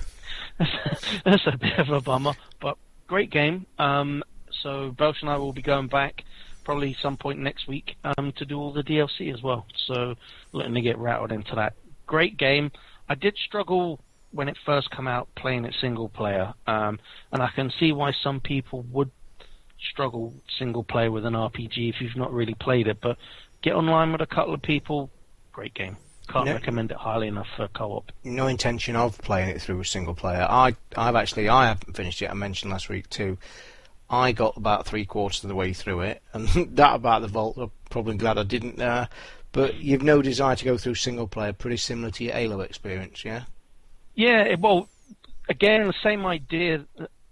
that's, a bit of a bummer. But great game. Um, so Belch and I will be going back probably some point next week um, to do all the DLC as well. So letting me get rattled into that. Great game. I did struggle when it first came out playing it single player, um, and I can see why some people would struggle single player with an RPG if you've not really played it. But get online with a couple of people, great game. Can't Yeah. recommend it highly enough for co-op. no intention of playing it through a single player. I, I've actually, I haven't finished it. I mentioned last week too. I got about three quarters of the way through it, and that about the vault. I'm probably glad I didn't uh, But you've no desire to go through single player, pretty similar to your Halo experience, yeah? Yeah, well, again, the same idea.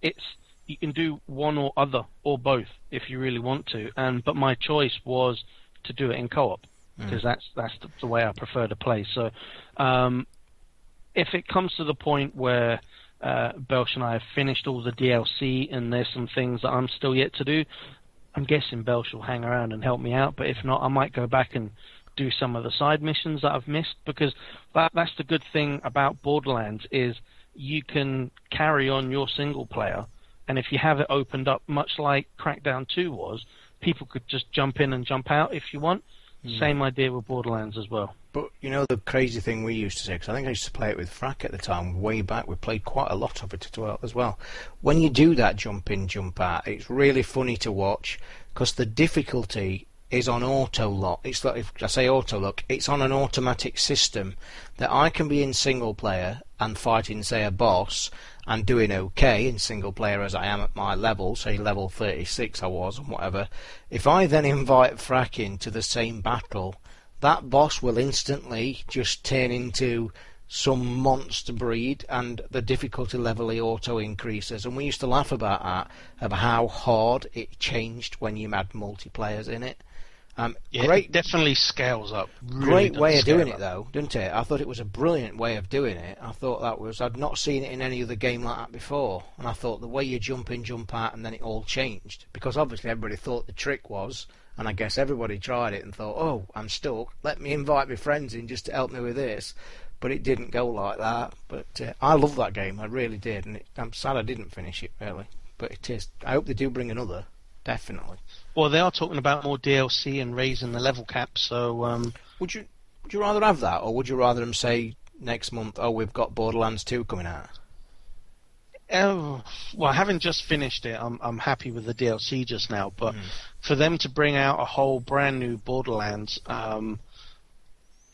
It's you can do one or other or both if you really want to. And but my choice was to do it in co-op because that's that's the, the way I prefer to play. So, um, if it comes to the point where uh, Belch and I have finished all the DLC and there's some things that I'm still yet to do, I'm guessing Belch will hang around and help me out. But if not, I might go back and do some of the side missions that I've missed because that that's the good thing about Borderlands is you can carry on your single player and if you have it opened up much like Crackdown 2 was, people could just jump in and jump out if you want. Mm. Same idea with Borderlands as well. But you know the crazy thing we used to say, because I think I used to play it with Frack at the time, way back. We played quite a lot of it as well. As well, when you do that jump in, jump out, it's really funny to watch because the difficulty is on auto lock. It's like if I say auto lock, it's on an automatic system that I can be in single player and fighting, say, a boss and doing okay in single player as I am at my level, say level 36 I was and whatever. If I then invite Frack to the same battle, that boss will instantly just turn into some monster breed and the difficulty level he auto increases and we used to laugh about that about how hard it changed when you had multiplayers in it um, Yeah, great it definitely scales up. Really great way of doing it though didn't it? I thought it was a brilliant way of doing it. I thought that was i'd not seen it in any other game like that before. And i thought the way you jump in jump out and then it all changed. Because obviously everybody thought the trick was and i guess everybody tried it and thought oh i'm stuck. Let me invite my friends in just to help me with this. But it didn't go like that. But uh, i love that game. I really did. And it, i'm sad i didn't finish it really. But it is i hope they do bring another definitely Well, they are talking about more DLC and raising the level cap, so um, Would you would you rather have that, or would you rather them say next month, "Oh, we've got Borderlands 2 coming out"? Oh, well, having just finished it, I'm I'm happy with the DLC just now. But for them to bring out a whole brand new Borderlands, um,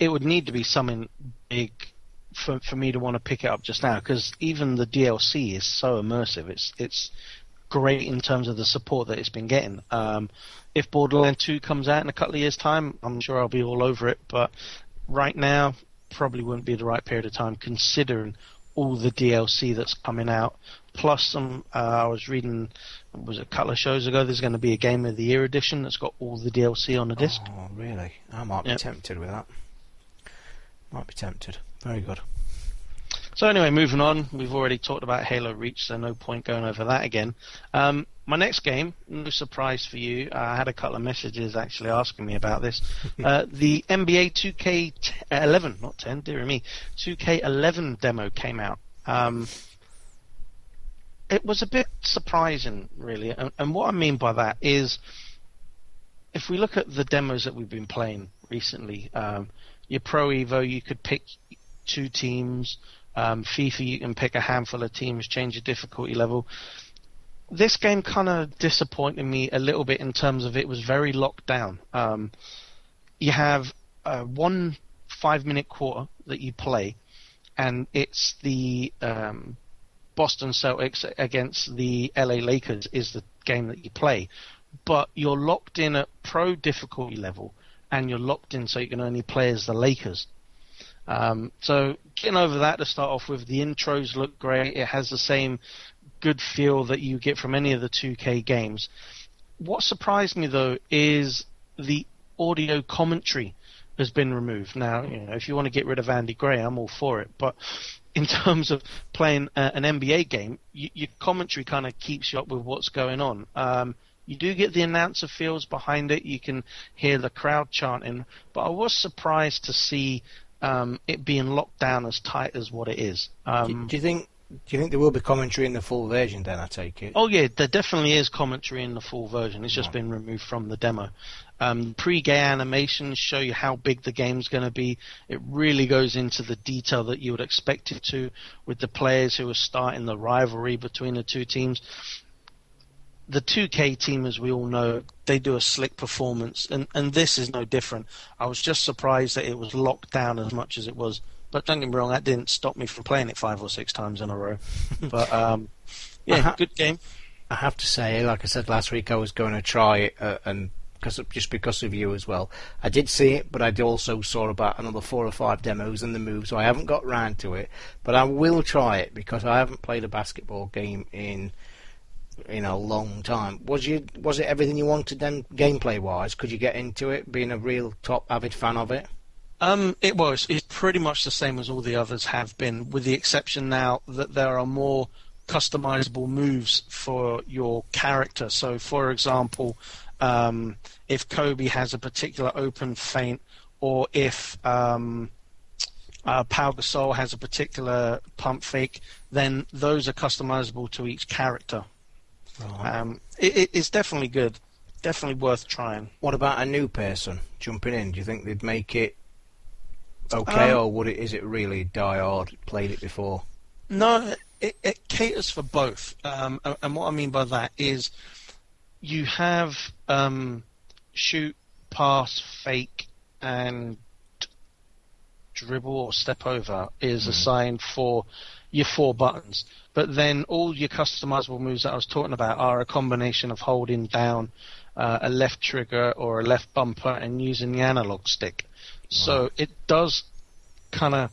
it would need to be something big for for me to want to pick it up just now. Because even the DLC is so immersive. It's it's great in terms of the support that it's been getting. Um, if Borderlands 2 comes out in a couple of years' time, I'm sure I'll be all over it. But right now, probably wouldn't be the right period of time considering all the DLC that's coming out. Plus, some uh, I was reading was it a couple of shows ago. There's going to be a Game of the Year edition that's got all the DLC on the disc. Oh, really? I might be Yep. tempted with that. Might be tempted. Very good. So anyway, moving on. We've already talked about Halo Reach, so no point going over that again. Um, my next game, no surprise for you. I had a couple of messages actually asking me about this. uh, the NBA 2K11, not 10, dear me, 2K11 demo came out. Um, it was a bit surprising, really, and, and what I mean by that is, if we look at the demos that we've been playing recently, um, your Pro Evo, you could pick two teams. Um, FIFA, you can pick a handful of teams, change your difficulty level. This game kind of disappointed me a little bit in terms of it was very locked down. Um, you have uh, one five minute quarter that you play, and it's the um, Boston Celtics against the LA Lakers is the game that you play. But you're locked in at pro difficulty level, and you're locked in so you can only play as the Lakers. Um, so getting over that to start off with, the intros look great. It has the same good feel that you get from any of the 2K games. What surprised me though is the audio commentary has been removed. Now, you know, if you want to get rid of Andy Gray, I'm all for it. But in terms of playing uh, an NBA game, your commentary kind of keeps you up with what's going on. Um, you do get the announcer feels behind it. You can hear the crowd chanting. But I was surprised to see um, it being locked down as tight as what it is. Do, Um, do you think? Do you think there will be commentary in the full version? Then I take it. Oh yeah, there definitely is commentary in the full version. It's just been removed from the demo. Um, pre-gay animations show you how big the game's going to be. It really goes into the detail that you would expect it to, with the players who are starting the rivalry between the two teams. The 2K team, as we all know, they do a slick performance, and, and this is no different. I was just surprised that it was locked down as much as it was. But don't get me wrong, that didn't stop me from playing it five or six times in a row. but um, yeah, Uh-huh. good game. I have to say, like I said last week, I was going to try it uh, and because of, just because of you as well. I did see it, but I also saw about another four or five demos and the move, so I haven't got round to it. But I will try it because I haven't played a basketball game in in a long time. Was you was it everything you wanted then, gameplay wise? Could you get into it, being a real top avid fan of it? Um, it was. It's pretty much the same as all the others have been, with the exception now that there are more customizable moves for your character. So, for example, um, if Kobe has a particular open feint, or if um, uh, Pau Gasol has a particular pump fake, then those are customizable to each character. Um, it, it, it's definitely good. Definitely worth trying. What about a new person jumping in? Do you think they'd make it okay, Um, or would it? Is it really die hard? Played it before. No, it, it caters for both. Um, and, and what I mean by that is you have um, shoot, pass, fake, and dribble or step over is assigned for your four buttons. But then all your customizable moves that I was talking about are a combination of holding down uh, a left trigger or a left bumper and using the analog stick. So it does kind of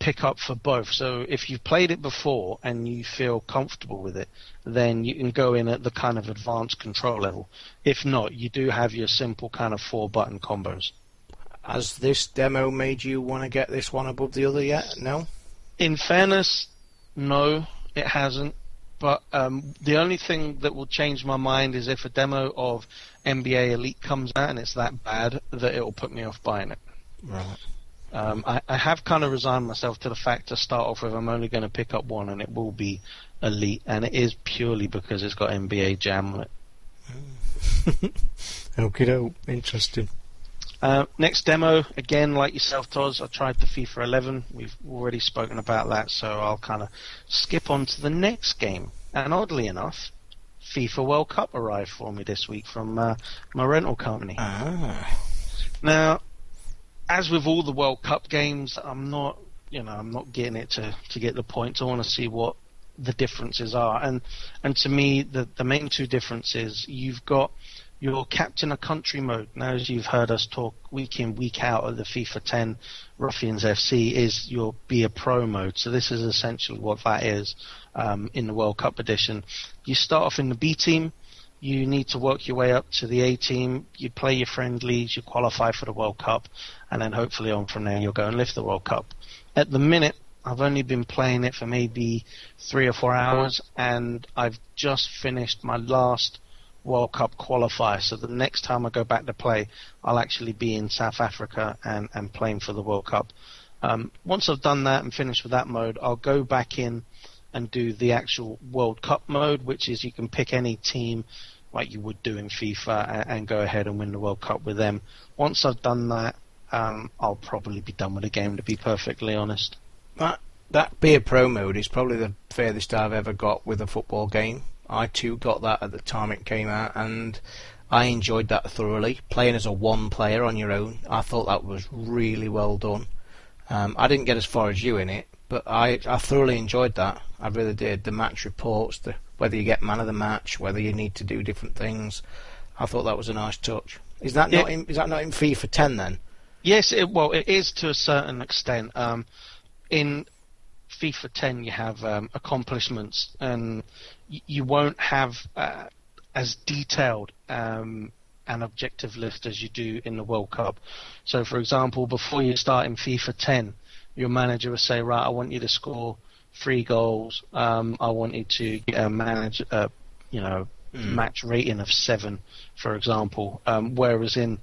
pick up for both. So if you've played it before and you feel comfortable with it, then you can go in at the kind of advanced control level. If not, you do have your simple kind of four button combos. Has this demo made you want to get this one above the other yet? No. In fairness, no, it hasn't. But um, the only thing that will change my mind is if a demo of NBA Elite comes out and it's that bad that it will put me off buying it. Right. Um, I, I have kind of resigned myself to the fact to start off with I'm only going to pick up one and it will be Elite, and it is purely because it's got NBA Jam on it. Okay. Interesting. Uh, next demo, again, like yourself, Toz, I tried the FIFA 11. We've already spoken about that, so I'll kind of skip on to the next game. And oddly enough, FIFA World Cup arrived for me this week from uh, my rental company. Ah. Now, as with all the World Cup games, I'm not, you know, I'm not getting it to, to get the points. I want to see what the differences are, and and to me, the the main two differences you've got your captain a country mode. Now, as you've heard us talk week in week out of the FIFA 10 Ruffians FC, is your be a pro mode. So this is essentially what that is um, in the World Cup edition. You start off in the B team you need to work your way up to the A team. You play your friendlies, you qualify for the World Cup, and then hopefully on from there you'll go and lift the World Cup. At the minute, I've only been playing it for maybe three or four hours, and I've just finished my last World Cup qualifier. So the next time I go back to play, I'll actually be in South Africa and, and playing for the World Cup. Um, once I've done that and finished with that mode, I'll go back in and do the actual World Cup mode, which is you can pick any team like you would do in FIFA and, and go ahead and win the World Cup with them. Once I've done that, um, I'll probably be done with the game, to be perfectly honest. That that beer pro mode is probably the furthest I've ever got with a football game. I too got that at the time it came out, and I enjoyed that thoroughly. Playing as a one player on your own, I thought that was really well done. Um, I didn't get as far as you in it, but I I thoroughly enjoyed that. I really did. The match reports, the whether you get man of the match, whether you need to do different things. I thought that was a nice touch. Is that not in, is that not in FIFA 10 then? Yes, it, well, it is to a certain extent. Um, in FIFA 10, you have um, accomplishments, and y- you won't have uh, as detailed um, an objective list as you do in the World Cup. So, for example, before you start in FIFA 10, your manager will say, "Right, I want you to score three goals. Um, I want you to get a manage, uh, you know, match rating of seven, for example." Um, whereas in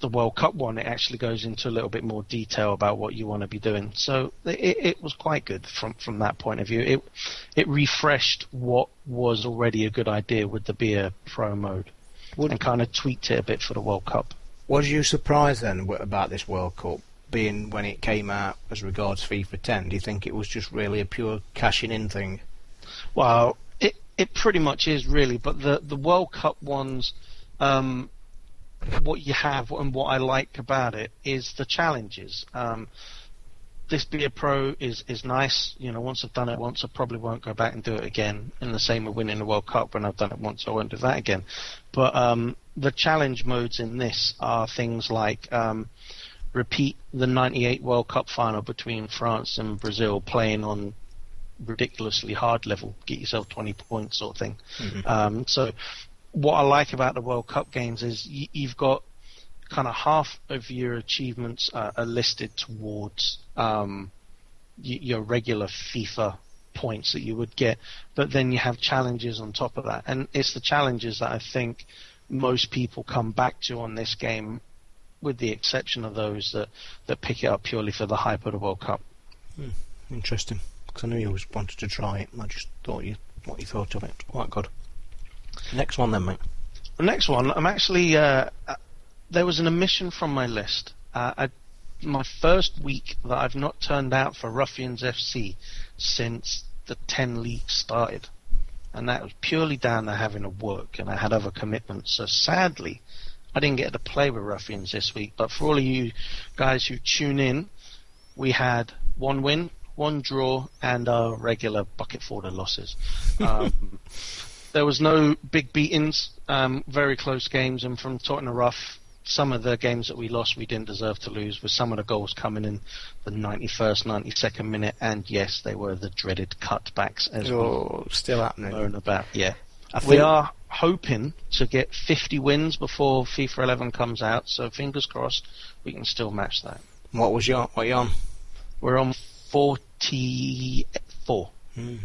the World Cup one, it actually goes into a little bit more detail about what you want to be doing. So it, it was quite good from from that point of view. It it refreshed what was already a good idea with the beer pro mode, Would- and kind of tweaked it a bit for the World Cup. Was you surprised then about this World Cup being when it came out as regards FIFA 10? Do you think it was just really a pure cashing in thing? Well, it it pretty much is really, but the the World Cup ones, um, what you have and what I like about it is the challenges. Um, this beer pro is is nice. You know, once I've done it once, I probably won't go back and do it again. And the same with winning the World Cup. When I've done it once, I won't do that again. But um, the challenge modes in this are things like um, repeat the '98 World Cup final between France and Brazil, playing on ridiculously hard level, get yourself 20 points sort of thing. Um, so what I like about the World Cup games is y- you've got kind of half of your achievements uh, are listed towards um, y- your regular FIFA points that you would get, but then you have challenges on top of that, and it's the challenges that I think most people come back to on this game, with the exception of those that, that pick it up purely for the hype of the World Cup. Interesting. Because I knew you always wanted to try it. and I just thought you what you thought of it. Quite good. Next one then, mate. The next one, I'm actually. Uh, uh, there was an omission from my list. Uh, I, my first week that I've not turned out for Ruffians FC since the 10 league started. And that was purely down to having to work, and I had other commitments. So sadly, I didn't get to play with Ruffians this week. But for all of you guys who tune in, we had one win, one draw, and our regular bucket full of losses. Um, there was no big beatings, um, very close games, and from Tottenham Rough, some of the games that we lost we didn't deserve to lose, with some of the goals coming in the 91st, 92nd minute, and yes, they were the dreaded cutbacks as well Oh, still happening. known about. Yeah, we are hoping to get 50 wins before FIFA 11 comes out, so fingers crossed we can still match that. What was your what you on? We're on 44.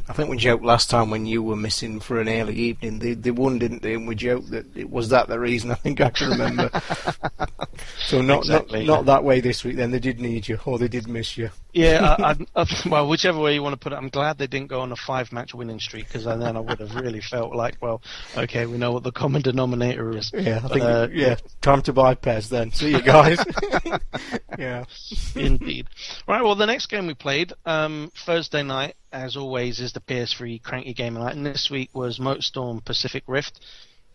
I think we joked last time when you were missing for an early evening. They they won, didn't they? And we joked that it was that the reason. I think I can remember. so not Exactly. not not that way this week. Then they did need you, or they did miss you. Yeah, I, I, I, well, whichever way you want to put it, I'm glad they didn't go on a five-match winning streak because then I would have really felt like, well, okay, we know what the common denominator is. Yeah, I But, think uh, yeah. Time to buy pairs then. See you guys. yeah. Indeed. Right, well, the next game we played um, Thursday night, as always, is the PS3 Cranky Game Night, and this week was Motorstorm Pacific Rift.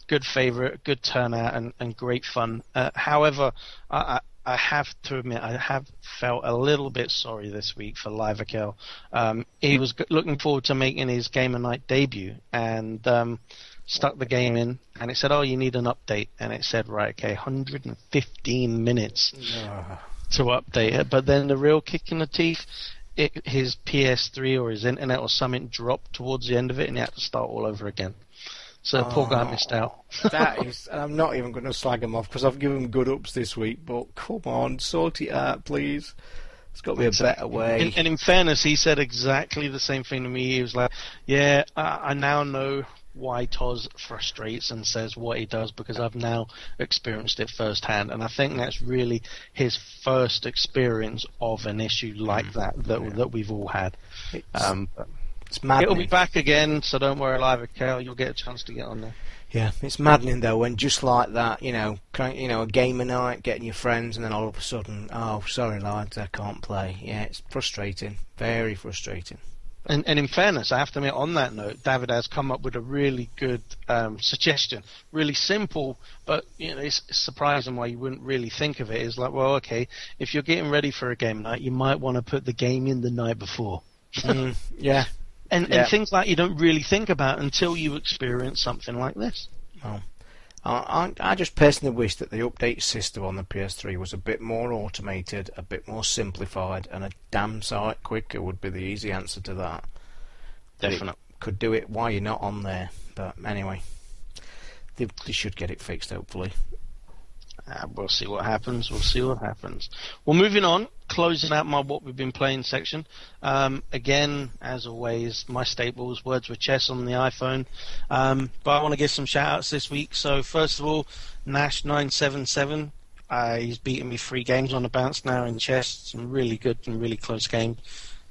Good favourite, good turnout, and, and great fun. Uh, however, I, I, I have to admit, I have felt a little bit sorry this week for Liverkill. Um, he was looking forward to making his Game of Night debut, and um, stuck the game in, and it said, "Oh, you need an update," and it said, "Right, okay, 115 minutes." to update it. But then the real kick in the teeth, it, his PS3 or his internet or something dropped towards the end of it, and he had to start all over again. So poor guy oh. missed out. that is, and I'm not even going to slag him off because I've given him good ups this week. But come on, sort it out, please. It's got to be a better way. And, and in fairness, he said exactly the same thing to me. He was like, "Yeah, I, I now know." Why Toz frustrates and says what he does because I've now experienced it firsthand, and I think that's really his first experience of an issue like that that that we've all had. It's, Um, it's It'll be back again, so don't worry, live Cal. You'll get a chance to get on there. Yeah, it's maddening though when just like that, you know, you know, a game of night, getting your friends, and then all of a sudden, oh, sorry lads, I can't play. Yeah, it's frustrating, very frustrating. And, and in fairness, I have to admit, on that note, David has come up with a really good um, suggestion. Really simple, but you know, it's, it's surprising why you wouldn't really think of it. it. Is like, well, okay, if you're getting ready for a game night, you might want to put the game in the night before. Mm, yeah, And, Yeah. and things like you don't really think about until you experience something like this. I, I I just personally wish that the update system on the PS3 was a bit more automated, a bit more simplified, and a damn sight quicker would be the easy answer to that. That it Definitely. Could do it while you're not on there, but anyway, they, they should get it fixed hopefully. Uh, we'll see what happens. We'll see what happens. Well, moving on, closing out my what we've been playing section. Um, again, as always, my staples, Words with Chess on the iPhone. Um, but I want to give some shout outs this week. So, first of all, Nash977. Uh, he's beaten me three games on the bounce now in chess. Some really good and really close games.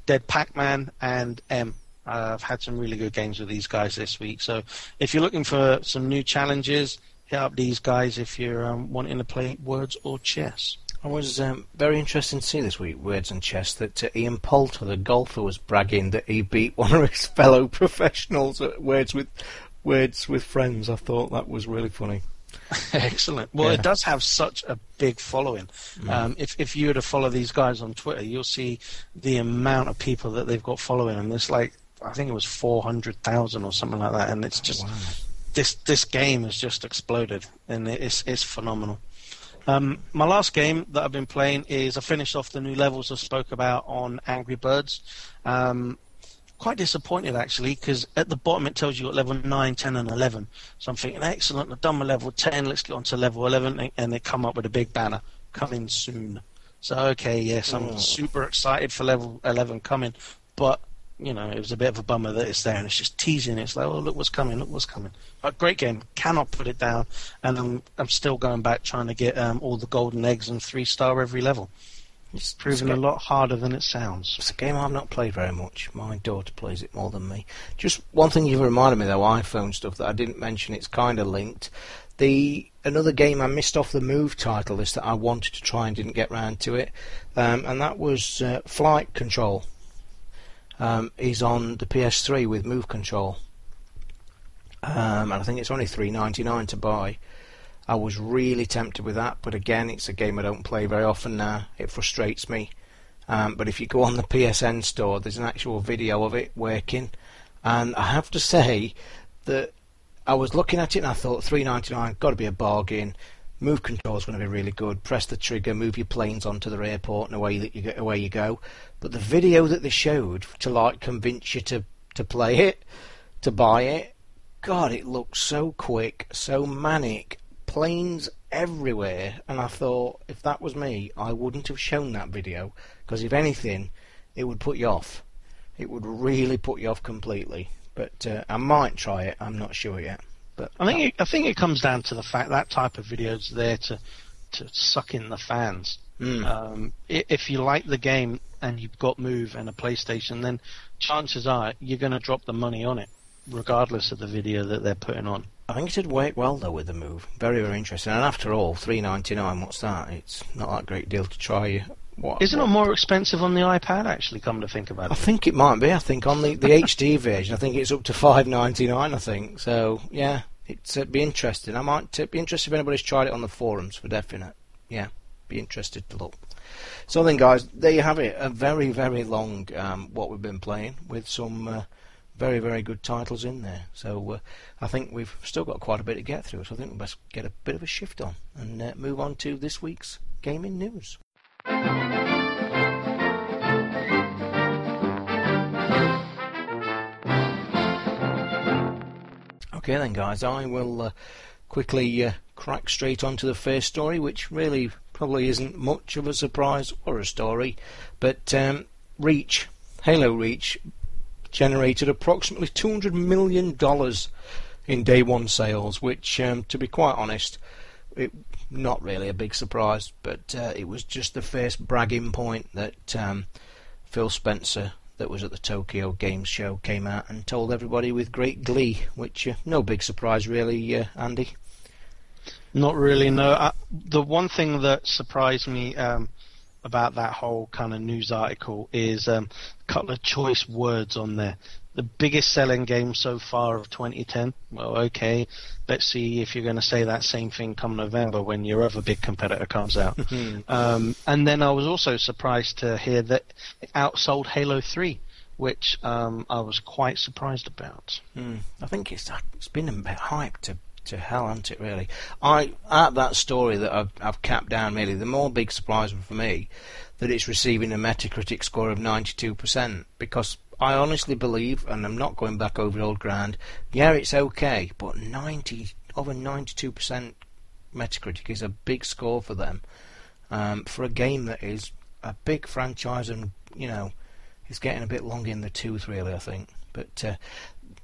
Dead Pac-Man and M. I've had some really good games with these guys this week. So if you're looking for some new challenges, hit up these guys if you're um, wanting to play words or chess. I was um, very interested to see this week, Words and Chess, that uh, Ian Poulter, the golfer, was bragging that he beat one of his fellow professionals at Words with Words with Friends. I thought that was really funny. Excellent. Well, Yeah. it does have such a big following. Um, if if you were to follow these guys on Twitter, you'll see the amount of people that they've got following them. There's like I think it was four hundred thousand or something like that, and it's just this this game has just exploded, and it's it's phenomenal. Um, my last game that I've been playing is I finished off the new levels I spoke about on Angry Birds. Um, quite disappointed actually because at the bottom it tells you at level 9, 10, and 11. So I'm thinking, excellent, I've done my level 10, let's get on to level 11, and they come up with a big banner coming soon. So okay, yes, I'm Oh. super excited for level 11 coming, but you know it was a bit of a bummer that it's there and it's just teasing. It's like, oh look what's coming, look what's coming. But great game, cannot put it down, and I'm I'm still going back trying to get um, all the golden eggs and three star every level. It's proving a lot harder than it sounds. It's a game I've not played very much. My daughter plays it more than me. Just one thing you've reminded me though, iPhone stuff that I didn't mention. It's kind of linked. The another game I missed off the Move title list that I wanted to try and didn't get round to it, um, and that was uh, Flight Control. Um, is on the PS3 with Move Control, um, and I think it's only three ninety nine to buy. I was really tempted with that, but again, it's a game I don't play very often now. It frustrates me. Um, but if you go on the PSN store, there's an actual video of it working, and I have to say that I was looking at it and I thought 3.99 got to be a bargain. Move control is going to be really good. Press the trigger, move your planes onto the airport, and away that you go, away you go. But the video that they showed to like convince you to to play it, to buy it, God, it looked so quick, so manic, planes everywhere, and I thought if that was me, I wouldn't have shown that video because if anything, it would put you off. It would really put you off completely. But uh, I might try it. I'm not sure yet. But I think it, I think it comes down to the fact that type of video is there to to suck in the fans. Mm. Um, if you like the game and you've got Move and a PlayStation, then chances are you're going to drop the money on it, regardless of the video that they're putting on. I think it'd work well though with the move. Very very interesting. And after all, three ninety nine. What's that? It's not that great deal to try. What? Isn't what- it more expensive on the iPad? Actually, come to think about it, I think it might be. I think on the, the HD version, I think it's up to five ninety nine. I think so. Yeah, it's uh, be interesting. I might uh, be interested if anybody's tried it on the forums for definite. Yeah, be interested to look. So then, guys, there you have it. A very very long um, what we've been playing with some uh, very very good titles in there. So uh, I think we've still got quite a bit to get through. So I think we must get a bit of a shift on and uh, move on to this week's gaming news. Okay then, guys, I will uh, quickly uh, crack straight onto the first story, which really probably isn't much of a surprise or a story, but um, Reach, Halo Reach, generated approximately $200 million in day one sales, which, um, to be quite honest, it not really a big surprise, but uh, it was just the first bragging point that um, Phil Spencer, that was at the Tokyo Games Show, came out and told everybody with great glee, which uh, no big surprise really, uh, Andy. Not really. No. I, the one thing that surprised me um, about that whole kind of news article is um, a couple of choice words on there. The biggest selling game so far of 2010. Well, okay. Let's see if you're going to say that same thing come November when your other big competitor comes out. um, and then I was also surprised to hear that it outsold Halo 3, which um, I was quite surprised about. Hmm. I think it's it's been a bit hyped to to hell, hasn't it? Really, I at that story that I've I've capped down. Really, the more big surprise for me that it's receiving a Metacritic score of ninety two percent because. I honestly believe, and I'm not going back over old ground. Yeah, it's okay, but 90 over 92 percent Metacritic is a big score for them um, for a game that is a big franchise and you know is getting a bit long in the tooth, really. I think, but uh,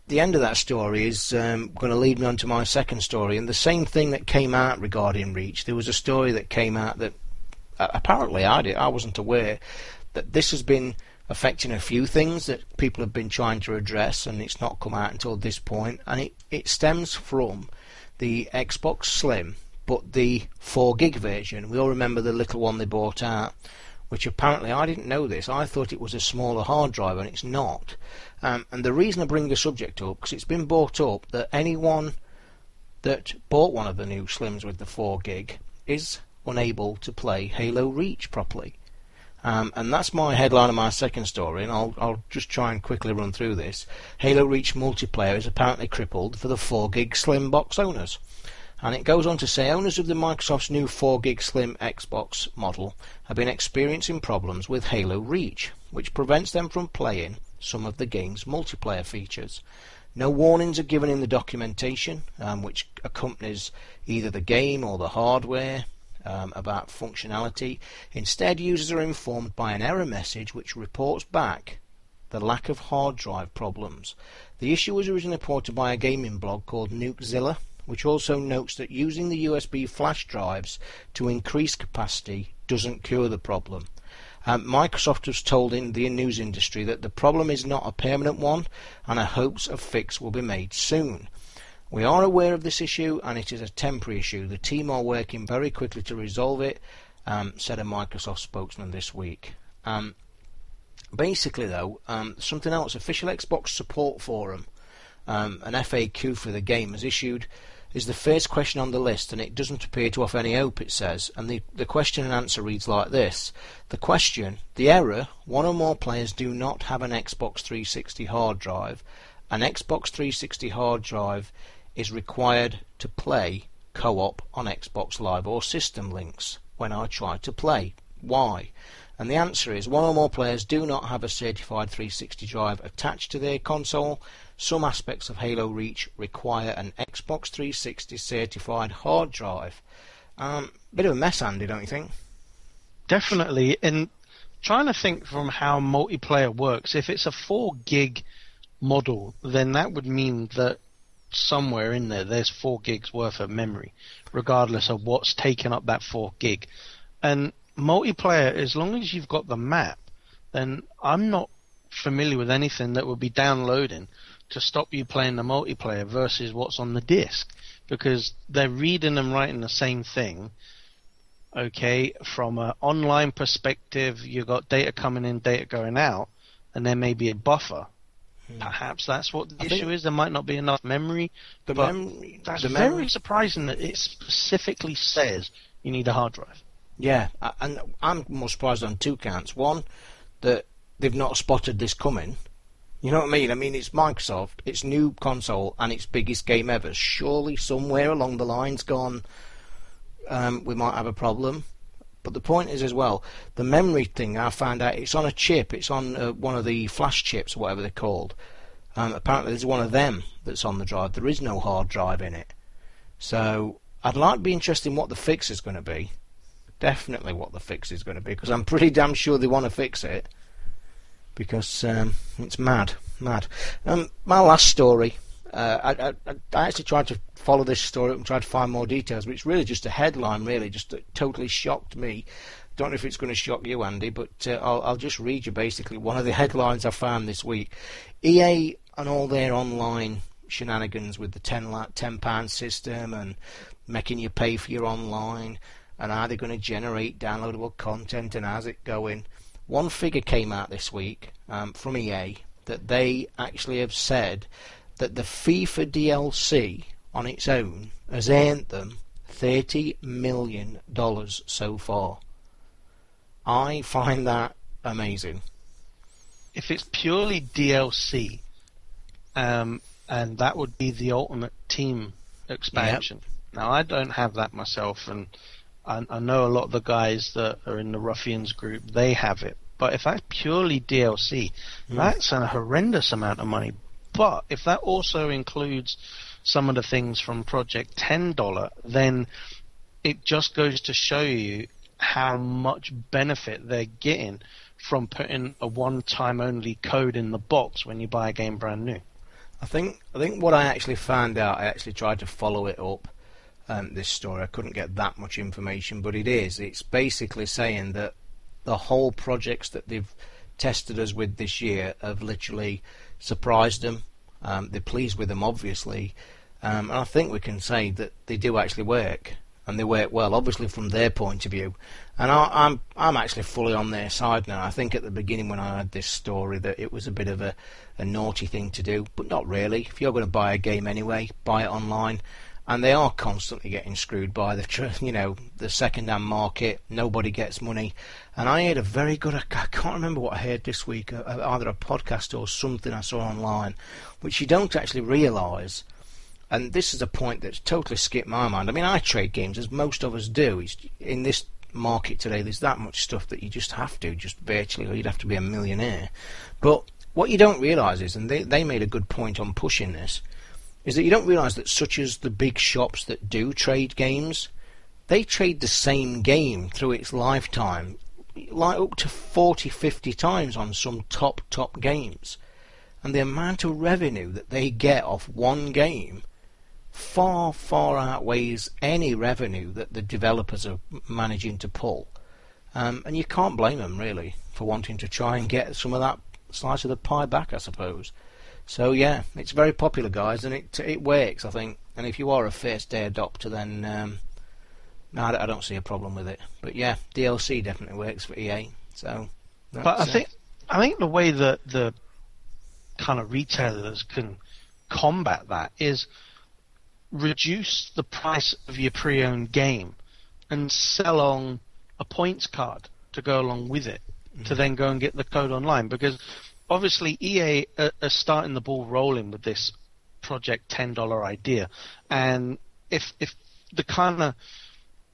the end of that story is um, going to lead me on to my second story, and the same thing that came out regarding Reach. There was a story that came out that uh, apparently I did, I wasn't aware that this has been affecting a few things that people have been trying to address, and it's not come out until this point, and it, it stems from the Xbox Slim, but the 4 gig version. We all remember the little one they bought out, which apparently I didn't know this. I thought it was a smaller hard drive, and it's not. Um, and the reason I bring the subject up because it's been brought up that anyone that bought one of the new Slims with the 4 gig is unable to play Halo Reach properly. Um, and that's my headline of my second story, and I'll, I'll just try and quickly run through this. Halo Reach multiplayer is apparently crippled for the 4 gig Slim box owners. And it goes on to say owners of the Microsoft's new 4 gig Slim Xbox model have been experiencing problems with Halo Reach, which prevents them from playing some of the game's multiplayer features. No warnings are given in the documentation, um, which accompanies either the game or the hardware um, about functionality. Instead, users are informed by an error message which reports back the lack of hard drive problems. The issue was originally reported by a gaming blog called Nukezilla, which also notes that using the USB flash drives to increase capacity doesn't cure the problem. Um, Microsoft has told in the news industry that the problem is not a permanent one and a hopes a fix will be made soon. We are aware of this issue and it is a temporary issue. The team are working very quickly to resolve it, um, said a Microsoft spokesman this week. Um, basically, though, um, something else official Xbox support forum, um, an FAQ for the game, has issued. Is the first question on the list, and it doesn't appear to offer any hope, it says. And the, the question and answer reads like this The question, the error, one or more players do not have an Xbox 360 hard drive. An Xbox 360 hard drive is required to play co-op on Xbox Live or System Links when I try to play. Why? And the answer is one or more players do not have a certified 360 drive attached to their console. Some aspects of Halo Reach require an Xbox 360 certified hard drive. Um, bit of a mess, Andy, don't you think? Definitely. And trying to think from how multiplayer works, if it's a 4 gig model, then that would mean that somewhere in there there's four gigs worth of memory, regardless of what's taken up that four gig. And multiplayer, as long as you've got the map, then I'm not familiar with anything that would be downloading to stop you playing the multiplayer versus what's on the disc because they're reading and writing the same thing. Okay, from an online perspective, you've got data coming in, data going out, and there may be a buffer. Hmm. Perhaps that's what the I issue is. There might not be enough memory. The but mem- that's the very memory... surprising that it specifically says you need a hard drive. Yeah, and I'm more surprised on two counts. One, that they've not spotted this coming. You know what I mean? I mean, it's Microsoft, its new console, and its biggest game ever. Surely somewhere along the line's gone, um, we might have a problem. But the point is as well, the memory thing I found out it's on a chip. It's on uh, one of the flash chips, or whatever they're called. Um, apparently, there's one of them that's on the drive. There is no hard drive in it. So I'd like to be interested in what the fix is going to be. Definitely what the fix is going to be, because I'm pretty damn sure they want to fix it. Because um, it's mad, mad. Um, my last story. Uh, I, I, I actually tried to follow this story and try to find more details, but it's really just a headline, really, just totally shocked me. Don't know if it's going to shock you, Andy, but uh, I'll, I'll just read you basically one of the headlines I found this week. EA and all their online shenanigans with the 10, 10 pound system and making you pay for your online and are they going to generate downloadable content and how's it going? One figure came out this week um, from EA that they actually have said that the FIFA DLC on its own has earned them $30 million so far. I find that amazing. If it's purely DLC, um, and that would be the ultimate team expansion. Yep. Now, I don't have that myself, and I, I, know a lot of the guys that are in the Ruffians group, they have it. But if that's purely DLC, mm. that's a horrendous amount of money. But if that also includes some of the things from Project $10, then it just goes to show you how much benefit they're getting from putting a one-time only code in the box when you buy a game brand new. I think I think what I actually found out, I actually tried to follow it up. Um, this story, I couldn't get that much information, but it is. It's basically saying that the whole projects that they've tested us with this year have literally surprised them. Um, they're pleased with them, obviously, um, and I think we can say that they do actually work, and they work well, obviously from their point of view. And I, I'm I'm actually fully on their side now. I think at the beginning when I heard this story that it was a bit of a, a naughty thing to do, but not really. If you're going to buy a game anyway, buy it online. And they are constantly getting screwed by the you know the second-hand market. Nobody gets money, and I heard a very good. I can't remember what I heard this week, uh, either a podcast or something I saw online, which you don't actually realise. And this is a point that's totally skipped my mind. I mean, I trade games as most of us do. It's, in this market today, there's that much stuff that you just have to, just virtually, or you'd have to be a millionaire. But what you don't realise is, and they, they made a good point on pushing this, is that you don't realise that such as the big shops that do trade games, they trade the same game through its lifetime, like up to 40, 50 times on some top, top games. And the amount of revenue that they get off one game far, far outweighs any revenue that the developers are managing to pull. Um, and you can't blame them, really, for wanting to try and get some of that slice of the pie back, I suppose. So yeah, it's very popular, guys, and it it works, I think. And if you are a first day adopter, then um, no, I don't see a problem with it. But yeah, DLC definitely works for EA. So, but I think I think the way that the kind of retailers can combat that is reduce the price of your pre-owned game and sell on a points card to go along with it mm-hmm. to then go and get the code online because obviously EA are, are starting the ball rolling with this project ten dollar idea, and if if the kind of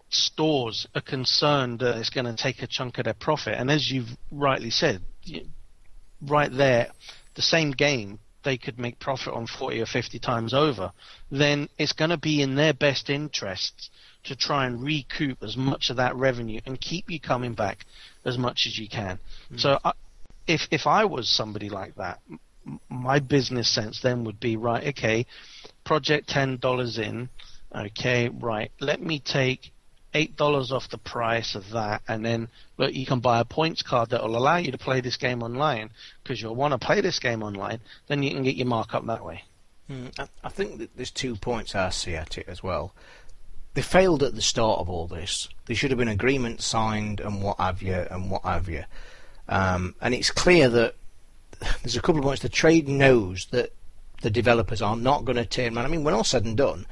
stores are concerned that it's going to take a chunk of their profit, and as you've rightly said, right there, the same game they could make profit on 40 or 50 times over, then it's going to be in their best interests to try and recoup as much of that revenue and keep you coming back as much as you can. Mm. So I, if if I was somebody like that, my business sense then would be right. Okay, project ten dollars in. Okay, right. Let me take eight dollars off the price of that, and then look, you can buy a points card that will allow you to play this game online because you'll want to play this game online. Then you can get your markup that way. Mm, I, I think that there's two points I see at it as well. They failed at the start of all this. There should have been agreements signed and what have you and what have you. Um, and it's clear that there's a couple of points. The trade knows that the developers are not going to turn around. I mean, when all said and done,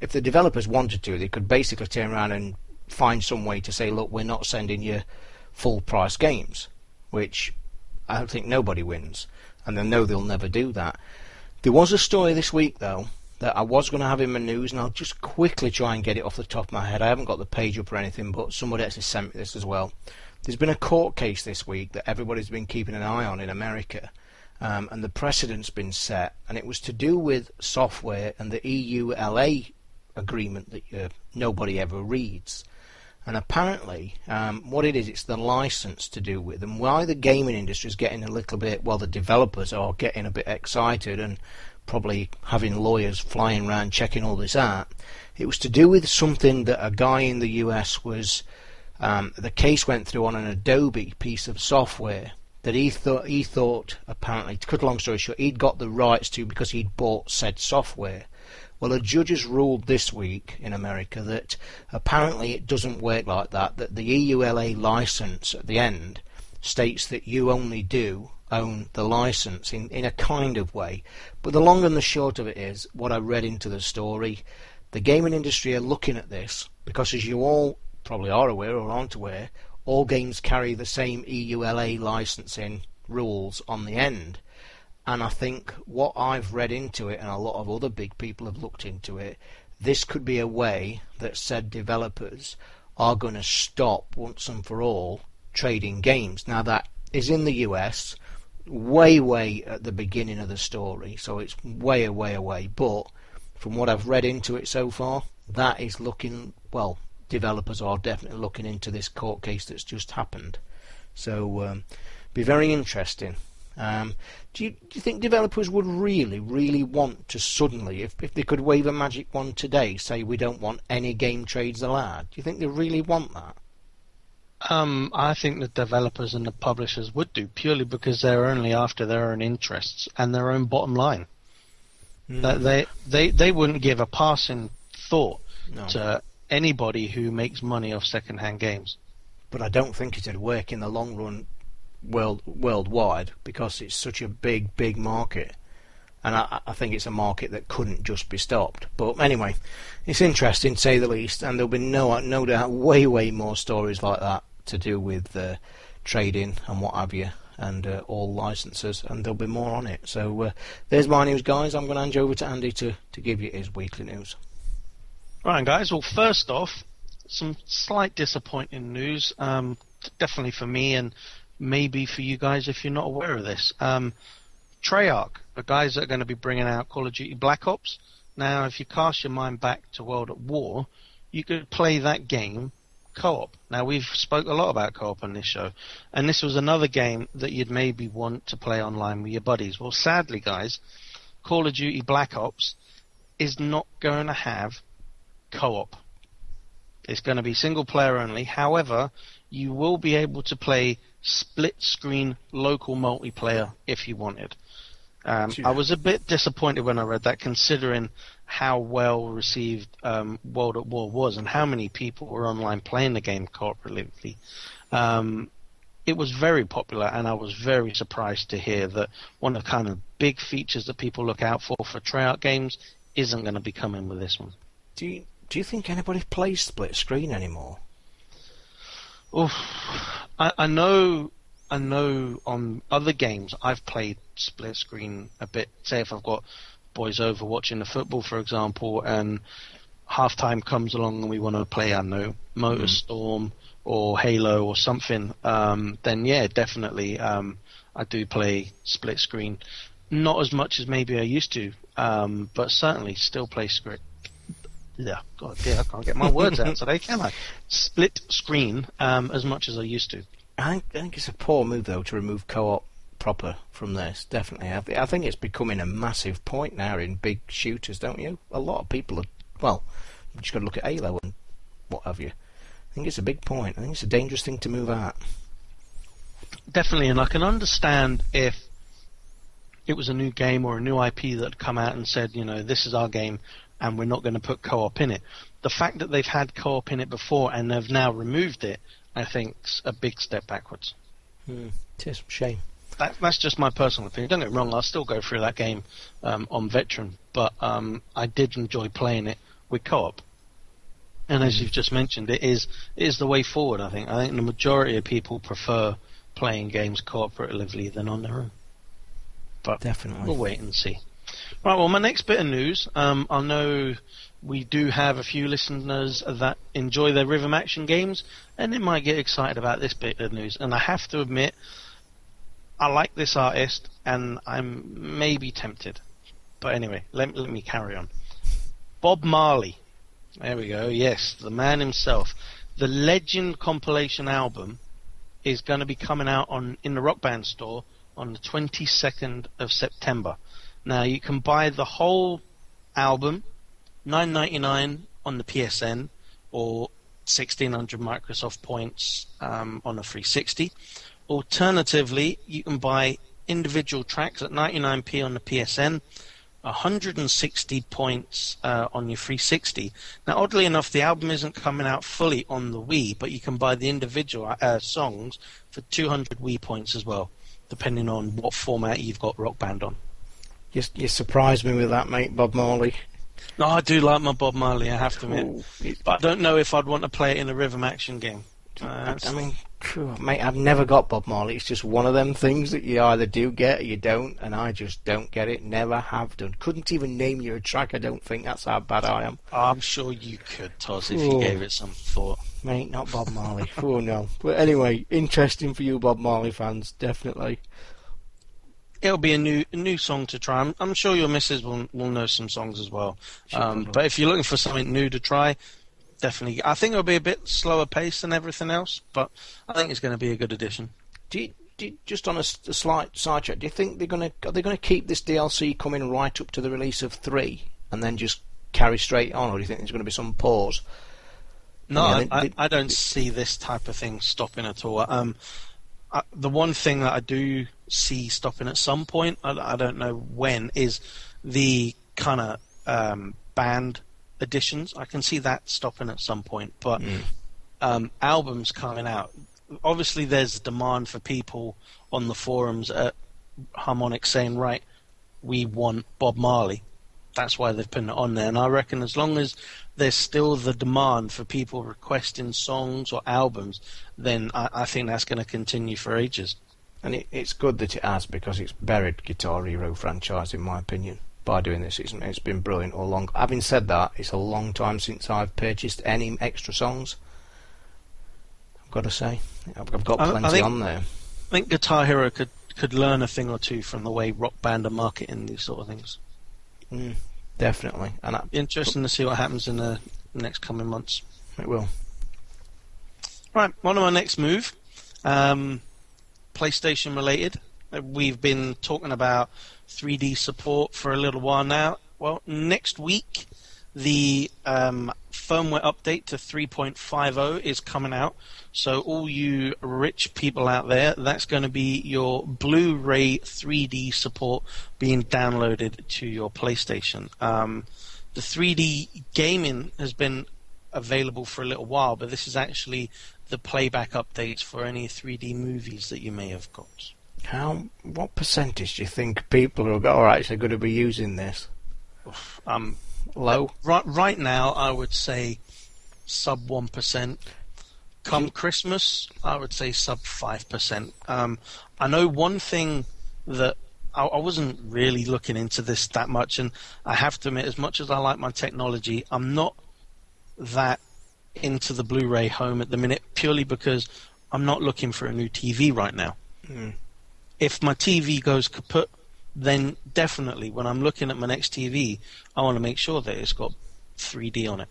if the developers wanted to, they could basically turn around and find some way to say, look, we're not sending you full price games, which I don't think nobody wins. And they know they'll never do that. There was a story this week, though, that I was going to have in my news, and I'll just quickly try and get it off the top of my head. I haven't got the page up or anything, but somebody actually sent me this as well. There's been a court case this week that everybody's been keeping an eye on in America, um, and the precedent's been set, and it was to do with software and the EULA agreement that uh, nobody ever reads. And apparently, um, what it is, it's the license to do with, and why the gaming industry is getting a little bit, well, the developers are getting a bit excited and probably having lawyers flying around checking all this out. It was to do with something that a guy in the US was um, the case went through on an Adobe piece of software that he thought he thought apparently to cut a long story short he'd got the rights to because he'd bought said software. Well, a judge has ruled this week in America that apparently it doesn't work like that. That the EULA license at the end states that you only do own the license in, in a kind of way. But the long and the short of it is, what I read into the story, the gaming industry are looking at this because, as you all probably are aware or aren't aware, all games carry the same EULA licensing rules on the end. And I think what I've read into it, and a lot of other big people have looked into it, this could be a way that said developers are going to stop once and for all trading games. Now, that is in the US, way, way at the beginning of the story, so it's way, way away. But from what I've read into it so far, that is looking, well, developers are definitely looking into this court case that's just happened. So, um, be very interesting. Um, do you do you think developers would really, really want to suddenly, if if they could wave a magic wand today, say we don't want any game trades allowed? Do you think they really want that? Um, I think the developers and the publishers would do purely because they're only after their own interests and their own bottom line. Mm. That they they they wouldn't give a passing thought no. to anybody who makes money off second-hand games. But I don't think it'd work in the long run, world worldwide, because it's such a big, big market. and I, I think it's a market that couldn't just be stopped. But anyway, it's interesting to say the least, and there'll be no no doubt way way more stories like that to do with uh, trading and what have you, and uh, all licenses, and there'll be more on it. So uh, there's my news, guys. I'm going to hand you over to Andy to, to give you his weekly news. Right, guys. Well, first off, some slight disappointing news. Um, definitely for me, and maybe for you guys if you're not aware of this. Um, Treyarch, the guys that are going to be bringing out Call of Duty Black Ops. Now, if you cast your mind back to World at War, you could play that game co-op. Now we've spoke a lot about co-op on this show, and this was another game that you'd maybe want to play online with your buddies. Well, sadly, guys, Call of Duty Black Ops is not going to have co-op. It's going to be single player only. However, you will be able to play split screen local multiplayer if you wanted. Um, I was a bit disappointed when I read that, considering how well received um, World at War was and how many people were online playing the game cooperatively. Um, it was very popular, and I was very surprised to hear that one of the kind of big features that people look out for for Treyarch games isn't going to be coming with this one. Do you do you think anybody plays split screen anymore? Oof. I, I know I know on other games I've played split screen a bit. Say if I've got boys over watching the football, for example, and half time comes along and we want to play, I know, Motorstorm or Halo or something, um, then yeah, definitely um, I do play split screen. Not as much as maybe I used to, um, but certainly still play script. Yeah, God, yeah, I can't get my words out today, can I? Split screen um, as much as I used to. I think, I think it's a poor move though to remove co-op proper from this. Definitely, I, th- I think it's becoming a massive point now in big shooters, don't you? A lot of people are well. You just got to look at Halo and what have you. I think it's a big point. I think it's a dangerous thing to move out. Definitely, and I can understand if it was a new game or a new IP that had come out and said, you know, this is our game and we're not going to put co-op in it. The fact that they've had co-op in it before and they've now removed it, I think, is a big step backwards. Hmm. It is shame. That, that's just my personal opinion. Don't get me wrong, I'll still go through that game um, on Veteran, but um, I did enjoy playing it with co-op. And as you've just mentioned, it is it is the way forward. I think. I think the majority of people prefer playing games cooperatively than on their own. But Definitely. we'll wait and see. Right. Well, my next bit of news. Um, I know we do have a few listeners that enjoy their rhythm action games, and they might get excited about this bit of news. And I have to admit, I like this artist, and I'm maybe tempted. But anyway, let, let me carry on. Bob Marley. There we go. Yes, the man himself. The Legend compilation album is going to be coming out on in the Rock Band store on the 22nd of September. Now you can buy the whole album, 9.99 on the PSN or 1600 Microsoft points um, on a 360. Alternatively, you can buy individual tracks at 99p on the PSN 160 points uh, on your 360. Now, oddly enough, the album isn't coming out fully on the Wii, but you can buy the individual uh, songs for 200 Wii points as well, depending on what format you've got Rock Band on. You, you surprised me with that, mate, Bob Marley. No, I do like my Bob Marley, I have to admit. Ooh, But I don't know if I'd want to play it in a rhythm action game. Uh, I, I mean, mate, I've never got Bob Marley. It's just one of them things that you either do get or you don't, and I just don't get it. Never have done. Couldn't even name you a track. I don't think that's how bad I am, I'm sure you could, Toz, if Ooh. you gave it some thought. mate. Not Bob Marley. oh no. But anyway, interesting for you, Bob Marley fans, definitely. It'll be a new a new song to try. I'm, I'm sure your missus will will know some songs as well. Um, but if you're looking for something new to try, definitely. I think it'll be a bit slower pace than everything else, but I think it's going to be a good addition. Do you, do you- just on a slight sidetrack, do you think they're gonna are they gonna keep this DLC coming right up to the release of three, and then just carry straight on, or do you think there's going to be some pause? No, I, I, they- I don't see this type of thing stopping at all. Um, I, the one thing that I do see stopping at some point, I, I don't know when, is the kind of um, band editions. I can see that stopping at some point, but um, albums coming out. Obviously, there's demand for people on the forums at Harmonix saying, right, we want Bob Marley. That's why they've put it on there. And I reckon as long as there's still the demand for people requesting songs or albums, then I, I think that's going to continue for ages. And it, it's good that it has because it's buried Guitar Hero franchise, in my opinion. By doing this, it's, it's been brilliant all along. Having said that, it's a long time since I've purchased any extra songs. I've got to say, I've, I've got I- I plenty think- on there. I think Guitar Hero could, could learn a thing or two from the way Rock Band are marketing these sort of things. Mm, definitely, and I, Interesting to see what happens in the next coming months. it will. Right, on to my next move. Um, PlayStation related. We've been talking about 3D support for a little while now. Well, next week, the um, firmware update to 3.50 is coming out. So, all you rich people out there, that's going to be your Blu ray 3D support being downloaded to your PlayStation. Um, the 3D gaming has been available for a little while, but this is actually the playback updates for any 3D movies that you may have got. How? What percentage do you think people are, are actually going to be using this? Um, Low. right, right now, I would say sub one percent. Come Christmas, I would say sub five percent. Um, I know one thing that I, I wasn't really looking into this that much, and I have to admit, as much as I like my technology, I'm not that into the Blu-ray home at the minute, purely because I'm not looking for a new TV right now. Mm. If my TV goes kaput, then definitely when I'm looking at my next TV, I want to make sure that it's got 3D on it.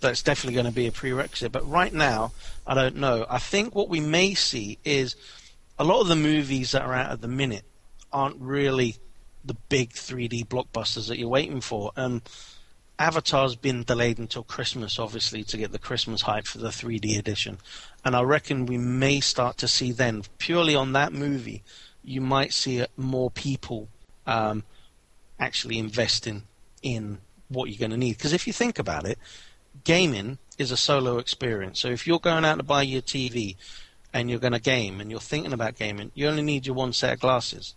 That's definitely going to be a prerequisite. But right now, I don't know. I think what we may see is a lot of the movies that are out at the minute aren't really the big 3D blockbusters that you're waiting for. And Avatar's been delayed until Christmas, obviously, to get the Christmas hype for the 3D edition. And I reckon we may start to see then, purely on that movie, you might see uh, more people um, actually investing in what you're going to need. Because if you think about it, gaming is a solo experience. So if you're going out to buy your TV and you're going to game and you're thinking about gaming, you only need your one set of glasses.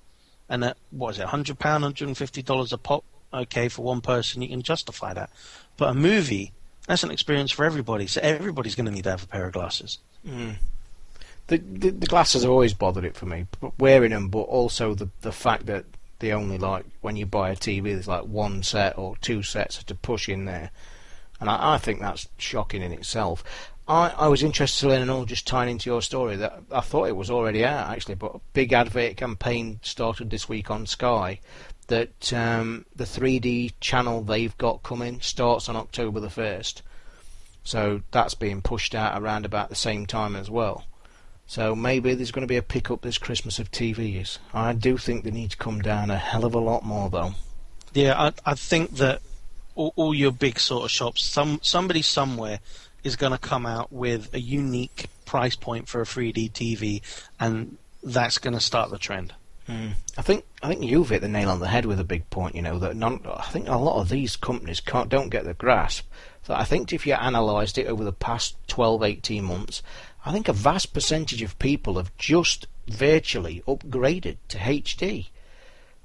And at, what is it, £100, $150 a pop? Okay, for one person, you can justify that. But a movie, that's an experience for everybody. So everybody's going to need to have a pair of glasses. Mm. The, the the glasses have always bothered it for me, but wearing them, but also the the fact that they only like when you buy a TV, there's like one set or two sets to push in there, and I, I think that's shocking in itself. I, I was interested to learn and all just tying into your story that I thought it was already out actually, but a big advert campaign started this week on Sky that um, the 3D channel they've got coming starts on October the first, so that's being pushed out around about the same time as well. So maybe there's going to be a pickup this Christmas of TVs. I do think they need to come down a hell of a lot more though. Yeah, I, I think that all, all your big sort of shops, some somebody somewhere is going to come out with a unique price point for a 3D TV, and that's going to start the trend. I think I think you've hit the nail on the head with a big point. You know that none, I think a lot of these companies can't don't get the grasp. So I think if you analysed it over the past 12, 18 months, I think a vast percentage of people have just virtually upgraded to HD.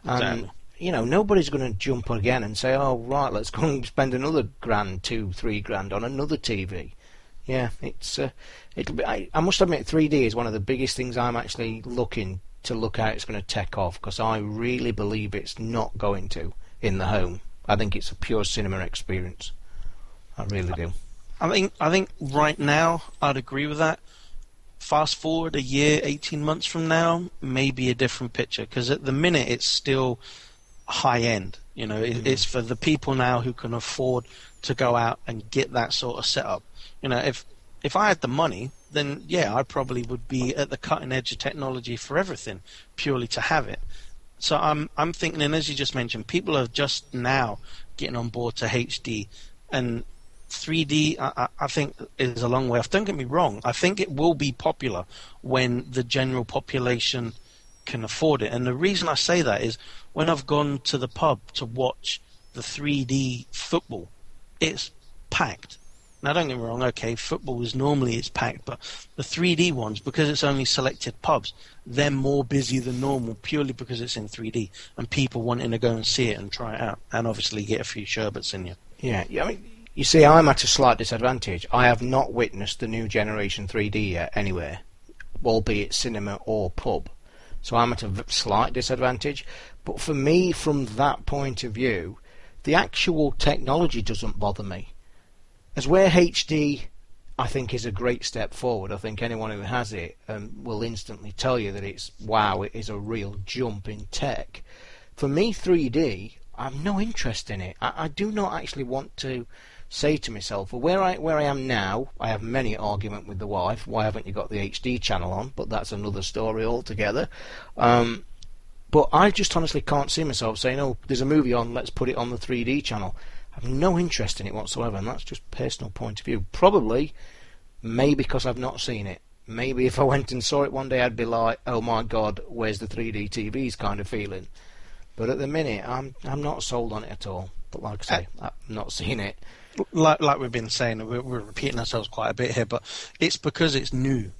And Exactly. you know nobody's going to jump again and say, "Oh right, let's go and spend another grand, two, three grand on another TV." Yeah, it's uh, it'll be. I, I must admit, 3D is one of the biggest things I'm actually looking to look how it's going to take off because I really believe it's not going to in the home. I think it's a pure cinema experience. I really do. I think I think right now I'd agree with that. Fast forward a year, eighteen months from now, maybe a different picture because at the minute it's still high end. You know, it, it's for the people now who can afford to go out and get that sort of setup. You know, if if I had the money, then yeah, I probably would be at the cutting edge of technology for everything, purely to have it. So I'm I'm thinking, and as you just mentioned, people are just now getting on board to HD, and 3D, I, I- think, is a long way off. Don't get me wrong. I think it will be popular when the general population can afford it. And the reason I say that is when I've gone to the pub to watch the 3D football, it's packed. Now, don't get me wrong. Okay, football is normally it's packed, but the 3D ones, because it's only selected pubs, they're more busy than normal purely because it's in 3D and people wanting to go and see it and try it out, and obviously get a few sherbets in you. Yeah. I mean, you see, I'm at a slight disadvantage. I have not witnessed the new generation 3D yet anywhere, albeit cinema or pub. So I'm at a slight disadvantage. But for me, from that point of view, the actual technology doesn't bother me. As where HD, I think, is a great step forward. I think anyone who has it um, will instantly tell you that it's wow, it is a real jump in tech. For me, 3D, I've no interest in it. I, I do not actually want to say to myself, well, where I where I am now, I have many argument with the wife. Why haven't you got the HD channel on? But that's another story altogether. Um, but I just honestly can't see myself saying, "Oh, there's a movie on. Let's put it on the 3D channel." I have no interest in it whatsoever, and that's just personal point of view. Probably, maybe because I've not seen it. Maybe if I went and saw it one day, I'd be like, "Oh my God, where's the 3D TVs?" kind of feeling. But at the minute, I'm I'm not sold on it at all. But like I say, uh, I've not seen it. Like, like we've been saying, we're, we're repeating ourselves quite a bit here, but it's because it's new.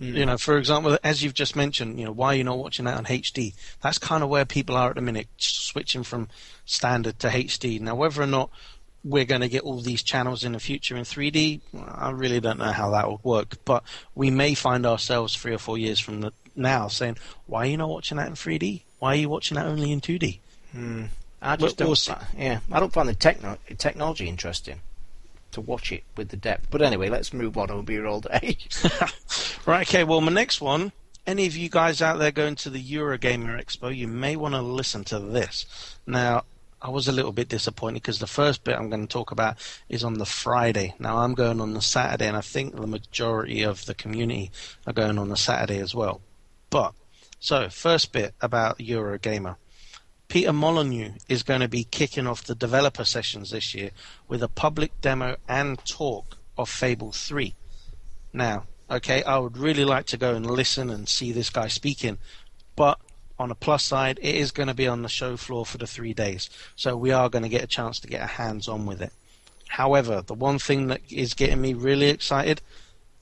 Mm. You know, for example, as you've just mentioned, you know, why are you're not watching that on HD. That's kind of where people are at the minute, switching from standard to HD. Now, whether or not we're going to get all these channels in the future in 3D, I really don't know how that will work. But we may find ourselves three or four years from the, now saying, why are you not watching that in 3D? Why are you watching that only in 2D? Hmm. I just We'll- don't. we'll yeah, I don't find the techno- technology interesting to watch it with the depth. But anyway, let's move on. I'll be here all day. Right, okay, well, my next one, any of you guys out there going to the Eurogamer Expo, you may want to listen to this. Now, I was a little bit disappointed because the first bit I'm going to talk about is on the Friday. Now, I'm going on the Saturday, and I think the majority of the community are going on the Saturday as well. But, so, first bit about Eurogamer. Peter Molyneux is going to be kicking off the developer sessions this year with a public demo and talk of Fable 3. Now, okay, I would really like to go and listen and see this guy speaking, but on a plus side, it is going to be on the show floor for the three days, so we are going to get a chance to get our hands on with it. However, the one thing that is getting me really excited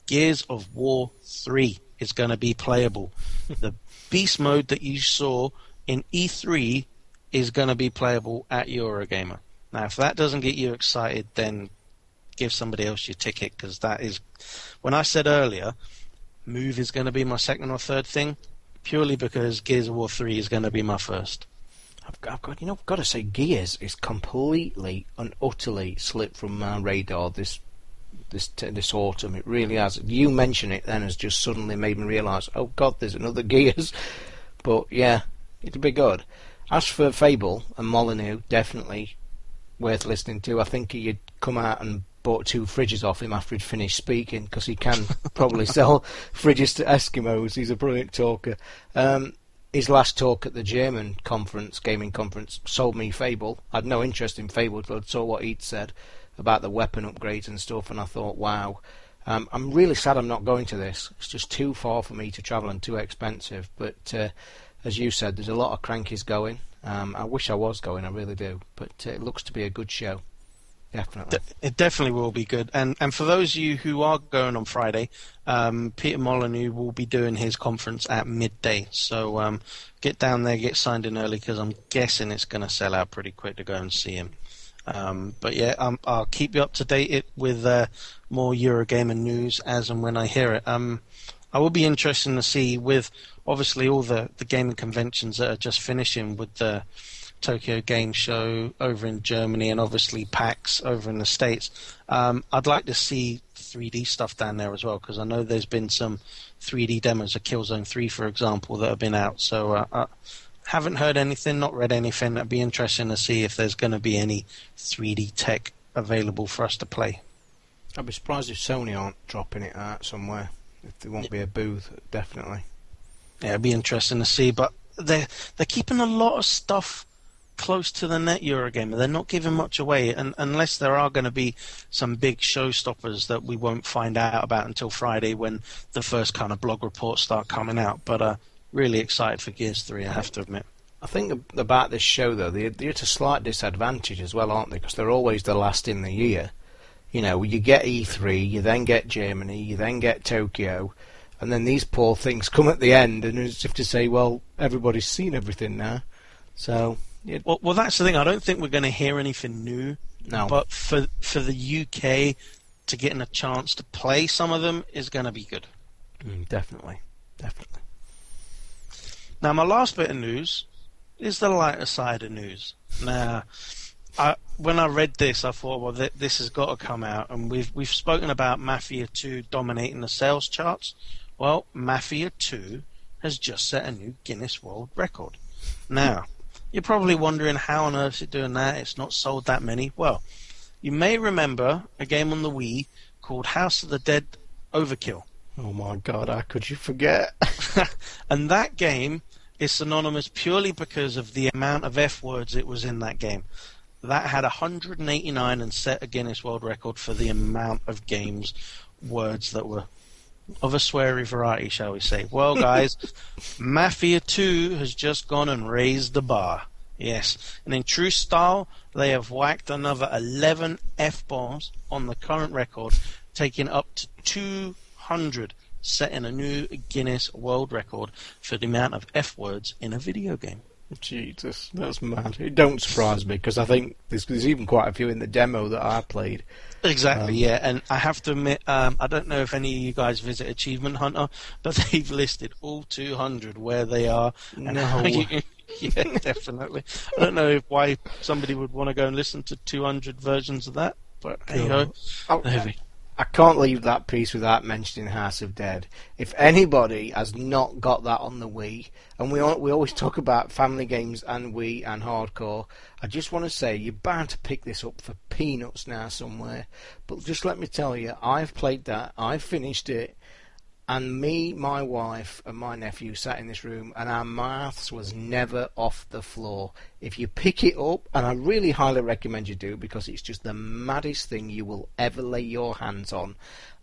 Gears of War 3 is going to be playable. the beast mode that you saw in E3 is going to be playable at Eurogamer. Now, if that doesn't get you excited, then give somebody else your ticket because that is. When I said earlier, Move is going to be my second or third thing, purely because Gears of War 3 is going to be my first. I've got, I've got, you know, I've got to say, Gears is completely and utterly slipped from my radar this this this autumn. It really has. You mention it then has just suddenly made me realise, oh God, there's another Gears. But yeah, it'll be good. As for Fable and Molyneux, definitely worth listening to. I think he'd come out and bought two fridges off him after he'd finished speaking because he can probably sell fridges to Eskimos. He's a brilliant talker. Um, his last talk at the German conference, gaming conference, sold me Fable. I had no interest in Fable till I saw what he'd said about the weapon upgrades and stuff, and I thought, wow. Um, I'm really sad I'm not going to this. It's just too far for me to travel and too expensive. But uh, as you said, there's a lot of crankies going. Um, I wish I was going, I really do. But uh, it looks to be a good show. Definitely. De- it definitely will be good. And and for those of you who are going on Friday, um, Peter Molyneux will be doing his conference at midday. So um, get down there, get signed in early because I'm guessing it's going to sell out pretty quick to go and see him. Um, but yeah, um, I'll keep you up to date it with uh, more Eurogamer news as and when I hear it. Um, I will be interested to see with obviously all the, the gaming conventions that are just finishing with the Tokyo Game Show over in Germany and obviously PAX over in the States. Um, I'd like to see 3D stuff down there as well because I know there's been some 3D demos of Killzone 3, for example, that have been out. So uh, I haven't heard anything, not read anything. It'd be interesting to see if there's going to be any 3D tech available for us to play. I'd be surprised if Sony aren't dropping it out somewhere. If there won't be a booth, definitely. Yeah, it'd be interesting to see. But they're they're keeping a lot of stuff close to the net Eurogamer. They're not giving much away, and unless there are going to be some big showstoppers that we won't find out about until Friday when the first kind of blog reports start coming out. But uh, really excited for Gears Three, I have to admit. I think about this show though, they're, they're at a slight disadvantage as well, aren't they? Because they're always the last in the year. You know, you get E3, you then get Germany, you then get Tokyo, and then these poor things come at the end, and it's if to say, well, everybody's seen everything now. So, yeah, Well, well, that's the thing. I don't think we're going to hear anything new. no. But for for the UK to getting a chance to play some of them is going to be good. Mm, definitely, definitely. Now, my last bit of news is the lighter side of news. Now, I, when I read this, I thought, well, th- this has got to come out, and we've we've spoken about Mafia 2 dominating the sales charts. Well, Mafia 2 has just set a new Guinness World Record. Now, you're probably wondering how on earth it's doing that. It's not sold that many. Well, you may remember a game on the Wii called House of the Dead Overkill. Oh my God, how could you forget? and that game is synonymous purely because of the amount of F words it was in that game. That had 189 and set a Guinness World Record for the amount of games words that were of a sweary variety, shall we say. Well, guys, Mafia 2 has just gone and raised the bar. Yes, and in true style, they have whacked another 11 F bombs on the current record, taking up to 200, setting a new Guinness World Record for the amount of F words in a video game. Jesus, that's mad. It don't surprise me because I think there's, there's even quite a few in the demo that I played. Exactly, Um, yeah. And I have to admit, um, I don't know if any of you guys visit Achievement Hunter, but they've listed all 200 where they are. No. you- yeah, definitely. I don't know why somebody would want to go and listen to 200 versions of that, but hey ho. I can't leave that piece without mentioning House of Dead. If anybody has not got that on the Wii, and we we always talk about family games and Wii and hardcore, I just want to say you're bound to pick this up for peanuts now somewhere. But just let me tell you, I've played that, I've finished it, and me, my wife, and my nephew sat in this room, and our maths was never off the floor. If you pick it up, and I really highly recommend you do, because it's just the maddest thing you will ever lay your hands on.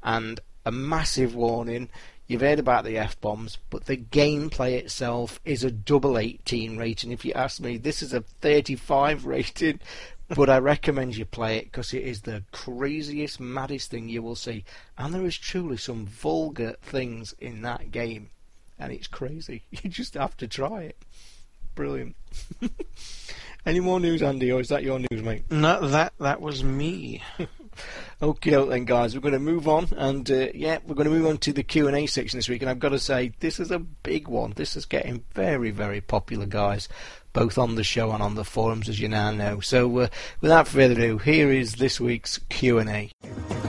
And a massive warning. You've heard about the F bombs, but the gameplay itself is a double 18 rating. If you ask me, this is a 35 rating, but I recommend you play it because it is the craziest, maddest thing you will see. And there is truly some vulgar things in that game, and it's crazy. You just have to try it. Brilliant. Any more news, Andy, or is that your news, mate? No, that that was me. Okay, then, guys, we're going to move on, and uh, yeah, we're going to move on to the Q and A section this week. And I've got to say, this is a big one. This is getting very, very popular, guys, both on the show and on the forums, as you now know. So, uh, without further ado, here is this week's Q and A.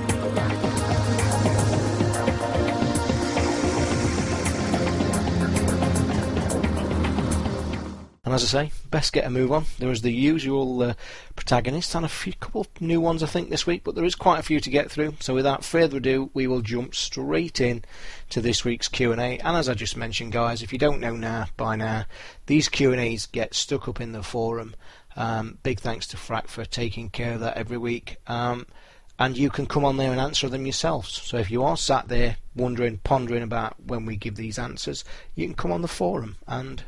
And as I say, best get a move on. There is the usual uh, protagonists and a few couple of new ones, I think, this week, but there is quite a few to get through. So without further ado, we will jump straight in to this week's Q&A. And as I just mentioned, guys, if you don't know now by now, these Q&As get stuck up in the forum. Um, big thanks to Frack for taking care of that every week. Um, and you can come on there and answer them yourselves. So if you are sat there wondering, pondering about when we give these answers, you can come on the forum and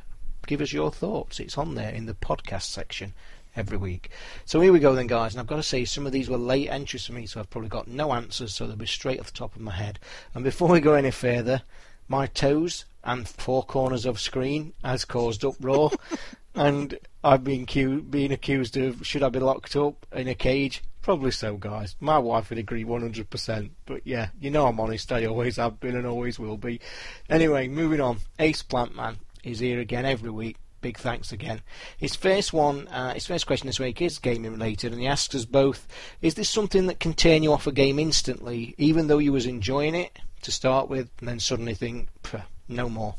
give us your thoughts. It's on there in the podcast section every week. So here we go then, guys. And I've got to say, some of these were late entries for me, so I've probably got no answers, so they'll be straight off the top of my head. And before we go any further, my toes and four corners of screen has caused uproar. and I've been cu- being accused of should I be locked up in a cage? Probably so, guys. My wife would agree 100%. But yeah, you know I'm honest. I always have been and always will be. Anyway, moving on. Ace Plantman is here again every week. Big thanks again. His first one, uh, his first question this week is gaming related, and he asks us both: Is this something that can turn you off a game instantly, even though you was enjoying it to start with, and then suddenly think, "Pff, no more?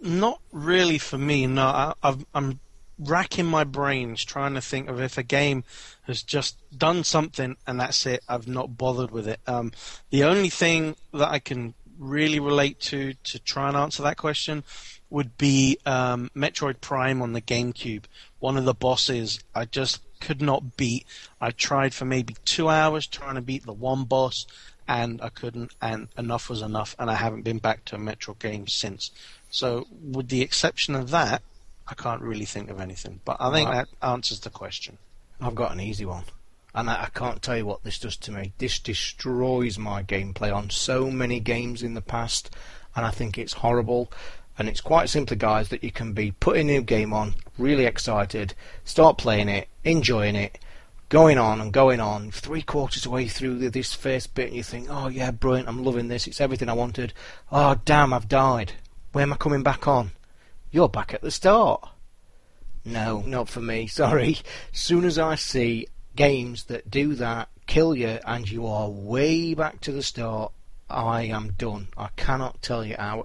Not really for me. No, I, I've, I'm racking my brains trying to think of if a game has just done something and that's it. I've not bothered with it. Um, the only thing that I can really relate to to try and answer that question would be um, Metroid Prime on the GameCube. One of the bosses I just could not beat. I tried for maybe two hours trying to beat the one boss, and I couldn't. And enough was enough. And I haven't been back to a Metro game since. So, with the exception of that, I can't really think of anything. But I think Wow. that answers the question. I've got an easy one. And I, I can't tell you what this does to me. This destroys my gameplay on so many games in the past, and I think it's horrible. And it's quite simply, guys, that you can be putting a new game on, really excited, start playing it, enjoying it, going on and going on, three quarters way through this first bit, and you think, oh yeah, brilliant, I'm loving this, it's everything I wanted. Oh damn, I've died. Where am I coming back on? You're back at the start. No, not for me, sorry. Soon as I see games that do that, kill you, and you are way back to the start, I am done. I cannot tell you how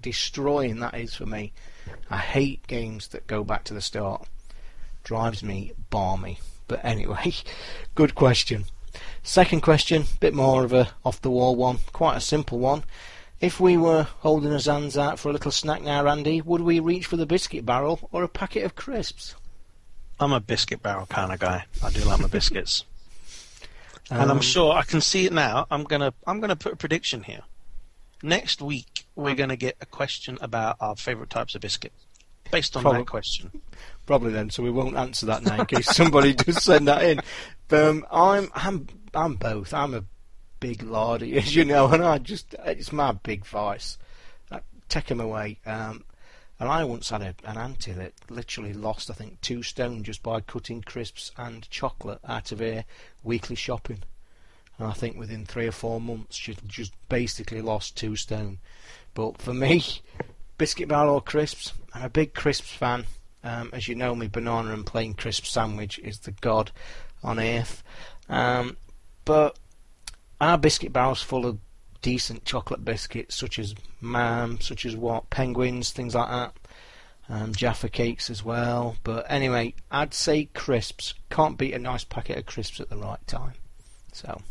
destroying that is for me. I hate games that go back to the start. Drives me balmy. But anyway, good question. Second question, bit more of a off the wall one, quite a simple one. If we were holding our hands out for a little snack now, Randy, would we reach for the biscuit barrel or a packet of crisps? I'm a biscuit barrel kind of guy. I do like my biscuits. and I'm Um, sure I can see it now. I'm gonna I'm gonna put a prediction here. Next week we're gonna get a question about our favourite types of biscuit, based on Probably. that question. Probably then, so we won't answer that now in case somebody does send that in. But um, I'm I'm I'm both. I'm a big lardy, as you know, and I just it's my big vice. Take 'em away. Um, and I once had a, an auntie that literally lost, I think, two stone just by cutting crisps and chocolate out of her weekly shopping. And I think within three or four months, she just basically lost two stone. But for me, biscuit barrel or crisps, I'm a big crisps fan. Um, as you know, me banana and plain crisp sandwich is the god on earth. Um, but our biscuit barrel's full of decent chocolate biscuits, such as Mam, such as what penguins, things like that. Um, Jaffa cakes as well. But anyway, I'd say crisps. Can't beat a nice packet of crisps at the right time. So,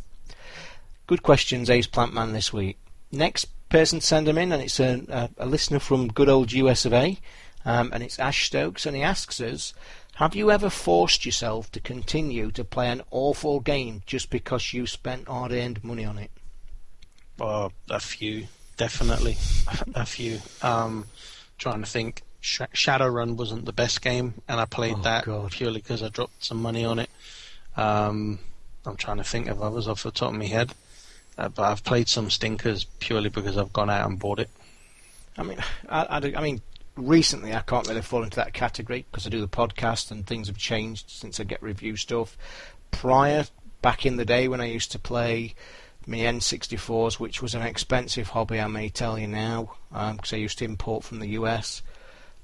good questions, Ace Plant Man, this week. Next person send them in, and it's a, a, a listener from good old US of A, um, and it's Ash Stokes, and he asks us, have you ever forced yourself to continue to play an awful game just because you spent hard-earned money on it? Uh, a few, definitely, a few. Um, trying to think. Sh- Shadowrun wasn't the best game, and I played Oh, that God. purely because I dropped some money on it. Um, I'm trying to think of others off the top of my head, uh, but I've played some stinkers purely because I've gone out and bought it. I mean, I, I, I mean, recently I can't really fall into that category because I do the podcast and things have changed since I get review stuff. Prior, back in the day when I used to play my N64s, which was an expensive hobby, I may tell you now, because I used to import from the US.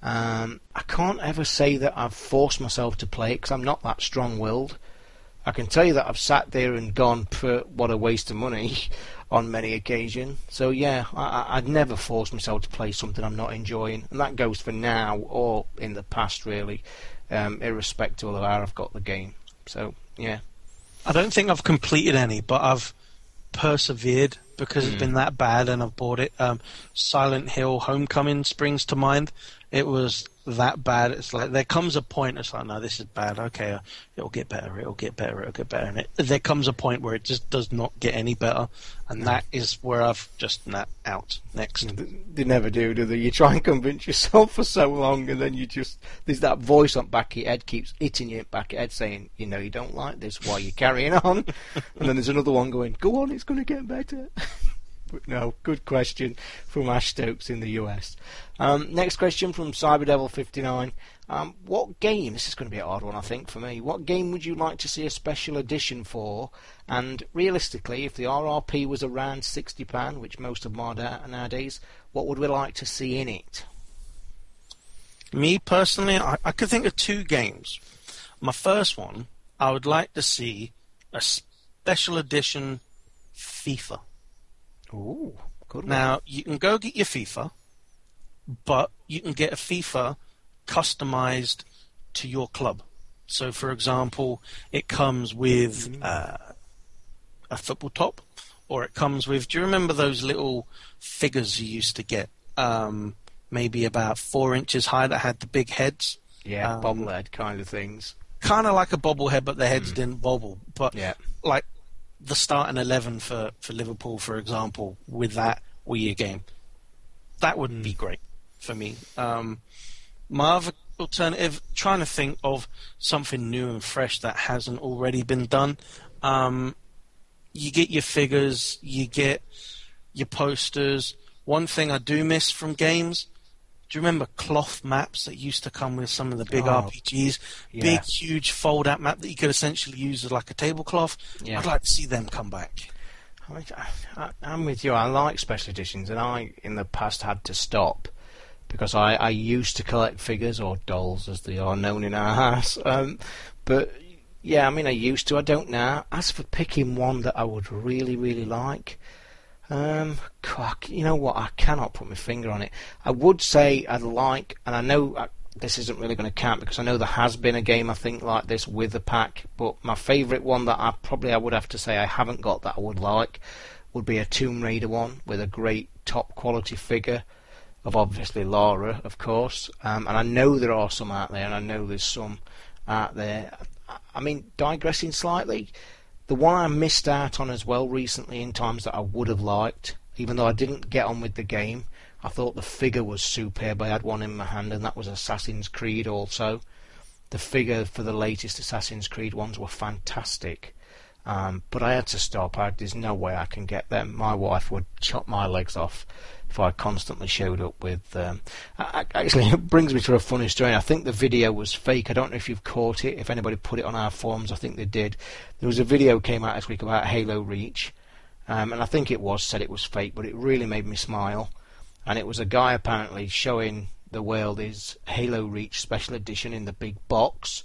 Um, I can't ever say that I've forced myself to play it because I'm not that strong-willed. I can tell you that I've sat there and gone, "Pff, what a waste of money on many occasions. So yeah, I, I'd never force myself to play something I'm not enjoying, and that goes for now or in the past, really, um, irrespective of how I've got the game. So yeah, I don't think I've completed any, but I've persevered because it's been that bad and I've bought it. Um, Silent Hill Homecoming springs to mind. It was that bad. It's like there comes a point. It's like no, this is bad. Okay, it'll get better. It'll get better. It'll get better. And it, there comes a point where it just does not get any better, and mm. that is where I've just nah, out next. they never do, do they? You try and convince yourself for so long, and then you just there's that voice on back of your head keeps hitting you back of your head saying, you know, you don't like this. Why are you carrying on? and then there's another one going, go on, it's going to get better. No, good question from Ash Stokes in the US. Um, next question from Cyberdevil59. Um, what game, this is going to be a hard one I think for me, what game would you like to see a special edition for? And realistically, if the RRP was around £60, which most of them are da- nowadays, what would we like to see in it? Me personally, I, I could think of two games. My first one, I would like to see a special edition FIFA. Ooh, good one. Now you can go get your FIFA, but you can get a FIFA customized to your club. So, for example, it comes with uh, a football top, or it comes with. Do you remember those little figures you used to get? Um, maybe about four inches high that had the big heads. yeah, um, bobblehead kind of things. Kind of like a bobblehead, but the heads didn't bobble. But Yeah. like the starting eleven for, for Liverpool, for example, with that Wii U game, that would be great for me. Um, my other alternative, trying to think of something new and fresh that hasn't already been done. Um, you get your figures, you get your posters. One thing I do miss from games. Do you remember cloth maps that used to come with some of the big Oh, RPGs? yeah. Big, huge fold-out map that you could essentially use as like a tablecloth. Yeah. I'd like to see them come back. I, I'm with you. I like special editions, and I, in the past, had to stop because I, I used to collect figures or dolls, as they are known in our house. Um, but yeah, I mean, I used to. I don't now. As for picking one that I would really, really like, um, you know what? I cannot put my finger on it. I would say I'd like, and I know uh, this isn't really going to count because I know there has been a game I think like this with a pack. But my favourite one that I probably I would have to say I haven't got that I would like would be a Tomb Raider one with a great top quality figure of obviously Lara, of course. Um, and I know there are some out there, and I know there's some out there. I- I mean, digressing slightly, the one I missed out on as well recently in times that I would have liked, even though I didn't get on with the game. I thought the figure was superb. I had one in my hand, and that was Assassin's Creed also. The figure for the latest Assassin's Creed ones were fantastic. Um, but I had to stop. I, there's no way I can get them. My wife would chop my legs off I constantly showed up with. Um, actually, it brings me to a funny story. I think the video was fake. I don't know if you've caught it. If anybody put it on our forums, I think they did. There was a video came out this week about Halo Reach, um, and I think it was said it was fake, but it really made me smile. And it was a guy apparently showing the world his Halo Reach special edition in the big box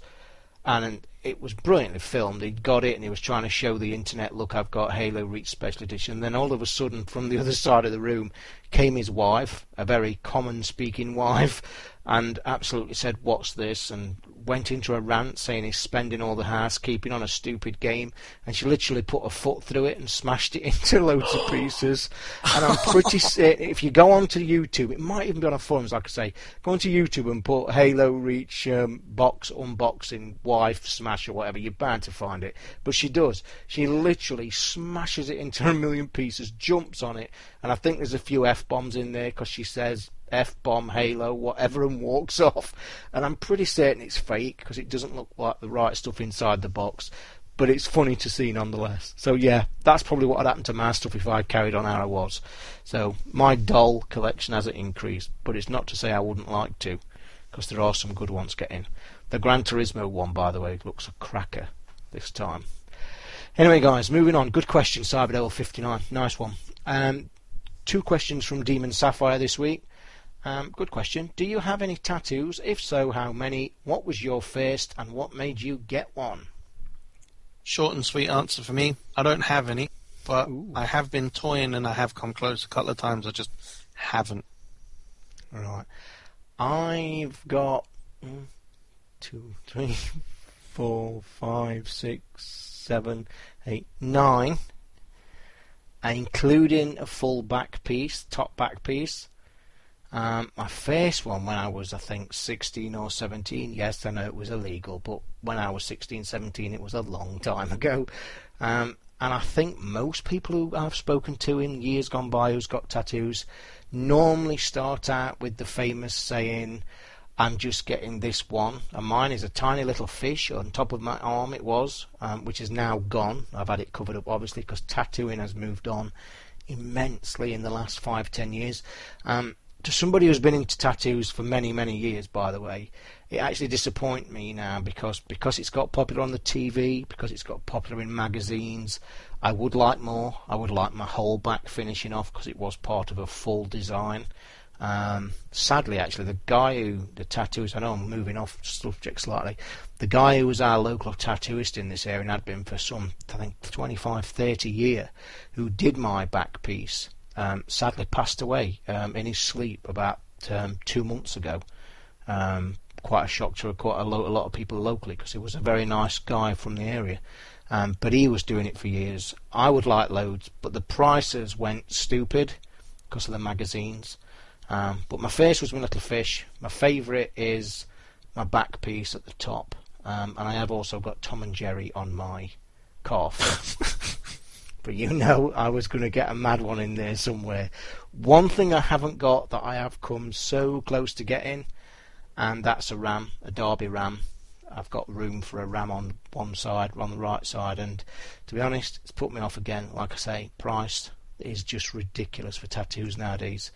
and it was brilliantly filmed. He'd got it, and he was trying to show the internet, "Look, I've got Halo Reach Special Edition." Then all of a sudden, from the other side of the room, came his wife, a very common-speaking wife, and absolutely said, "What's this?" and went into a rant saying he's spending all the housekeeping on a stupid game, and she literally put a foot through it and smashed it into loads of pieces. And I'm pretty certain if you go onto YouTube, it might even be on our forums, like I say, go onto YouTube and put Halo Reach um, box unboxing wife smash or whatever, you're bound to find it. But she does. She literally smashes it into a million pieces, jumps on it, and I think there's a few f bombs in there because she says F bomb, Halo, whatever, and walks off. And I'm pretty certain it's fake because it doesn't look like the right stuff inside the box. But it's funny to see nonetheless. So yeah, that's probably what had happened to my stuff if I carried on how I was. So my doll collection hasn't increased, but it's not to say I wouldn't like to, because there are some good ones getting. The Gran Turismo one, by the way, looks a cracker this time. Anyway, guys, moving on. Good question, Cyberdevil59. Nice one. Um, two questions from Demon Sapphire this week. Um, good question. Do you have any tattoos? If so, how many? What was your first, and what made you get one? Short and sweet answer for me. I don't have any, but Ooh. I have been toying and I have come close a couple of times. I just haven't. Right. I've got two, three, four, five, six, seven, eight, nine, including a full back piece, top back piece. Um, my first one when I was, I think, 16 or 17. Yes, I know it was illegal, but when I was 16, 17, it was a long time ago. Um, and I think most people who I've spoken to in years gone by who's got tattoos normally start out with the famous saying, I'm just getting this one. And mine is a tiny little fish on top of my arm, it was, um, which is now gone. I've had it covered up, obviously, because tattooing has moved on immensely in the last five, ten years. Um, to somebody who's been into tattoos for many, many years, by the way, it actually disappoints me now because because it's got popular on the TV, because it's got popular in magazines. I would like more. I would like my whole back finishing off because it was part of a full design. Um, sadly, actually, the guy who the tattooist, I know I'm moving off subject slightly. The guy who was our local tattooist in this area and had been for some, I think, 25, 30 year, who did my back piece, um, sadly passed away um, in his sleep about um, two months ago. Um, quite a shock to quite a, lo- a lot of people locally because he was a very nice guy from the area. Um, but he was doing it for years. I would like loads, but the prices went stupid because of the magazines. Um, but my first was my little fish. My favourite is my back piece at the top, and I have also got Tom and Jerry on my calf. but you know, I was going to get a mad one in there somewhere. One thing I haven't got that I have come so close to getting, and that's a ram, a Derby ram. I've got room for a ram on one side, on the right side, and to be honest, it's put me off again. Like I say, price is just ridiculous for tattoos nowadays.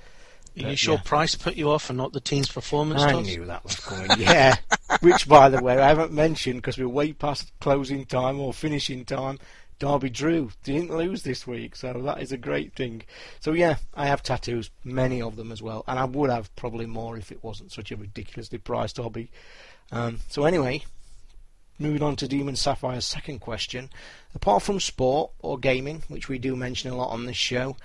Are But, you sure yeah. Price put you off and not the team's performance? I Toz? knew that was coming. Yeah, which by the way I haven't mentioned because we're way past closing time or finishing time. Derby drew, didn't lose this week, so that is a great thing. So yeah, I have tattoos, many of them as well, and I would have probably more if it wasn't such a ridiculously priced hobby. Um, so anyway, moving on to Demon Sapphire's second question. Apart from sport or gaming, which we do mention a lot on this show,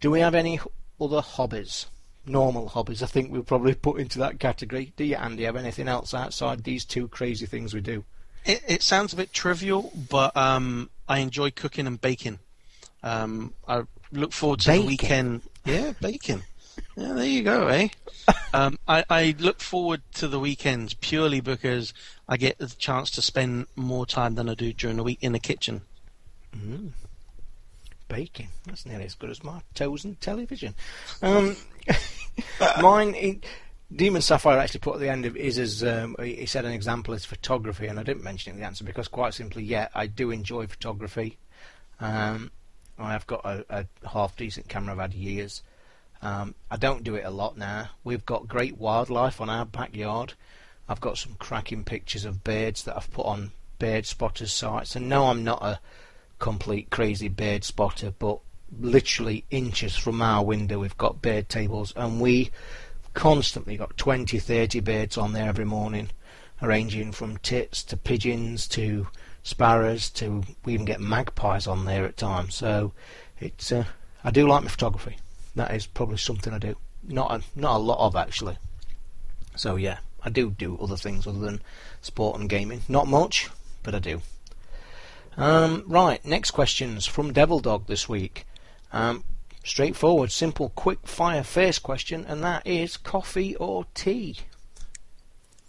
do we have any other hobbies? Normal hobbies, I think we'll probably put into that category. Do you, Andy, have anything else outside these two crazy things we do? It, it sounds a bit trivial, but um, I enjoy cooking and baking. Um, I look forward to Bacon? the weekend. Yeah, baking. Yeah, there you go, eh? um, I, I look forward to the weekends purely because I get the chance to spend more time than I do during the week in the kitchen. Baking. That's nearly as good as my toes and television. Um, mine, it, Demon Sapphire actually put at the end of his as um, he he said an example is photography, and I didn't mention it in the answer because quite simply, yeah, I do enjoy photography. Um, I have got a, a half decent camera I've had years. Um, I don't do it a lot now. We've got great wildlife on our backyard. I've got some cracking pictures of birds that I've put on bird spotters sites. And no, I'm not a complete crazy bird spotter, but literally inches from our window we've got bird tables, and we constantly got 20, 30 birds on there every morning, ranging from tits to pigeons to sparrows to we even get magpies on there at times. So it's uh, I do like my photography. That is probably something I do. Not a, not a lot of actually. So yeah, I do do other things other than sport and gaming. Not much, but I do. Um, right, next questions from Devil Dog this week. Um, straightforward, simple, quick fire first question, and that is coffee or tea.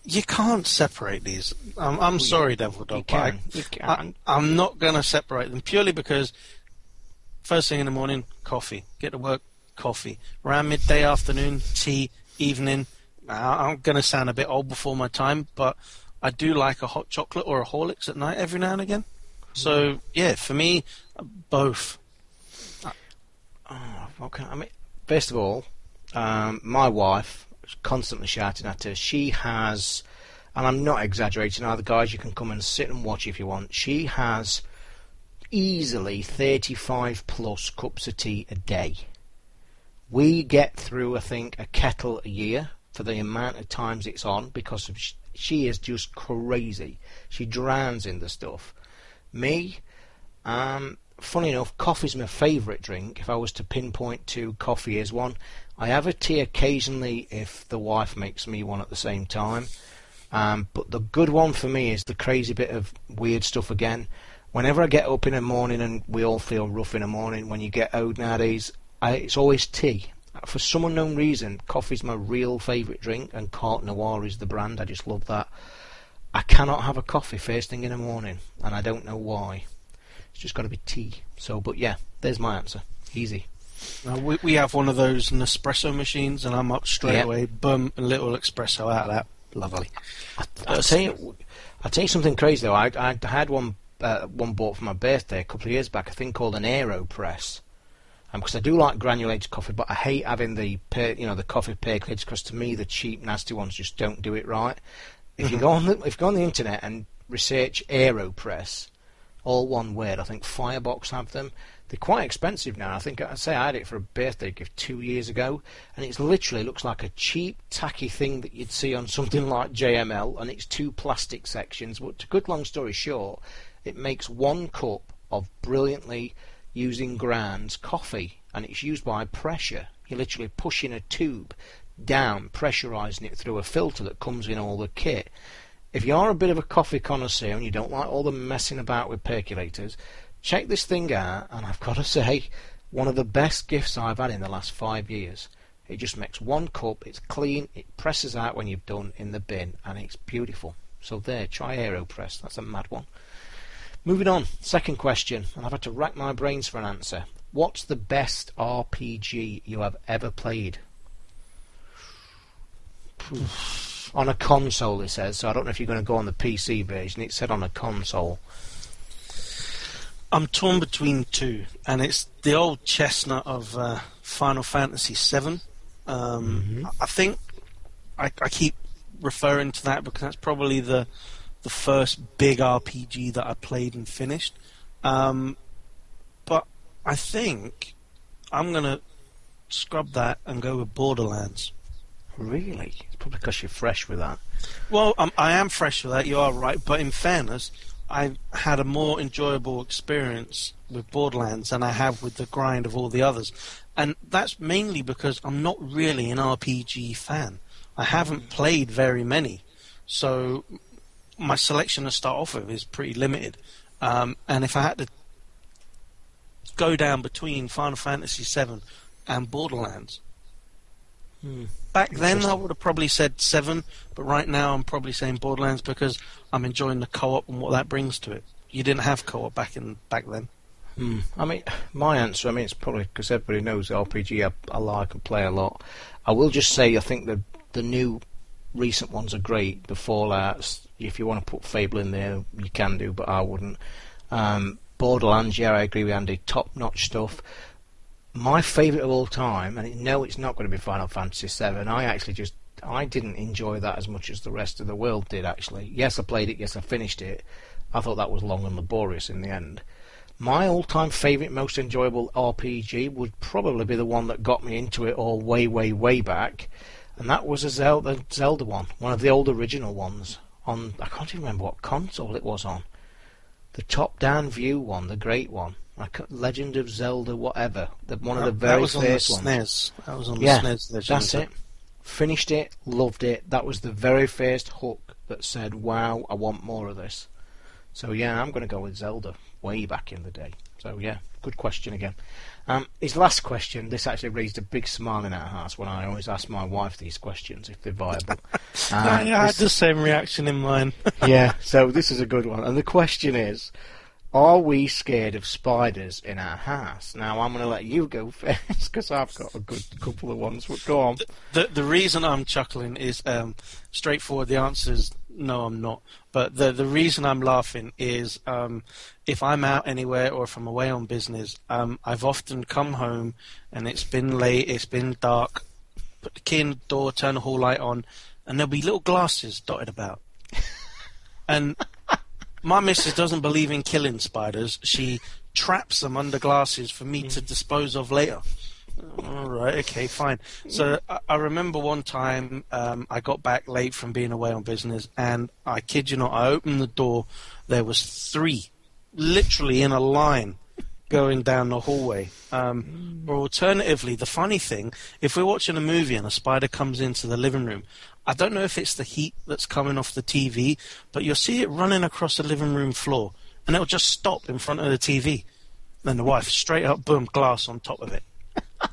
You can't separate these. I'm, I'm sorry, Devil Dog. You but I- can, you I, can. I'm not going to separate them purely because first thing in the morning, coffee. Get to work, coffee. Around midday, afternoon, tea. Evening. Uh, I'm going to sound a bit old before my time, but I do like a hot chocolate or a Horlicks at night every now and again. So yeah, for me, both. Oh, okay. I mean, first of all, um, my wife is constantly shouting at her. She has, and I'm not exaggerating either, guys. You can come and sit and watch if you want. She has easily 35 plus cups of tea a day. We get through, I think, a kettle a year for the amount of times it's on because of sh- she is just crazy. She drowns in the stuff. Me, um, funny enough, coffee's my favourite drink. If I was to pinpoint to coffee as one, I have a tea occasionally if the wife makes me one at the same time. Um, but the good one for me is the crazy bit of weird stuff again. Whenever I get up in the morning, and we all feel rough in the morning when you get old nowadays, I, it's always tea. For some unknown reason, coffee's my real favourite drink, and Carte Noire is the brand. I just love that. I cannot have a coffee first thing in the morning, and I don't know why. It's just got to be tea. So, but yeah, there's my answer. Easy. Now, we, we have one of those Nespresso machines, and I'm up straight Yeah. away. Boom, a little espresso out of that. Lovely. I'll tell you, I'll tell you something crazy though. I, I had one uh, one bought for my birthday a couple of years back. A thing called an Aeropress. And because I do like granulated coffee, but I hate having the per, you know the coffee percolates because to me the cheap nasty ones just don't do it right. If you go on the if you go on the internet and research Aeropress, all one word, I think Firebox have them. They're quite expensive now. I think I say I had it for a birthday gift two years ago, and it literally looks like a cheap, tacky thing that you'd see on something like JML, and it's two plastic sections. But to cut long story short, it makes one cup of brilliantly using grounds coffee, and it's used by pressure. You're literally pushing a tube down, pressurizing it through a filter that comes in all the kit. If you are a bit of a coffee connoisseur and you don't like all the messing about with percolators, check this thing out, and I've got to say, one of the best gifts I've had in the last five years. It just makes one cup, it's clean, it presses out when you've done in the bin, and it's beautiful. So there, try Aeropress, that's a mad one. Moving on, second question, and I've had to rack my brains for an answer. What's the best RPG you have ever played? On a console, it says. So I don't know if you're going to go on the PC version. It said on a console. I'm torn between two, and it's the old chestnut of uh, Final Fantasy VII. Um, I think I, I keep referring to that because that's probably the the first big RPG that I played and finished. Um, but I think I'm gonna scrub that and go with Borderlands. Really? It's probably because you're fresh with that. Well, um, I am fresh with that. You are right, but in fairness, I had a more enjoyable experience with Borderlands than I have with the grind of all the others, and that's mainly because I'm not really an RPG fan. I haven't played very many, so my selection to start off with is pretty limited. Um, and if I had to go down between Final Fantasy VII and Borderlands, back then I would have probably said seven, but right now I'm probably saying Borderlands because I'm enjoying the co-op and what that brings to it. You didn't have co-op back in back then. Hmm. I mean, my answer, I mean, it's probably because everybody knows the RPG I, I like and play a lot. I will just say I think the the new recent ones are great. The Fallouts, if you want to put Fable in there, you can do, but I wouldn't. Um, Borderlands, yeah, I agree with Andy. Top notch stuff. My favourite of all time, and no, it's not going to be Final Fantasy VII. I actually just I didn't enjoy that as much as the rest of the world did. Actually, yes, I played it. Yes, I finished it. I thought that was long and laborious in the end. My all-time favourite, most enjoyable RPG would probably be the one that got me into it all way, way, way back, and that was a Zelda, Zelda one, one of the old original ones. On I can't even remember what console it was on. The top-down view one, the great one, Legend of Zelda, whatever. The, one of the very that was on the first ones. SNES. That was on Yeah, the SNES. Legend That's it. Finished it, loved it. That was the very first hook that said, "Wow, I want more of this." So yeah, I'm going to go with Zelda, way back in the day. So yeah, good question again. Um, his last question. This actually raised a big smile in our hearts when I always ask my wife these questions if they're viable. Uh, I had this- the same reaction in mine. yeah, so this is a good one. And the question is Are we scared of spiders in our house? Now, I'm going to let you go first because I've got a good couple of ones. But go on. the the reason I'm chuckling is um, straightforward. The answer is no, I'm not. But the the reason I'm laughing is um, if I'm out anywhere or if I'm away on business, um, I've often come home and it's been late, it's been dark. Put the key in the door, turn the hall light on, and there'll be little glasses dotted about. and my missus doesn't believe in killing spiders. She traps them under glasses for me to dispose of later. All right, okay, fine. So I, I remember one time um, I got back late from being away on business, and I kid you not, I opened the door. There was three, literally in a line, going down the hallway. Um, or alternatively, the funny thing, if we're watching a movie and a spider comes into the living room, I don't know if it's the heat that's coming off the TV, but you'll see it running across the living room floor, and it'll just stop in front of the TV. Then the wife, straight up, boom, glass on top of it.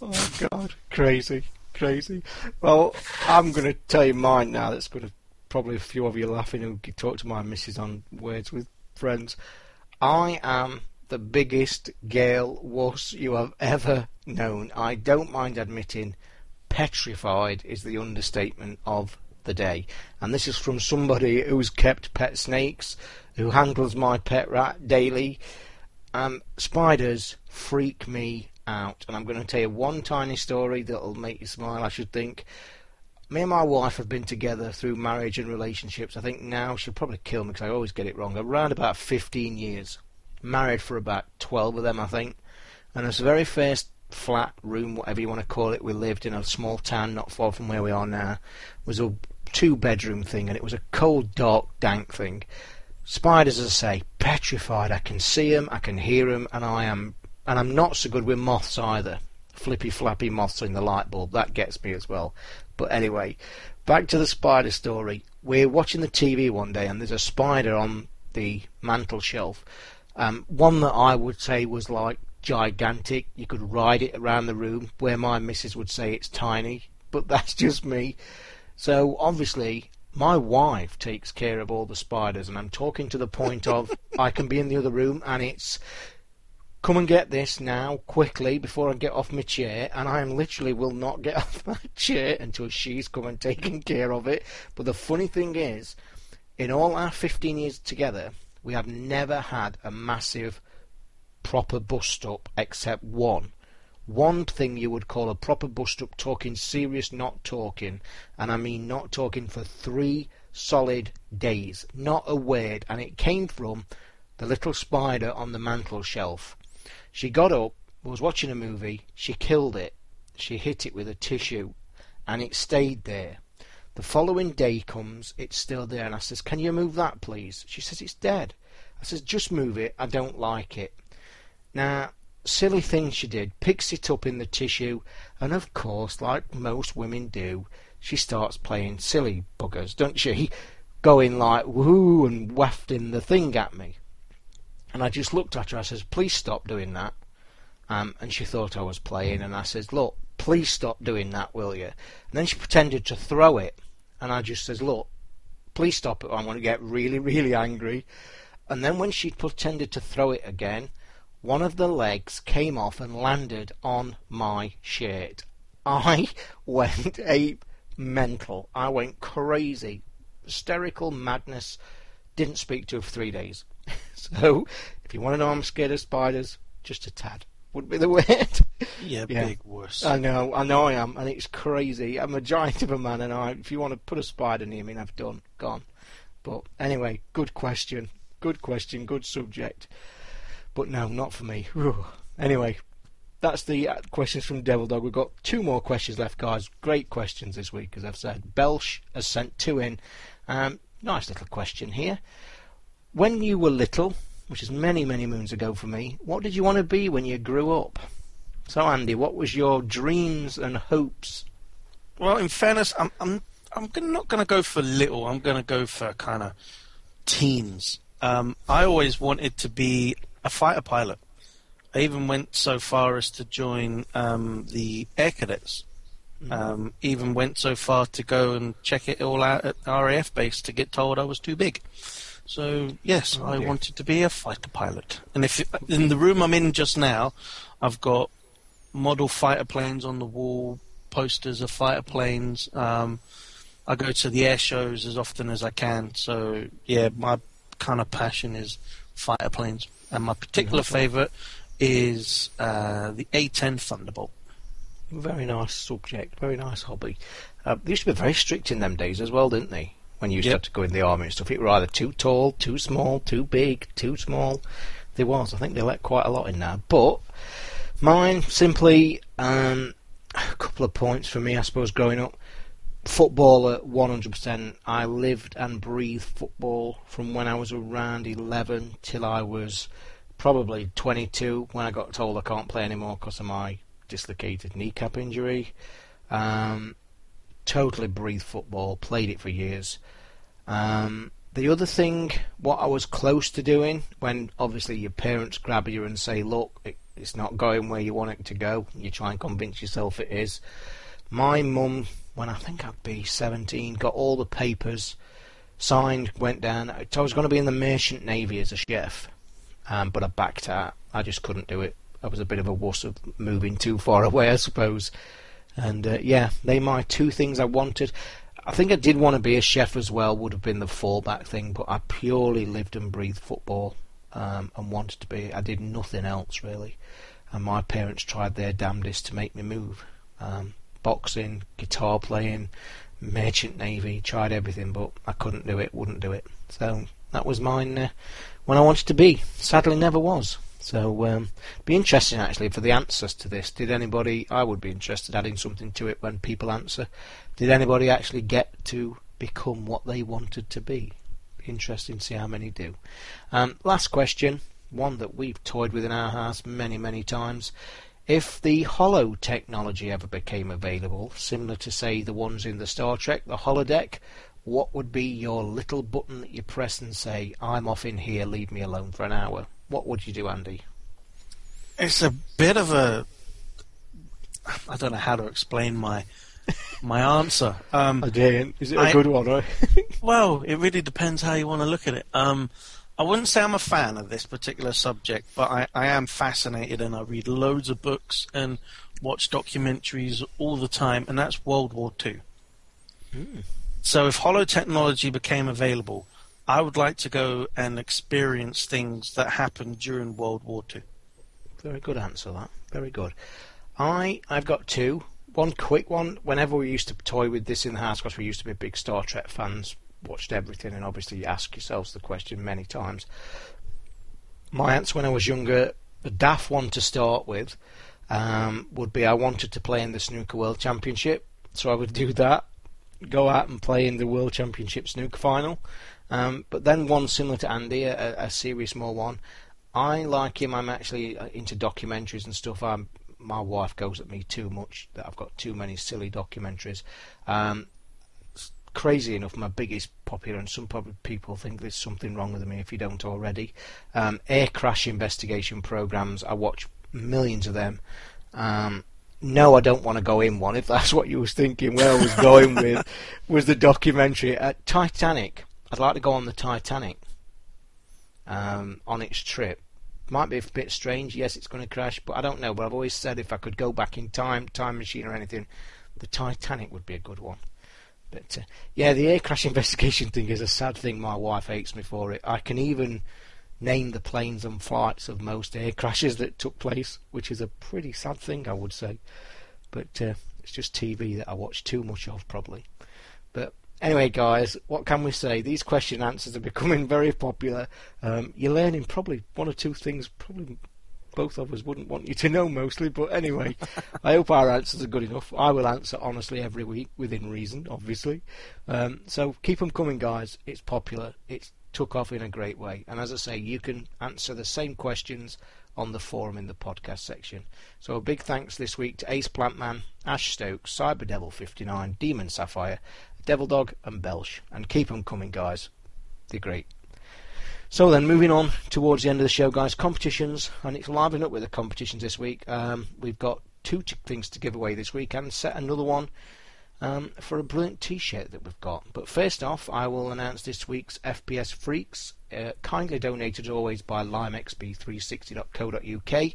Oh, God. Crazy. Crazy. Well, I'm going to tell you mine now. That's going to probably a few of you laughing who talk to my missus on Words with Friends. I am the biggest Gale wuss you have ever known. I don't mind admitting petrified is the understatement of the day. And this is from somebody who's kept pet snakes, who handles my pet rat daily. Um, spiders freak me out. And I'm going to tell you one tiny story that'll make you smile, I should think. Me and my wife have been together through marriage and relationships. I think now she'll probably kill me because I always get it wrong. Around about 15 years. Married for about 12 of them, I think. And it's the very first flat room, whatever you want to call it, we lived in a small town not far from where we are now, it was a two bedroom thing, and it was a cold, dark, dank thing. Spiders, as I say, petrified. I can see them, I can hear them, and I am, and I'm not so good with moths either. Flippy, flappy moths in the light bulb that gets me as well. But anyway, back to the spider story. We're watching the TV one day, and there's a spider on the mantel shelf. Um, one that I would say was like gigantic. You could ride it around the room, where my missus would say it's tiny, but that's just me. So obviously, my wife takes care of all the spiders, and I'm talking to the point of I can be in the other room and it's come and get this now, quickly, before I get off my chair. And I literally will not get off my chair until she's come and taken care of it. But the funny thing is, in all our 15 years together, we have never had a massive, proper bust up except one. One thing you would call a proper bust up, talking serious, not talking, and I mean not talking for three solid days, not a word, and it came from the little spider on the mantel shelf. She got up, was watching a movie, she killed it, she hit it with a tissue, and it stayed there. The following day comes, it's still there, and I says, Can you move that, please? She says, It's dead. I says, Just move it, I don't like it. Now, silly thing she did, picks it up in the tissue, and of course, like most women do, she starts playing silly buggers, don't she? Going like woo and wafting the thing at me. And I just looked at her, I says, please stop doing that. Um, and she thought I was playing, and I says, look, please stop doing that, will you? And then she pretended to throw it, and I just says, look, please stop it, I'm going to get really, really angry. And then when she pretended to throw it again, one of the legs came off and landed on my shirt. I went ape mental. I went crazy. Hysterical madness. Didn't speak to her for three days. so, if you want to know I'm scared of spiders, just a tad would be the word. Yeah, Yeah. big worse. I know, I know I am, and it's crazy. I'm a giant of a man, and I, if you want to put a spider near me, I've done, gone. But anyway, good question, good question, good subject. But no, not for me. Anyway, that's the uh, questions from Devil Dog. We've got two more questions left, guys. Great questions this week, as I've said. Belch has sent two in. Um, nice little question here. When you were little, which is many, many moons ago for me, what did you want to be when you grew up? So, Andy, what was your dreams and hopes? Well, in fairness, I'm I'm I'm not going to go for little. I'm going to go for kind of teens. Um, I always wanted to be a fighter pilot. I even went so far as to join um, the Air Cadets. Um, even went so far to go and check it all out at RAF base to get told I was too big. So yes, Oh, I dear. wanted to be a fighter pilot. And if in the room I'm in just now, I've got model fighter planes on the wall, posters of fighter planes. Um, I go to the air shows as often as I can. So yeah, my kind of passion is fighter planes, and my particular favourite is uh, the A10 Thunderbolt. Very nice subject, very nice hobby. Uh, they used to be very strict in them days as well, didn't they? When you used to Yep. have to go in the army and stuff, it were either too tall, too small, too big, too small. There was, I think they let quite a lot in there. But mine, simply, um, a couple of points for me, I suppose, growing up. Football at 100%. I lived and breathed football from when I was around 11 till I was probably 22 when I got told I can't play anymore because of my dislocated kneecap injury. Um, totally breathed football, played it for years. Um, the other thing, what I was close to doing, when obviously your parents grab you and say, look, it, it's not going where you want it to go, you try and convince yourself it is. My mum, when I think I'd be 17, got all the papers signed, went down. I was going to be in the Merchant Navy as a chef, um, but I backed out. I just couldn't do it. I was a bit of a wuss of moving too far away, I suppose. And uh, yeah, they my two things I wanted. I think I did want to be a chef as well. Would have been the fallback thing, but I purely lived and breathed football um, and wanted to be. I did nothing else really. And my parents tried their damnedest to make me move. Um, boxing, guitar playing, merchant navy, tried everything, but I couldn't do it. Wouldn't do it. So that was mine uh, when I wanted to be. Sadly, never was. So, um, be interesting actually for the answers to this. Did anybody? I would be interested adding something to it when people answer. Did anybody actually get to become what they wanted to be? Interesting to see how many do. Um, last question, one that we've toyed with in our house many, many times. If the holo technology ever became available, similar to say the ones in the Star Trek, the holodeck, what would be your little button that you press and say, "I'm off in here, leave me alone for an hour"? What would you do, Andy? It's a bit of a. I don't know how to explain my my answer. Um, didn't. Is it a I- good one? Right? well, it really depends how you want to look at it. Um, I wouldn't say I'm a fan of this particular subject, but I, I am fascinated and I read loads of books and watch documentaries all the time, and that's World War Two. Hmm. So if holo technology became available, I would like to go and experience things that happened during World War II. Very good answer, that. Very good. I I've got two. One quick one. Whenever we used to toy with this in the house, because we used to be big Star Trek fans, watched everything, and obviously you ask yourselves the question many times. My answer when I was younger, the daft one to start with, um, would be I wanted to play in the Snooker World Championship, so I would do that, go out and play in the World Championship Snooker Final. Um, but then one similar to Andy, a, a serious more one. I like him. I'm actually uh, into documentaries and stuff. I'm, my wife goes at me too much that I've got too many silly documentaries. Um, crazy enough, my biggest popular, and some probably people think there's something wrong with me if you don't already. Um, air crash investigation programs. I watch millions of them. Um, no, I don't want to go in one. If that's what you was thinking, where I was going with was the documentary at Titanic. I'd like to go on the Titanic um, on its trip. Might be a bit strange. Yes, it's going to crash, but I don't know. But I've always said if I could go back in time, time machine or anything, the Titanic would be a good one. But uh, yeah, the air crash investigation thing is a sad thing. My wife hates me for it. I can even name the planes and flights of most air crashes that took place, which is a pretty sad thing, I would say. But uh, it's just TV that I watch too much of, probably. But anyway, guys, what can we say? These question answers are becoming very popular. Um, you're learning probably one or two things, probably both of us wouldn't want you to know mostly. But anyway, I hope our answers are good enough. I will answer honestly every week, within reason, obviously. Um, so keep them coming, guys. It's popular. It's took off in a great way. And as I say, you can answer the same questions on the forum in the podcast section. So a big thanks this week to Ace Plantman, Ash Stokes, Cyberdevil59, Demon Sapphire, Devil Dog, and Belch. And keep them coming, guys. They're great. So then, moving on towards the end of the show, guys, competitions, and it's livening up with the competitions this week. Um, we've got two t- things to give away this week, and set another one um, for a brilliant T-shirt that we've got. But first off, I will announce this week's FPS Freaks, uh, kindly donated always by limexp360.co.uk.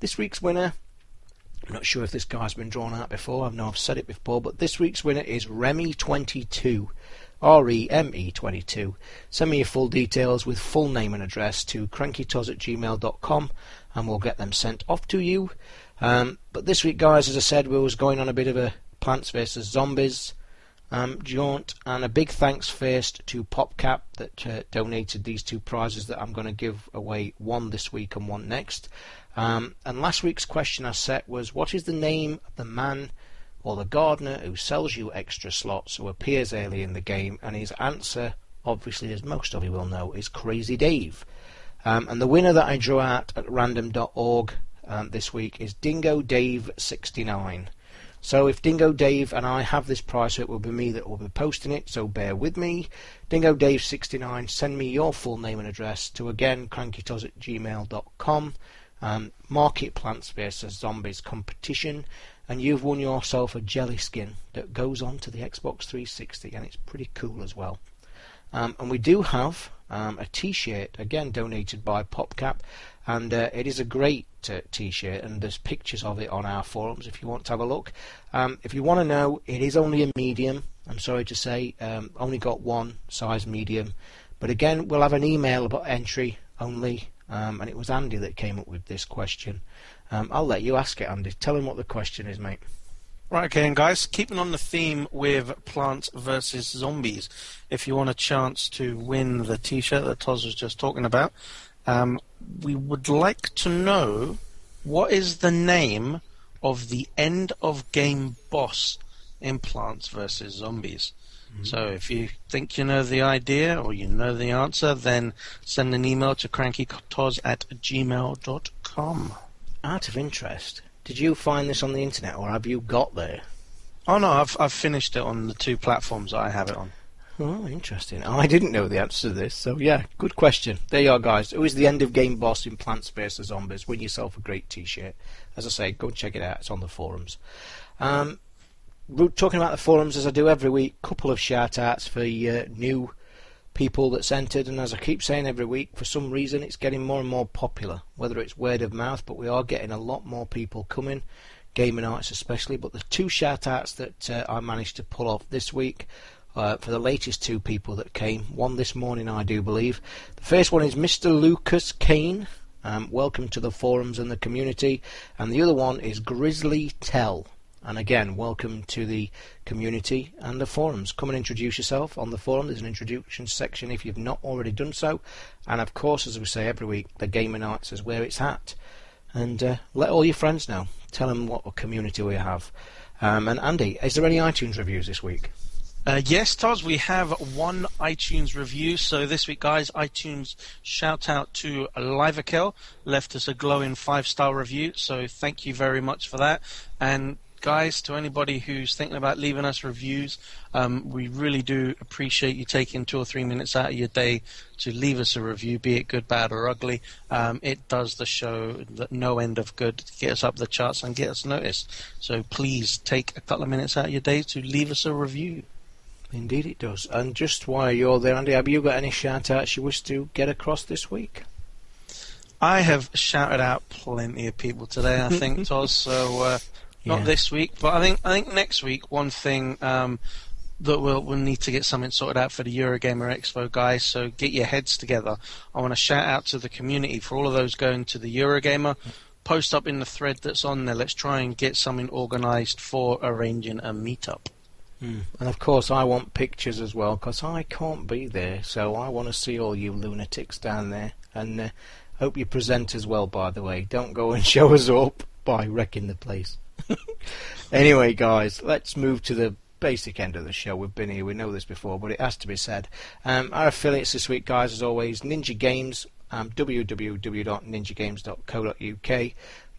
This week's winner. I'm not sure if this guy's been drawn out before. I know I've said it before, but this week's winner is Remy22. R-E-M-E22. Send me your full details with full name and address to crankytoz at gmail.com and we'll get them sent off to you. Um, but this week, guys, as I said, we was going on a bit of a Plants vs Zombies um, jaunt, and a big thanks first to PopCap that uh, donated these two prizes that I'm going to give away, one this week and one next. Um, and last week's question I set was, what is the name of the man or the gardener who sells you extra slots who appears early in the game? And his answer, obviously, as most of you will know, is Crazy Dave. Um, and the winner that I drew out at random.org um, this week is Dingo Dave 69. So if Dingo Dave and I have this prize, it will be me that will be posting it, so bear with me. Dingo Dave 69, send me your full name and address to again crankytoz at gmail.com. Um, Market Plants vs Zombies competition, and you've won yourself a jelly skin that goes on to the Xbox 360, and it's pretty cool as well. Um, and we do have um, a T-shirt again donated by PopCap, and uh, it is a great uh, T-shirt, and there's pictures of it on our forums if you want to have a look. Um, if you want to know, it is only a medium. I'm sorry to say, um, only got one size medium, but again, we'll have an email about entry only. Um, and it was Andy that came up with this question. Um, I'll let you ask it, Andy. Tell him what the question is, mate. Right, okay, and guys, keeping on the theme with Plants vs Zombies, if you want a chance to win the T-shirt that Toz was just talking about, um, we would like to know what is the name of the end of game boss in Plants vs Zombies. So if you think you know the idea or you know the answer, then send an email to crankytoz at gmail.com. Out of interest, did you find this on the internet, or have you got there? Oh no, I've I've finished it on the two platforms I have it on. Oh, interesting. I didn't know the answer to this, so yeah, good question. There you are, guys. Who is the end of game boss in Plants vs Zombies? Win yourself a great T-shirt. As I say, go and check it out. It's on the forums. Um, talking about the forums as I do every week, couple of shout outs for uh, new people that's entered, and as I keep saying every week, for some reason it's getting more and more popular. Whether it's word of mouth, but we are getting a lot more people coming, gaming nights especially. But the two shout outs that uh, I managed to pull off this week uh, for the latest two people that came. One this morning, I do believe. The first one is Mr. Lucas Kane. Um, welcome to the forums and the community. And the other one is Grizzly Tell. And again, welcome to the community and the forums. Come and introduce yourself on the forum. There's an introduction section if you've not already done so. And of course, as we say every week, the gaming Nights is where it's at. And uh, let all your friends know. Tell them what a community we have. Um, and Andy, is there any iTunes reviews this week? Uh, yes, Toz, we have one iTunes review. So this week, guys, iTunes shout out to Liverkill, left us a glowing five star review. So thank you very much for that. And guys, to anybody who's thinking about leaving us reviews, um, we really do appreciate you taking two or three minutes out of your day to leave us a review, be it good, bad, or ugly. Um, it does the show no end of good to get us up the charts and get us noticed. So please take a couple of minutes out of your day to leave us a review. Indeed, it does. And just while you're there, Andy, have you got any shout outs you wish to get across this week? I have shouted out plenty of people today, I think, Toz. So uh, not this week, but I think I think next week. One thing um, that we'll we'll need to get something sorted out for the Eurogamer Expo, guys. So get your heads together. I want to shout out to the community for all of those going to the Eurogamer. Post up in the thread that's on there. Let's try and get something organised for arranging a meetup. Mm. And of course, I want pictures as well because I can't be there. So I want to see all you lunatics down there. And uh, hope you present as well, by the way. Don't go and show us up by wrecking the place. anyway, guys, let's move to the basic end of the show. We've been here, we know this before, but it has to be said. Um, our affiliates this week, guys, as always, Ninja Games, um, www.ninjagames.co.uk.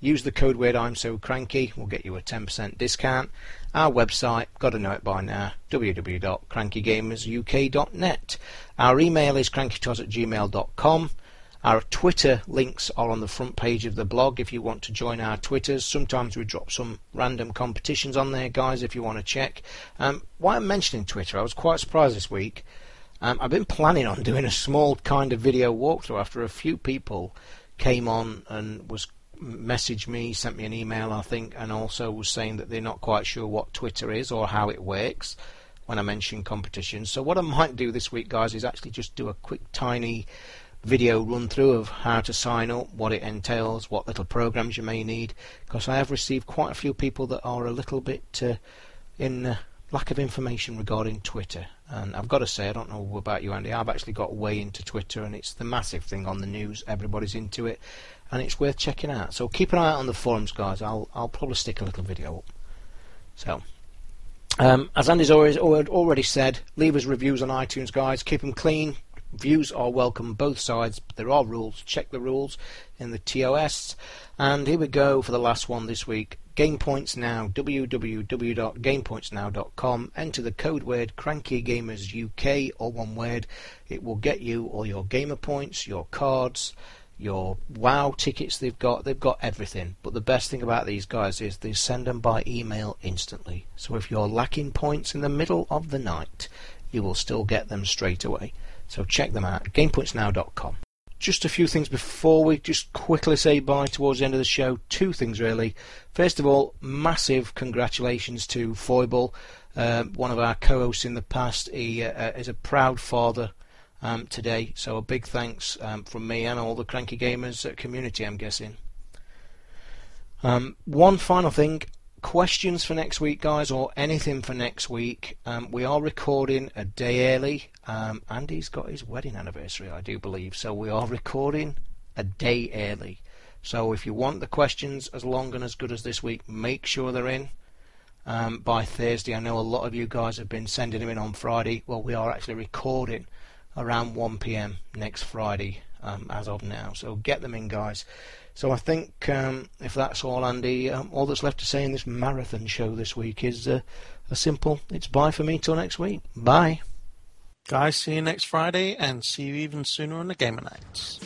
Use the code word I'm so cranky, we'll get you a 10% discount. Our website, got to know it by now, www.crankygamersuk.net. Our email is crankytoz at gmail.com. Our Twitter links are on the front page of the blog if you want to join our Twitters. Sometimes we drop some random competitions on there, guys, if you want to check. Um, why I'm mentioning Twitter, I was quite surprised this week. Um, I've been planning on doing a small kind of video walkthrough after a few people came on and was messaged me, sent me an email, I think, and also was saying that they're not quite sure what Twitter is or how it works when I mention competitions. So what I might do this week, guys, is actually just do a quick, tiny video run through of how to sign up, what it entails, what little programs you may need, because I have received quite a few people that are a little bit uh, in uh, lack of information regarding Twitter. And I've got to say, I don't know about you, Andy. I've actually got way into Twitter, and it's the massive thing on the news. Everybody's into it, and it's worth checking out. So keep an eye out on the forums, guys. I'll I'll probably stick a little video up. So. Um, as Andy's already said, leave us reviews on iTunes, guys. Keep them clean. Views are welcome both sides. There are rules. Check the rules in the TOS. And here we go for the last one this week. Game Points Now, www.gamepointsnow.com. Enter the code word Cranky Gamers UK, or one word. It will get you all your gamer points, your cards, your WoW tickets they've got. They've got everything. But the best thing about these guys is they send them by email instantly. So if you're lacking points in the middle of the night, you will still get them straight away. So check them out. GamePointsNow.com. Just a few things before we just quickly say bye towards the end of the show. Two things really. First of all, massive congratulations to Foible, um, one of our co-hosts in the past. He uh, is a proud father um, today, so a big thanks um, from me and all the Cranky Gamers uh, community. I'm guessing. Um, one final thing. Questions for next week, guys, or anything for next week. Um, we are recording a day early. Um, Andy's got his wedding anniversary, I do believe, so we are recording a day early. So if you want the questions as long and as good as this week, make sure they're in um, by Thursday. I know a lot of you guys have been sending them in on Friday. Well, we are actually recording around 1 p.m. next Friday um, as of now. So get them in, guys. So I think um, if that's all, Andy, um, all that's left to say in this marathon show this week is uh, a simple it's bye for me till next week. Bye. Guys, see you next Friday, and see you even sooner on the Gamer Nights.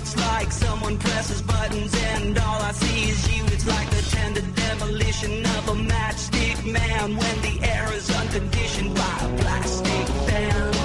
It's like someone presses buttons and all I see is you. It's like the tender demolition of a matchstick man when the air is unconditioned by a plastic fan.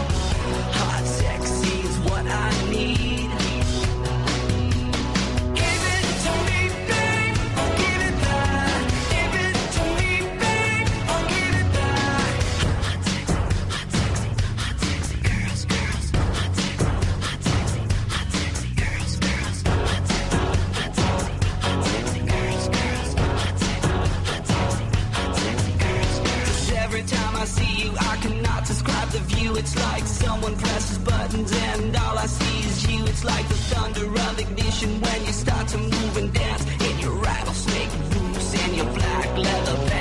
It's like someone presses buttons and all I see is you. It's like the thunder of ignition when you start to move and dance in your rattlesnake boots and your black leather.